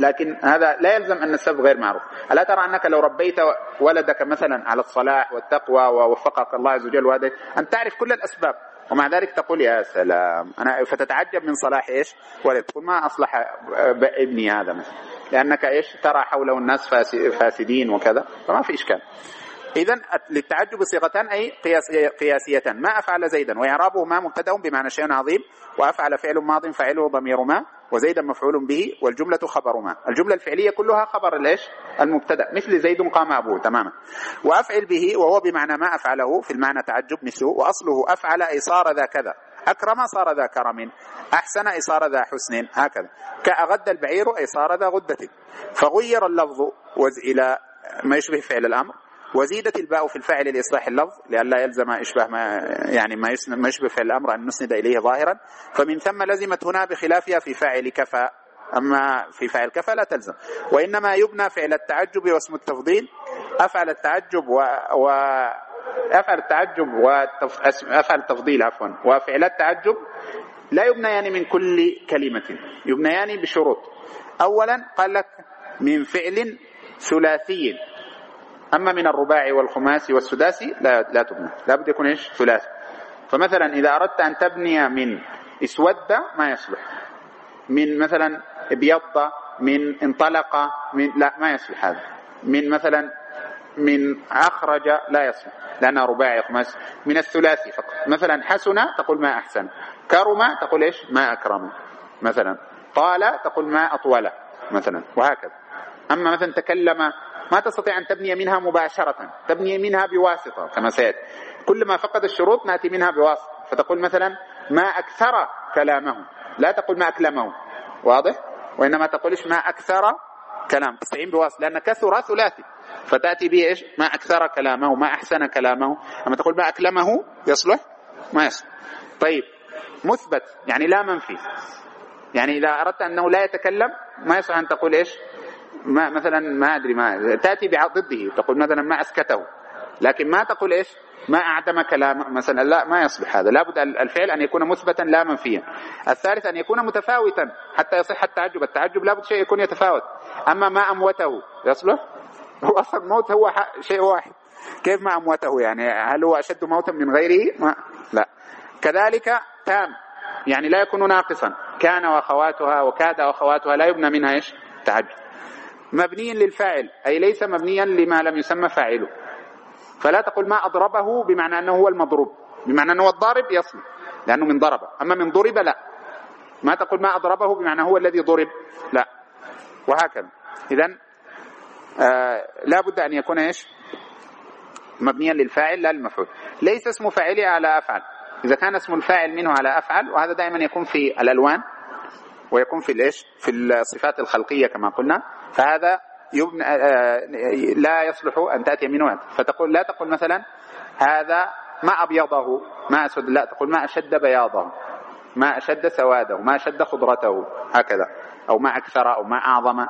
لكن هذا لا يلزم أن السبب غير معروف. ألا ترى أنك لو ربيت ولدك مثلا على الصلاح والتقوى ووفقك الله عز وجل وهذا؟ أن تعرف كل الأسباب. ومع ذلك تقول يا سلام أنا فتتعجب من صلاح إيش؟ ولد تقول ما أصلح ابني هذا مثلا. لأنك إيش؟ ترى حوله الناس فاسدين وكذا فما في إشكال. إذا للتعجب صيغتان أي قياسية ما أفعل زيدا وإعرابه ما مبتدأ بمعنى شيء عظيم وأفعل فعل ماض فعله ضمير ما وزيدا مفعول به والجملة خبر ما. الجملة الفعلية كلها خبر الإيش المبتدأ. مثل زيد قام أبوه تماما. وأفعل به وهو بمعنى ما أفعله في المعنى تعجب مثله وأصله أفعل أي صار ذا كذا. أكرم صار ذا كرم. أحسن أي صار ذا حسن. هكذا. كأغد البعير أي صار ذا غدة. فغير اللفظ إلى ما يشبه فعل الأمر. وزيدت الباء في الفاعل لإصلاح اللفظ لئلا يلزم إشباه ما يعني ما, ما يشبه فعل الأمر أن نسند إليه ظاهرا. فمن ثم لزمت هنا بخلافها في فاعل كفى. أما في فاعل كفى لا تلزم. وإنما يبنى فعل التعجب واسم التفضيل. أفعل التعجب و, و أفعل التعجب وأفعل التفضيل عفوا. وفعل التعجب لا يبنيان من كل كلمة. يبنيان بشروط. أولا قال لك من فعل ثلاثي. أما من الرباعي والخماسي والسداسي لا لا تبنى. لابد يكون إيش؟ ثلاثي. فمثلا إذا أردت أن تبني من اسود ما يصلح. من مثلا ابيض من انطلق من لا ما يصلح هذا. من مثلا من أخرج لا يصلح. لأنها رباعي خماسي. من الثلاثي فقط. مثلا حسن تقول ما أحسن. كرم تقول إيش؟ ما أكرم. مثلا. طال تقول ما أطول. مثلا. وهكذا. أما مثلا تكلم ما تستطيع أن تبني منها مباشرة تبني منها بواسطة كما سيأتي. كل ما فقد الشروط نأتي منها بواسطة. فتقول مثلا ما أكثر كلامه. لا تقول ما أكلمه. واضح؟ وإنما تقول إيش؟ ما أكثر كلام. تستعين بواسطة لأن كثر ثلاثي. فتأتي به إيش؟ ما أكثر كلامه ما أحسن كلامه. أما تقول ما أكلمه يصلح؟ ما يصلح. طيب مثبت يعني لا منفي. يعني إذا أردت أنه لا يتكلم ما يصح أن تقول إيش؟ ما مثلا ما أدري ما تأتي ضده تقول مثلا ما أسكته. لكن ما تقول إيش؟ ما أعدم كلام مثلا. لا ما يصلح هذا. لابد الفعل أن يكون مثبتا لا منفيا. الثالث أن يكون متفاوتا حتى يصح التعجب. التعجب لابد شيء يكون يتفاوت. أما ما أموته يصلح؟ هو أصلا موت هو شيء واحد. كيف ما أموته يعني؟ هل هو أشد موتا من غيره؟ ما لا. كذلك تام. يعني لا يكون ناقصا. كان وأخواتها وكاد واخواتها لا يبنى منها إيش؟ تعجب. مبني للفاعل أي ليس مبنيا لما لم يسمى فاعله. فلا تقول ما أضربه بمعنى أنه هو المضروب بمعنى أنه الضارب يصلح لأنه من ضرب. أما من ضرب لا. ما تقول ما أضربه بمعنى هو الذي ضرب لا. وهكذا. إذا آه لا بد أن يكون إيش؟ مبنيا للفاعل لا للمفعول. ليس اسم فاعله على أفعل. إذا كان اسم الفاعل منه على أفعل وهذا دائما يكون في الألوان ويكون في الإيش؟ في الصفات الخلقية كما قلنا. فهذا يبنى آه، آه، لا يصلح أن تأتي منه فتقول لا تقول مثلا هذا ما أبيضه ما أسود لا تقول ما أشد بياضه ما أشد سواده ما أشد خضرته هكذا. أو ما أكثر أو ما أعظم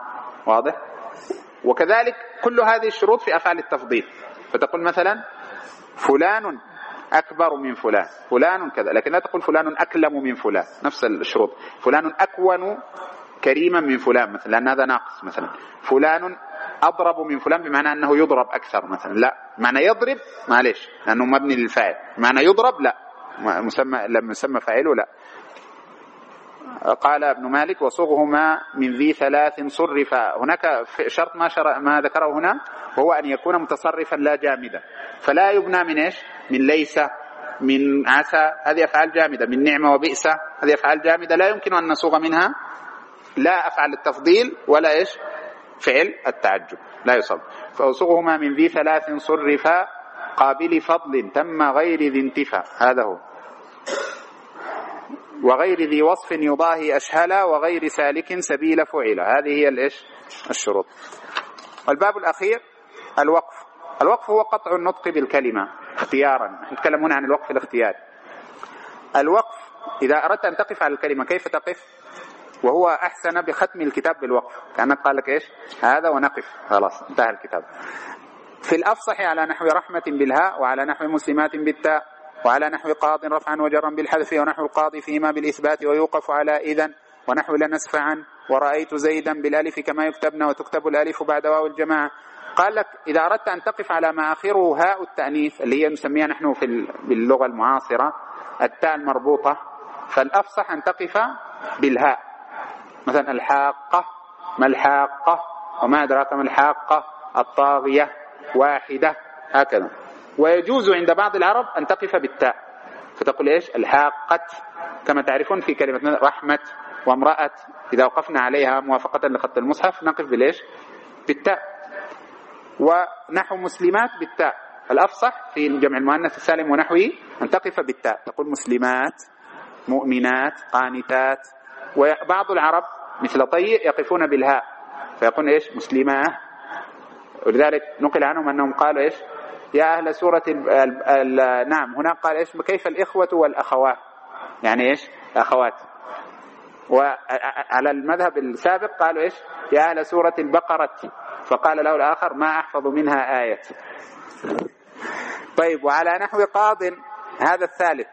واضح؟ وكذلك كل هذه الشروط في أفعال التفضيل. فتقول مثلا فلان أكبر من فلان فلان كذا. لكن لا تقول فلان أكلم من فلان نفس الشروط. فلان أكون كريما من فلان مثلا لأن هذا ناقص مثلا. فلان أضرب من فلان بمعنى أنه يضرب أكثر مثلا. لا معنى يضرب معلش لأنه مبني للفاعل. معنى يضرب لا. مسمى لم يسمى فاعله لا. قال ابن مالك وصغهما من ذي ثلاث صرف هناك شرط ما, شر... ما ذكره هنا وهو أن يكون متصرفا لا جامدا. فلا يبنى من إيش؟ من ليس من عسى. هذه أفعال جامدة. من نعمة وبئس هذه أفعال جامدة. لا يمكن أن نصوغ منها لا أفعل التفضيل ولا إيش؟ فعل التعجب لا يصب فأصغهما من ذي ثلاث صرفا قابل فضل تم غير ذي انتفاء هذا هو. وغير ذي وصف يضاهي أشهلا وغير سالك سبيل فعل هذه هي الإيش؟ الشروط. الباب الأخير الوقف. الوقف هو قطع النطق بالكلمة اختيارا. نتكلم هنا عن الوقف الاختياري. الوقف إذا أردت أن تقف على الكلمة كيف تقف؟ وهو أحسن بختم الكتاب بالوقف. كأنك قال لك إيش؟ هذا ونقف. خلاص انتهى الكتاب. في الأفصح على نحو رحمة بالهاء وعلى نحو مسلمات بالتاء وعلى نحو قاض رفعا وجرا بالحذف ونحو القاضي فيما بالإثبات ويوقف على إذن ونحو لنسفعا ورأيت زيدا بالألف كما يكتبنا وتكتب الألف بعد واو الجماعة. قال لك إذا أردت أن تقف على ما آخره هاء التأنيث اللي هي نسميها نحن في باللغة المعاصرة التاء المربوطة فالأفصح أن تقف بالهاء. مثلا الحاقة ما الحاقة؟ وما أدراك ما الحاقة؟ الطاغية واحدة هكذا. ويجوز عند بعض العرب أن تقف بالتاء. فتقول إيش؟ الحاقة. كما تعرفون في كلمة رحمة وامرأة. إذا وقفنا عليها موافقة لخط المصحف نقف بالإيش؟ بالتاء. ونحو مسلمات بالتاء. الأفصح في جمع المؤنث السالم ونحوه أن تقف بالتاء. تقول مسلمات مؤمنات قانتات وبعض العرب مثل طي يقفون بالهاء. فيقول إيش؟ مسلمة. ولذلك نقل عنهم أنهم قالوا إيش؟ يا أهل سورة ال ال ال نعم. هناك قال إيش؟ كيف الإخوة والأخوات؟ يعني إيش؟ أخوات. وعلى المذهب السابق قالوا إيش؟ يا أهل سورة البقرة. فقال له الآخر ما أحفظ منها آية. طيب وعلى نحو قاض هذا الثالث.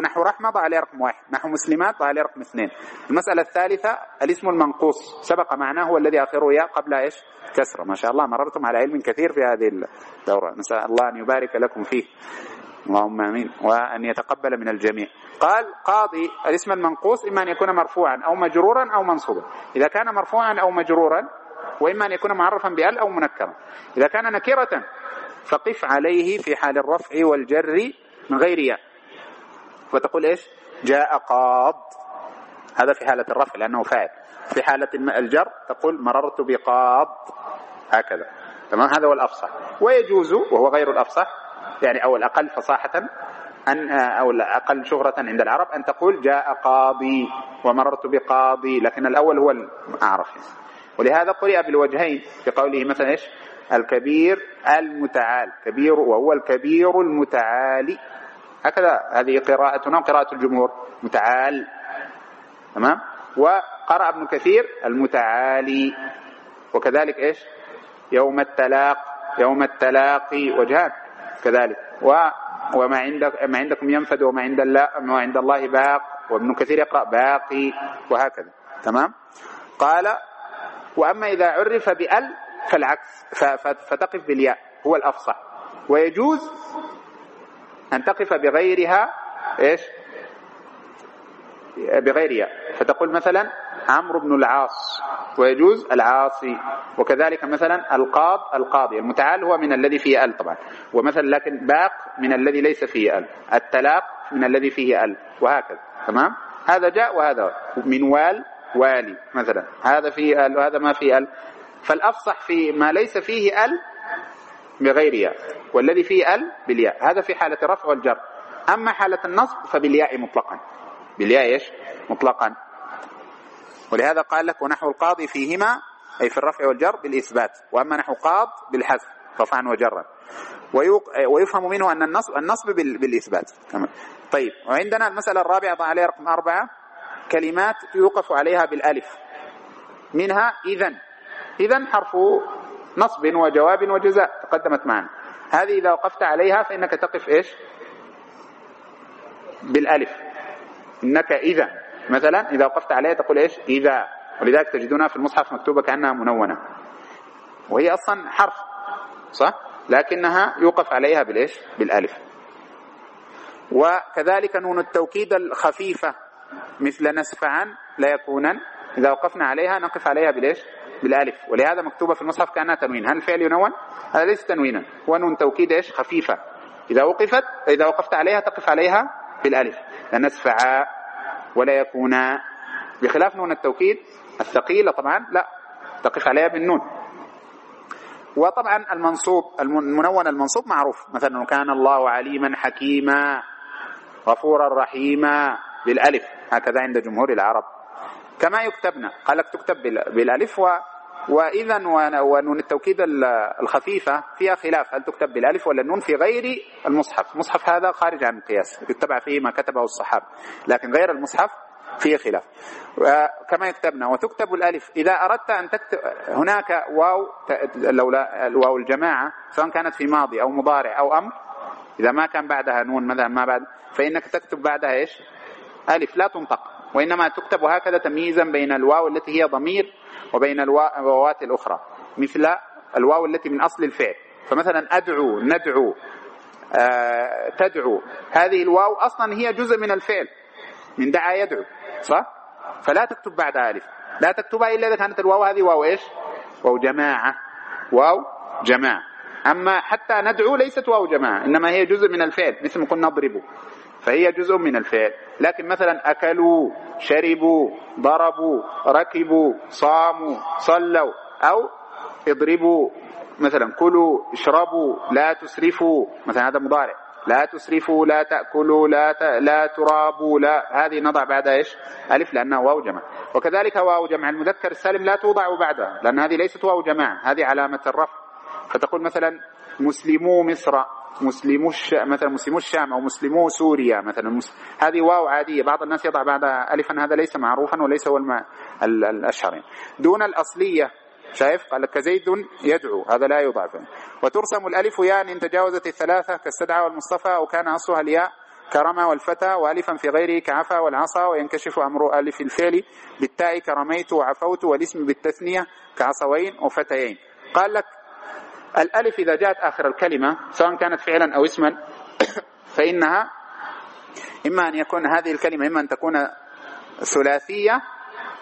نحو رحمة ضع عليه رقم واحد. نحو مسلمات ضع عليه رقم اثنين. المسألة الثالثة الاسم المنقوص. سبق معناه هو الذي آخره ياء قبل إيش؟ كسرة ما شاء الله مررتم على علم كثير في هذه الدورة. نسأل الله أن يبارك لكم فيه. اللهم آمين. وأن يتقبل من الجميع. قال قاضي الاسم المنقوص إما أن يكون مرفوعا أو مجرورا أو منصوبا. إذا كان مرفوعا أو مجرورا وإما أن يكون معرفا بأل أو منكرا. إذا كان نكره فقف عليه في حال الرفع والجر من غير ياء. وتقول إيش؟ جاء قاض. هذا في حالة الرفع لأنه فاعل. في حالة الجر تقول مررت بقاض. هكذا. تمام؟ هذا هو الأفصح. ويجوز وهو غير الأفصح يعني أو الأقل فصاحة أن أو الأقل شهرة عند العرب أن تقول جاء قاضي ومررت بقاضي لكن الأول هو الأعرف ولهذا قرئ بالوجهين في قوله مثلا إيش؟ الكبير المتعال. كبير وهو الكبير المتعالي. هكذا هذه قراءتنا وقراءة الجمهور متعال. تمام؟ وقرأ ابن كثير المتعالي. وكذلك إيش؟ يوم التلاق يوم التلاقي وجهان. كذلك. و وما عندك ما عندكم ينفد وما عند الله وما عند الله باق وابن كثير يقرأ باقي وهكذا. تمام؟ قال وأما إذا عرف بأل فالعكس. فتقف بالياء هو الأفصح. ويجوز أن تقف بغيرها إيش؟ بغيرها. فتقول مثلا عمرو بن العاص ويجوز العاصي. وكذلك مثلا القاض القاضي. المتعال هو من الذي فيه ال طبعا. ومثلا لكن باق من الذي ليس فيه ال. التلاق من الذي فيه ال. وهكذا. تمام؟ هذا جاء وهذا من وال والي مثلا. هذا فيه ال وهذا ما فيه ال. فالأفصح في ما ليس فيه ال بغير ياء والذي فيه ال بالياء هذا في حالة الرفع والجر. أما حالة النصب فبالياء مطلقا. بالياء إيش؟ مطلقا. ولهذا قال لك ونحو القاضي فيهما أي في الرفع والجر بالإثبات. وأما نحو قاض بالحذف رفعا وجرا. ويفهم منه أن النصب النصب بالإثبات. طيب وعندنا المسألة الرابعة ضع عليها رقم أربعة. كلمات يوقف عليها بالألف. منها إذا إذا حرف نصب وجواب وجزاء. تقدمت معنا. هذه إذا وقفت عليها فإنك تقف إيش؟ بالألف. إنك إذا. مثلا إذا وقفت عليها تقول إيش؟ إذا. ولذلك تجدونها في المصحف مكتوبة كأنها منونة. وهي أصلا حرف. صح؟ لكنها يوقف عليها بالإيش؟ بالألف. وكذلك نون التوكيد الخفيفة. مثل نسفعا لا يكونا إذا وقفنا عليها نقف عليها بالإيش؟ بالالف. ولهذا مكتوبة في المصحف كأنها تنوين. هل الفعل ينون؟ هذا ليس تنوينا. هو نون توكيد إيش؟ خفيفة. إذا وقفت إذا وقفت عليها تقف عليها بالالف. لنسفعا ولا يكونا بخلاف نون التوكيد. الثقيله طبعا لا. تقف عليها بالنون. وطبعا المنصوب المنون المنصوب معروف. مثلا كان الله عليما حكيما غفورا رحيما بالالف. هكذا عند جمهور العرب. كما يكتبنا. قال لك تكتب بالالف وإذا ونون التوكيد الخفيفة فيها خلاف. هل تكتب بالألف ولا النون في غير المصحف؟ المصحف هذا خارج عن القياس يتبع فيه ما كتبه الصحابة لكن غير المصحف فيه خلاف. كما يكتبنا وتكتب الألف. إذا أردت أن تكتب هناك واو لولا الواو الجماعة سواء كانت في ماضي أو مضارع أو أمر إذا ما كان بعدها نون مثلا ما بعد فإنك تكتب بعدها إيش؟ ألف لا تنطق. وإنما تكتب هكذا تمييزا بين الواو التي هي ضمير وبين الواوات الأخرى مثل الواو التي من أصل الفعل. فمثلا أدعو ندعو آه تدعو. هذه الواو أصلا هي جزء من الفعل من دعا يدعو صح؟ فلا تكتب بعد ألف. لا تكتبها إلا إذا كانت الواو هذه واو إيش؟ واو جماعة. واو جماعة. أما حتى ندعو ليست واو جماعة إنما هي جزء من الفعل مثل ما قلنا نضرب فهي جزء من الفعل. لكن مثلا أكلوا شربوا ضربوا ركبوا صاموا صلوا أو اضربوا مثلا كلوا اشربوا لا تسرفوا مثلا هذا مضارع. لا تسرفوا لا تأكلوا لا ت... لا ترابوا لا هذه نضع بعدها إيش؟ ألف لأنها واو جمع. وكذلك واو جمع. المذكر السالم لا توضع بعدها لأن هذه ليست واو جماعة هذه علامة الرفع. فتقول مثلا مسلمو مصر. مسلمو الش... مثلا مسلمو الشام أو مسلمو سوريا مثلا. مس... هذه واو عادية. بعض الناس يضع بعدها الفا هذا ليس معروفا وليس هو الم... الاشهر يعني. دون الأصلية شايف؟ قال لك زيد يدعو هذا لا يضع فيه وترسم الألف ياء إن تجاوزت الثلاثة كاستدعى والمصطفى أو كان أصلها الياء كرمى والفتى والفا في غيره كعفا والعصا وينكشف أمر ألف الفعل بالتاء كرميت وعفوت والاسم بالتثنية كعصوين وفتيين. قال لك الألف إذا جاءت آخر الكلمة سواء كانت فعلا أو اسما *coughs* فإنها إما أن يكون هذه الكلمة إما أن تكون ثلاثية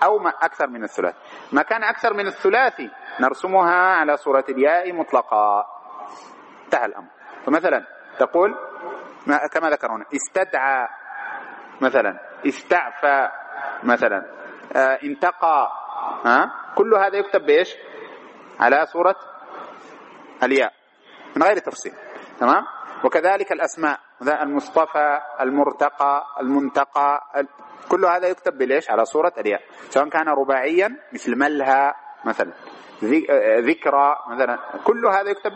أو ما أكثر من الثلاثي. ما كان أكثر من الثلاثي نرسمها على صورة الياء مطلقا. انتهى الأمر. فمثلا تقول كما ذكر هنا استدعى مثلا استعفى مثلا آه، انتقى ها؟ كل هذا يكتب بإيش؟ على صورة الياء من غير تفصيل تمام؟ وكذلك الأسماء المصطفى المرتقى المنتقى كل هذا يكتب بالايش على صورة الياء. سواء كان رباعيا مثل ملهى مثلا ذكرى مثلا كل هذا يكتب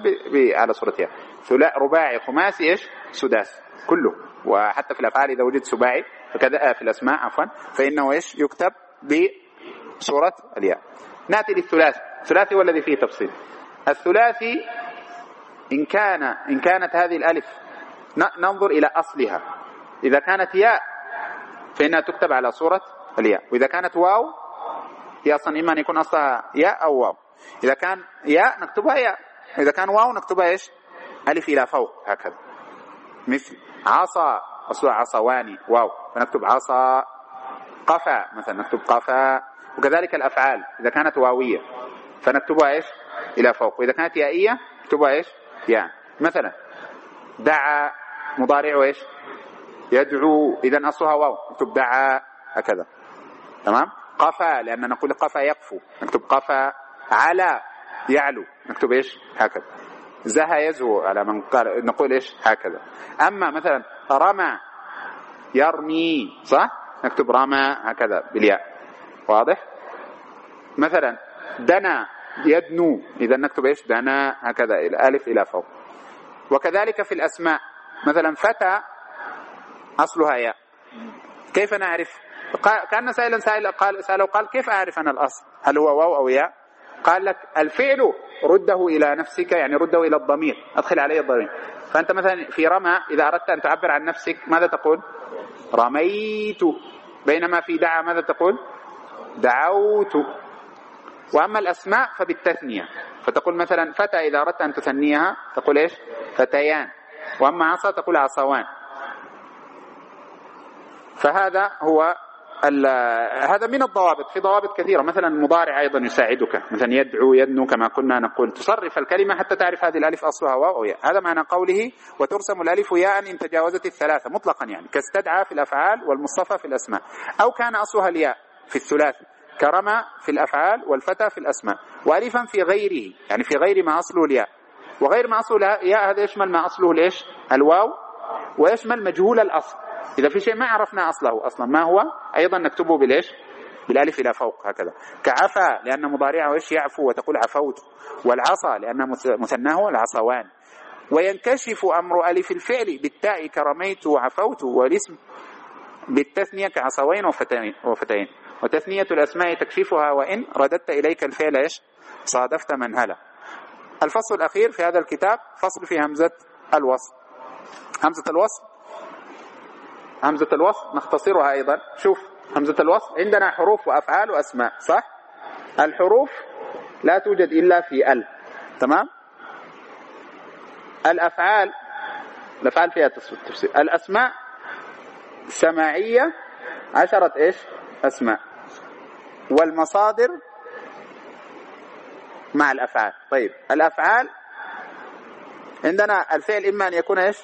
على صورة ياء رباعي خماسي إيش؟ سداس كله. وحتى في الأفعال إذا وجد سباعي فكذا في الأسماء عفوا. فإنه إيش؟ يكتب بصورة الياء. نأتي للثلاثي. الثلاثي هو الذي فيه تفصيل. الثلاثي إن كان إن كانت هذه الألف ننظر إلى أصلها. إذا كانت ياء فإنها تكتب على صورة الياء. وإذا كانت واو هي أصلا إما أن يكون أصلها ياء أو واو. إذا كان ياء نكتبها ياء. إذا كان واو نكتبها إيش؟ ألف إلى فوق هكذا. مثل عصا أصلها عصواني واو. فنكتب عصا قفا مثلا نكتب قفا. وكذلك الأفعال إذا كانت واوية فنكتبها إيش؟ إلى فوق. وإذا كانت يائية اكتبها إيش؟ يعني مثلا دعا مضارع إيش يدعو إذا أصلها واو. نكتب دعا هكذا. تمام؟ قفا لأن نقول قفا يقفو. نكتب قفا على يعلو. نكتب إيش؟ هكذا. زهى يزهو على من قال نقول إيش؟ هكذا. أما مثلا رمى يرمي صح؟ نكتب رمى هكذا بالياء. واضح؟ مثلا دنا يدنو. إذا نكتب إيش؟ دنا هكذا ألف إلى فوق. وكذلك في الأسماء. مثلا فتى أصلها ياء. كيف نعرف؟ كأن سائلا سائل قال سأله قال كيف أعرف أنا الأصل؟ هل هو واو أو ياء؟ قال لك الفعل رده إلى نفسك يعني رده إلى الضمير. أدخل عليه الضمير. فأنت مثلا في رمى إذا أردت أن تعبر عن نفسك ماذا تقول؟ رميت. بينما في دعا ماذا تقول؟ دعوت. وأما الأسماء فبالتثنية. فتقول مثلا فتى إذا أردت أن تثنيها تقول إيش؟ فتيان. وأما عصا تقول عصوان. فهذا هو هذا من الضوابط. في ضوابط كثيرة. مثلا المضارع أيضا يساعدك. مثلا يدعو يدنو كما كنا نقول. تصرف الكلمة حتى تعرف هذه الألف أصلها واو ياء. هذا معنى قوله وترسم الألف ياء إن تجاوزت الثلاثة مطلقا يعني. كاستدعى في الأفعال والمصطفى في الأسماء. أو كان أصلها الياء في الثلاث كرم في الأفعال والفتى في الأسماء. وألفا في غيره يعني في غير ما أصله الياء. وغير ما أصله الياء هذا يشمل ما أصله ليش؟ الواو. ويشمل مجهول الأصل. إذا في شيء ما عرفنا أصله أصلا ما هو؟ أيضا نكتبه بليش؟ بالألف إلى فوق هكذا. كعفا لأن مضارعه إيش؟ يعفو وتقول عفوت. والعصا لأن مثناه العصوان. وينكشف أمر ألف الفعل بالتاء كرميت وعفوت والاسم بالتثنية كعصوين وفتين وفتين وتثنية الأسماء تكشفها وإن رددت إليك الفعل إيش؟ صادفت منهلا. الفصل الأخير في هذا الكتاب فصل في همزة الوصل همزة الوصل همزة الوصل نختصرها أيضا. شوف همزة الوصل عندنا حروف وأفعال وأسماء صح؟ الحروف لا توجد إلا في ال. تمام؟ الأفعال الأفعال فيها تفسير الأسماء سماعية عشرة إيش؟ أسماء والمصادر مع الأفعال. طيب الأفعال عندنا الفعل إما أن يكون إيش؟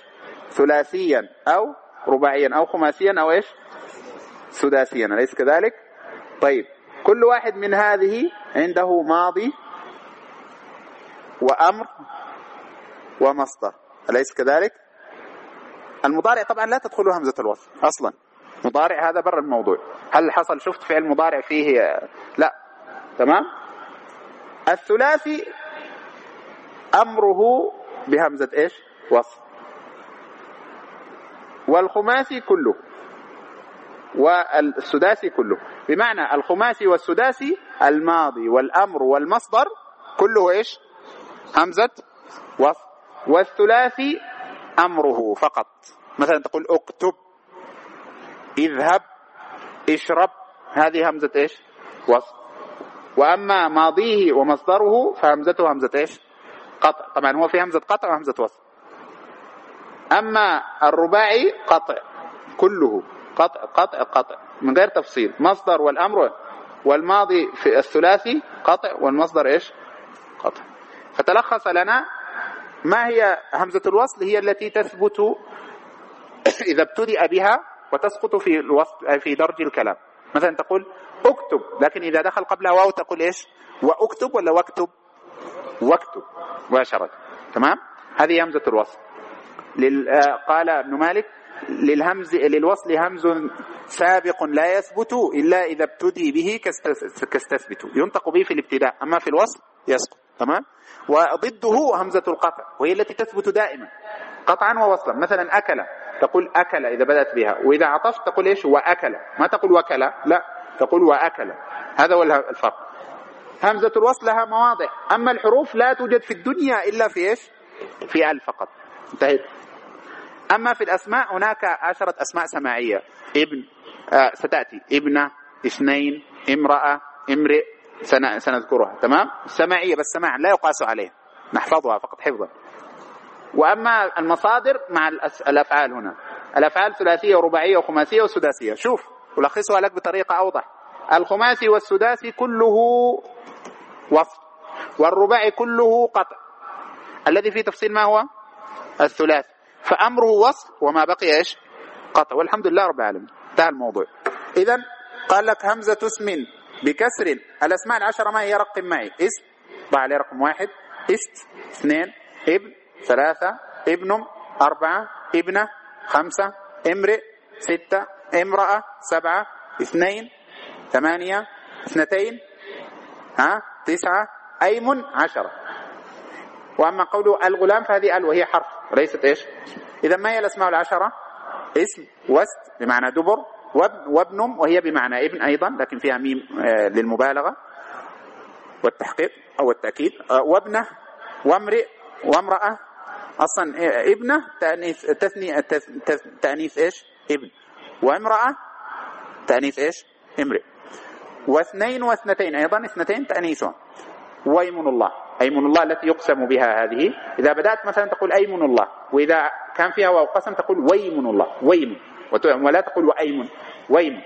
ثلاثيا أو رباعيا أو خماسيا أو إيش؟ سداسيا أليس كذلك؟ طيب كل واحد من هذه عنده ماضي وأمر ومصدر أليس كذلك؟ المضارع طبعا لا تدخل همزة الوصل أصلا. مضارع هذا برا الموضوع. هل حصل شفت فعل مضارع فيه؟ لا. تمام؟ الثلاثي أمره بهمزة إيش؟ وصل والخماسي كله. والسداسي كله. بمعنى الخماسي والسداسي الماضي والأمر والمصدر كله إيش؟ همزة وصف. والثلاثي أمره فقط. مثلا تقول اكتب اذهب اشرب. هذه همزة إيش؟ وصف. وأما ماضيه ومصدره فهمزته همزة إيش؟ قطع. طبعا هو في همزة قطع وهمزة وصف. أما الرباعي قطع. كله قطع قطع قطع. من غير تفصيل. مصدر والأمر والماضي في الثلاثي قطع والمصدر إيش؟ قطع. فتلخص لنا ما هي همزة الوصل هي التي تثبت *coughs* إذا ابتدأ بها وتسقط في الوصل في درج الكلام. مثلا تقول اكتب لكن إذا دخل قبلها واو تقول إيش؟ واكتب ولا واكتب؟ واكتب. مباشرة. تمام؟ هذه همزة الوصل. قال ابن مالك للهمز للوصل همز سابق لا يثبت إلا إذا ابتدي به كاستثبت. ينطق به في الابتداء. أما في الوصل يسقط. تمام؟ وضده همزة القطع وهي التي تثبت دائما. قطعا ووصلا. مثلا أكل. تقول أكل إذا بدأت بها وإذا عطفت تقول إيش؟ وأكل. ما تقول وكل لا تقول وأكل. هذا هو الفرق. همزة الوصل لها مواضع. أما الحروف لا توجد في الدنيا إلا في إيش؟ في أل فقط. انتهيت. أما في الأسماء هناك عشرة أسماء سماعية. ابن آه ستأتي. ابنة اثنين امرأة امرئ. سنذكرها. تمام؟ سماعية بس سماع لا يقاس عليها. نحفظها فقط حفظا. وأما المصادر مع الأفعال هنا. الأفعال ثلاثية ورباعية وخماسية وسداسية. شوف ألخصها لك بطريقة أوضح. الخماسي والسداسي كله وصف والرباعي كله قطع. الذي فيه تفصيل ما هو؟ الثلاث. فأمره وصف وما بقي إيش؟ قطع. والحمد لله رب العالمين. انتهى الموضوع. إذا قال لك همزة اسم بكسر الأسماء العشرة ما هي رقم معي؟ اسم. ضع عليه رقم واحد. است اثنين. ابن. ثلاثة ابن أربعة ابنة خمسة امرئ ستة امرأة سبعة اثنين ثمانية اثنتين ها تسعة أيم عشرة. وأما قوله الغلام فهذه ال وهي حرف وليست إيش؟ إذا ما هي الأسماء العشرة؟ اسم وست بمعنى دبر وابن, وهي بمعنى ابن أيضا لكن فيها ميم آه، للمبالغة والتحقيق أو التأكيد. آه، وابنة وامرئ وامرأة أصلا ابنة تأنيث تثني تأنيث إيش؟ ابن. وامرأة تأنيث إيش؟ امرئ. واثنين واثنتين أيضا اثنتين تأنيثها. ويمن الله. أيمن الله التي يقسم بها هذه. إذا بدأت مثلا تقول أيمن الله وإذا كان فيها واو قسم تقول ويمن الله. ويم ولا تقول وأيمن. ويم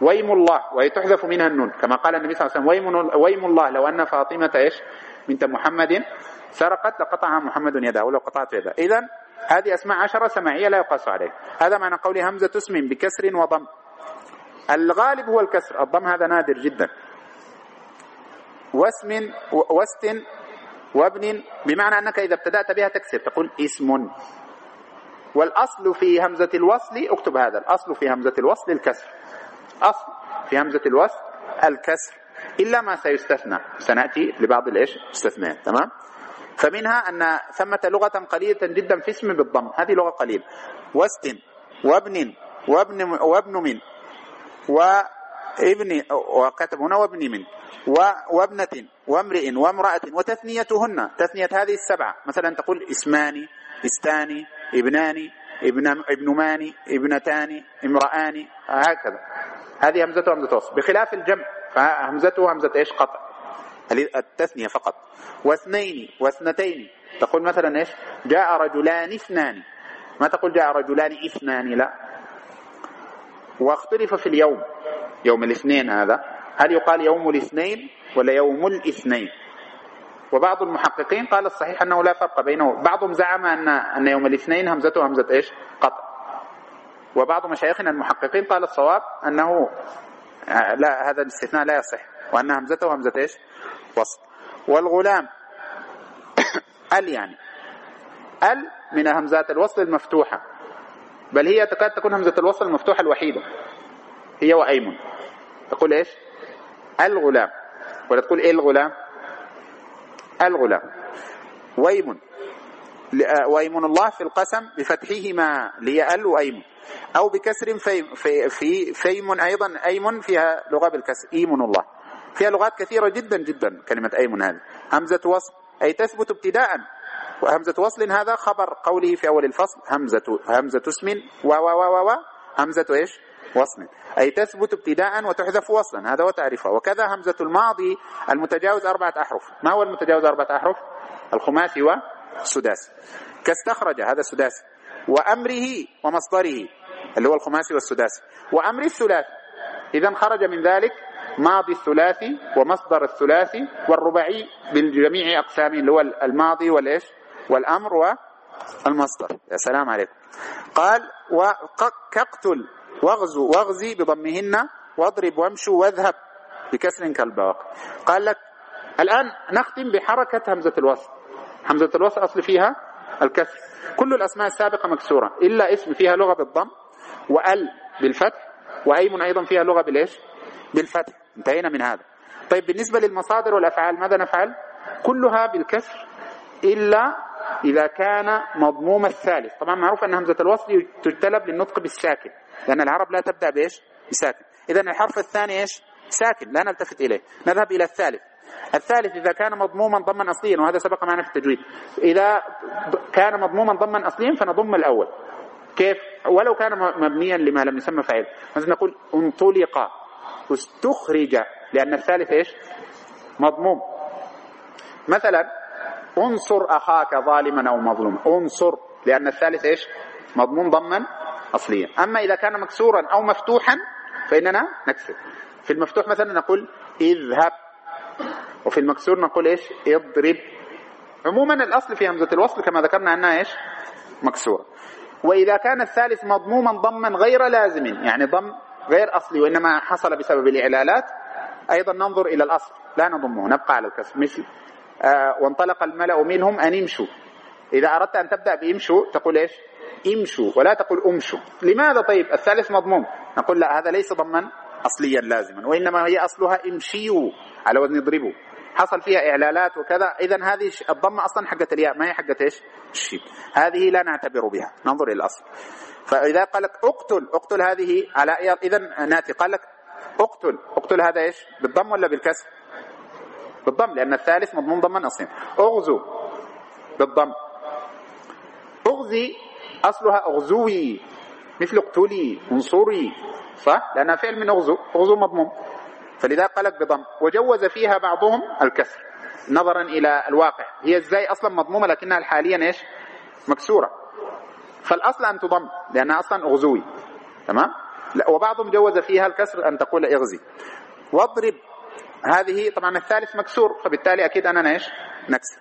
ويم الله وهي تحذف منها النون. كما قال النبي صلى الله عليه وسلم ويم, ويم الله. لو أن فاطمة إيش؟ بنت محمد سرقت لقطعها محمد يده ولو قطعت يده. إذا هذه أسماء عشرة سماعية لا يقاس عليه. هذا معنى قول همزة اسم بكسر وضم. الغالب هو الكسر. الضم هذا نادر جدا. واسم وست وابن بمعنى أنك إذا ابتدأت بها تكسر. تقول اسم. والأصل في همزة الوصل اكتب هذا. الأصل في همزة الوصل الكسر. أصل في همزة الوصل الكسر. إلا ما سيستثنى. سنأتي لبعض الإيش؟ استثناء. تمام؟ فمنها أن ثمة لغة قليلة جدا في اسم بالضم. هذه لغة قليلة وست وابن وابن وابن من وابن وكتب هنا وابن من وابنة وامرئ وامرأة وتثنيتهن. تثنية هذه السبعة. مثلا تقول اسمان استان ابنان ابن ابنمان ابنتان امرأان هكذا. هذه همزته همزة وصل بخلاف الجمع فهمزته همزة إيش؟ قطع. التثنية فقط؟ واثنين واثنتين. تقول مثلا إيش؟ جاء رجلان اثنان. ما تقول جاء رجلان اثنان؟ لا. واختلف في اليوم. يوم الاثنين هذا. هل يقال يوم الاثنين ولا يوم الاثنين؟ وبعض المحققين قال الصحيح أنه لا فرق بينه. بعضهم زعم ان أن يوم الاثنين همزته همزة إيش؟ قطع. وبعض مشايخنا المحققين قال الصواب انه آه، لا هذا الاستثناء لا يصح. وأن همزته همزة إيش؟ وصل والغلام. *coughs* ال يعني. ال من همزات الوصل المفتوحة. بل هي تكاد تكون همزه الوصل المفتوحة الوحيدة. هي وأيمن. تقول إيش؟ الغلام. ولا تقول إيه الغلام؟ الغلام. ويم آه، ويم الله في القسم بفتحهما. ليأل وأيم أو بكسر في في في أيضا. أيم فيها لغة بالكسر. إيم الله. فيها لغات كثيرة جدا جدا كلمة أيم هذه. همزة وصل أي تثبت ابتداء وهمزة وصل هذا خبر قوله في أول الفصل همزة همزة اسم و و و و همزة إيش؟ وصل. أي تثبت ابتداء وتحذف وصلا هذا هو تعريفه. وكذا همزة الماضي المتجاوز أربعة أحرف. ما هو المتجاوز أربعة أحرف؟ الخماسي والسداسي كاستخرج هذا السداسي. وأمره ومصدره اللي هو الخماسي والسداسي. وأمر الثلاثي. إذا خرج من ذلك ماضي الثلاثي ومصدر الثلاثي والرباعي بالجميع أقسامه اللي هو الماضي والإيش؟ والأمر والمصدر. يا سلام عليكم. قال وكقتل واغزو واغزي بضمهن واضرب وامشوا واذهب بكسر كالبواقي قال لك الآن نختم بحركة همزة الوصل همزة الوصل أصل فيها الكسر. كل الأسماء السابقة مكسورة إلا اسم فيها لغة بالضم وأل بالفتح وأيم أيضا فيها لغة بالإيش؟ بالفتح. انتهينا من هذا. طيب بالنسبة للمصادر والأفعال ماذا نفعل؟ كلها بالكسر إلا إذا كان مضموم الثالث. طبعا معروف أن همزة الوصل تجتلب للنطق بالساكن لأن العرب لا تبدأ بإيش؟ بساكن. إذا الحرف الثاني إيش؟ ساكن لا نلتفت إليه. نذهب إلى الثالث. الثالث إذا كان مضموما ضما أصليا وهذا سبق معنا في التجويد. إذا كان مضموما ضما أصليا فنضم الأول. كيف؟ ولو كان مبنيا لما لم يسمى فاعل. مثلا نقول انطلق. استخرج لأن الثالث إيش؟ مضموم. مثلا انصر أخاك ظالما أو مظلوما. انصر لأن الثالث إيش؟ مضمون ضما أصليا. أما إذا كان مكسورا أو مفتوحا فإننا نكسر في المفتوح مثلا نقول اذهب. وفي المكسور نقول إيش؟ اضرب. عموما الأصل في همزة الوصل كما ذكرنا أنها إيش؟ مكسورة. وإذا كان الثالث مضموما ضما غير لازم يعني ضم غير أصلي وإنما حصل بسبب الإعلالات. أيضا ننظر إلى الأصل. لا نضمه نبقى على الكسر مثل آه وانطلق الملأ منهم أن يمشوا إذا أردت أن تبدأ بيمشوا تقول إيش؟ امشوا ولا تقول امشوا. لماذا؟ طيب الثالث مضموم. نقول لا هذا ليس ضما أصليا لازما وإنما هي أصلها امشيوا. على وزن اضربوا. حصل فيها إعلالات وكذا. إذا هذه الضمة أصلا حقت الياء ما هي حقت إيش؟ الشين. هذه لا نعتبر بها. ننظر إلى الأصل. فإذا قال لك اقتل اقتل هذه على إذا نأتي. قال لك اقتل. اقتل هذا إيش؟ بالضم ولا بالكسر؟ بالضم لأن الثالث مضمون ضما أصليا أغزو. بالضم. أغزي أصلها أغزوي. مثل اقتلي انصري. صح؟ لأنها فعل من أغزو. أغزو مضموم فلذا قالك بضم. وجوز فيها بعضهم الكسر نظرا إلى الواقع. هي إزاي أصلا مضمومة لكنها حاليا إيش؟ مكسورة. فالأصل أن تضم لأنها أصلا أغزوي. تمام؟ وبعضهم جوز فيها الكسر أن تقول إغزي. واضرب هذه طبعا الثالث مكسور فبالتالي أكيد أنا إيش؟ نكسر.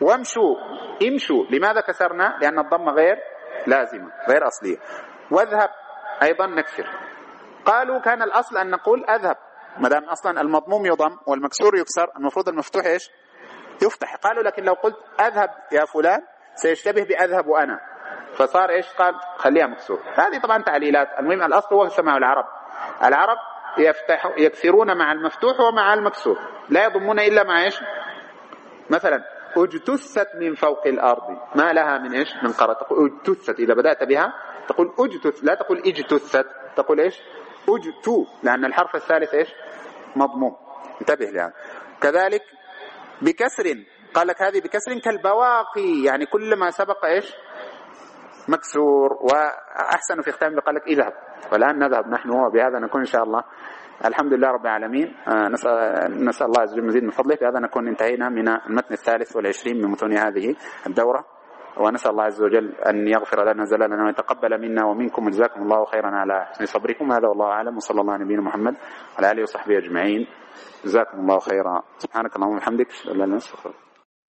وامشوا امشوا. لماذا كسرنا؟ لأن الضمة غير لازمة غير أصلية. واذهب أيضا نكسر. قالوا كان الأصل أن نقول أذهب. ما دام أصلا المضموم يضم والمكسور يكسر المفروض المفتوح إيش؟ يفتح. قالوا لكن لو قلت أذهب يا فلان سيشتبه بأذهب وأنا. فصار إيش؟ قال خليها مكسور. هذه طبعا تعليلات. المهم الأصل هو سماع العرب. العرب يفتح يكسرون مع المفتوح ومع المكسور. لا يضمون إلا مع إيش؟ مثلا اجتثت من فوق الأرض. ما لها من إيش؟ من قرار تقول اجتثت. إذا بدأت بها تقول اجتث. لا تقول اجتثت. تقول إيش؟ اجتو لأن الحرف الثالث إيش؟ مضموم. انتبه لهذا كذلك بكسر قال لك هذه بكسر كالبواقي يعني كل ما سبق إيش؟ مكسور وأحسن في ختام قال لك اذهب. والآن نذهب نحن وبهذا نكون إن شاء الله. الحمد لله رب العالمين. آه، نسأل, نسأل الله عز وجل مزيد من فضله. بهذا نكون انتهينا من المتن الثالث والعشرين من متون هذه الدورة. ونسأل الله عز وجل أن يغفر لنا زلالنا ويتقبل منا ومنكم وجزاكم الله خيرا على حسن صبركم. هذا والله أعلم وصلى الله على نبينا محمد وعلى آله وصحبه أجمعين. جزاكم الله خيرا. سبحانك اللهم وبحمدك لا أنت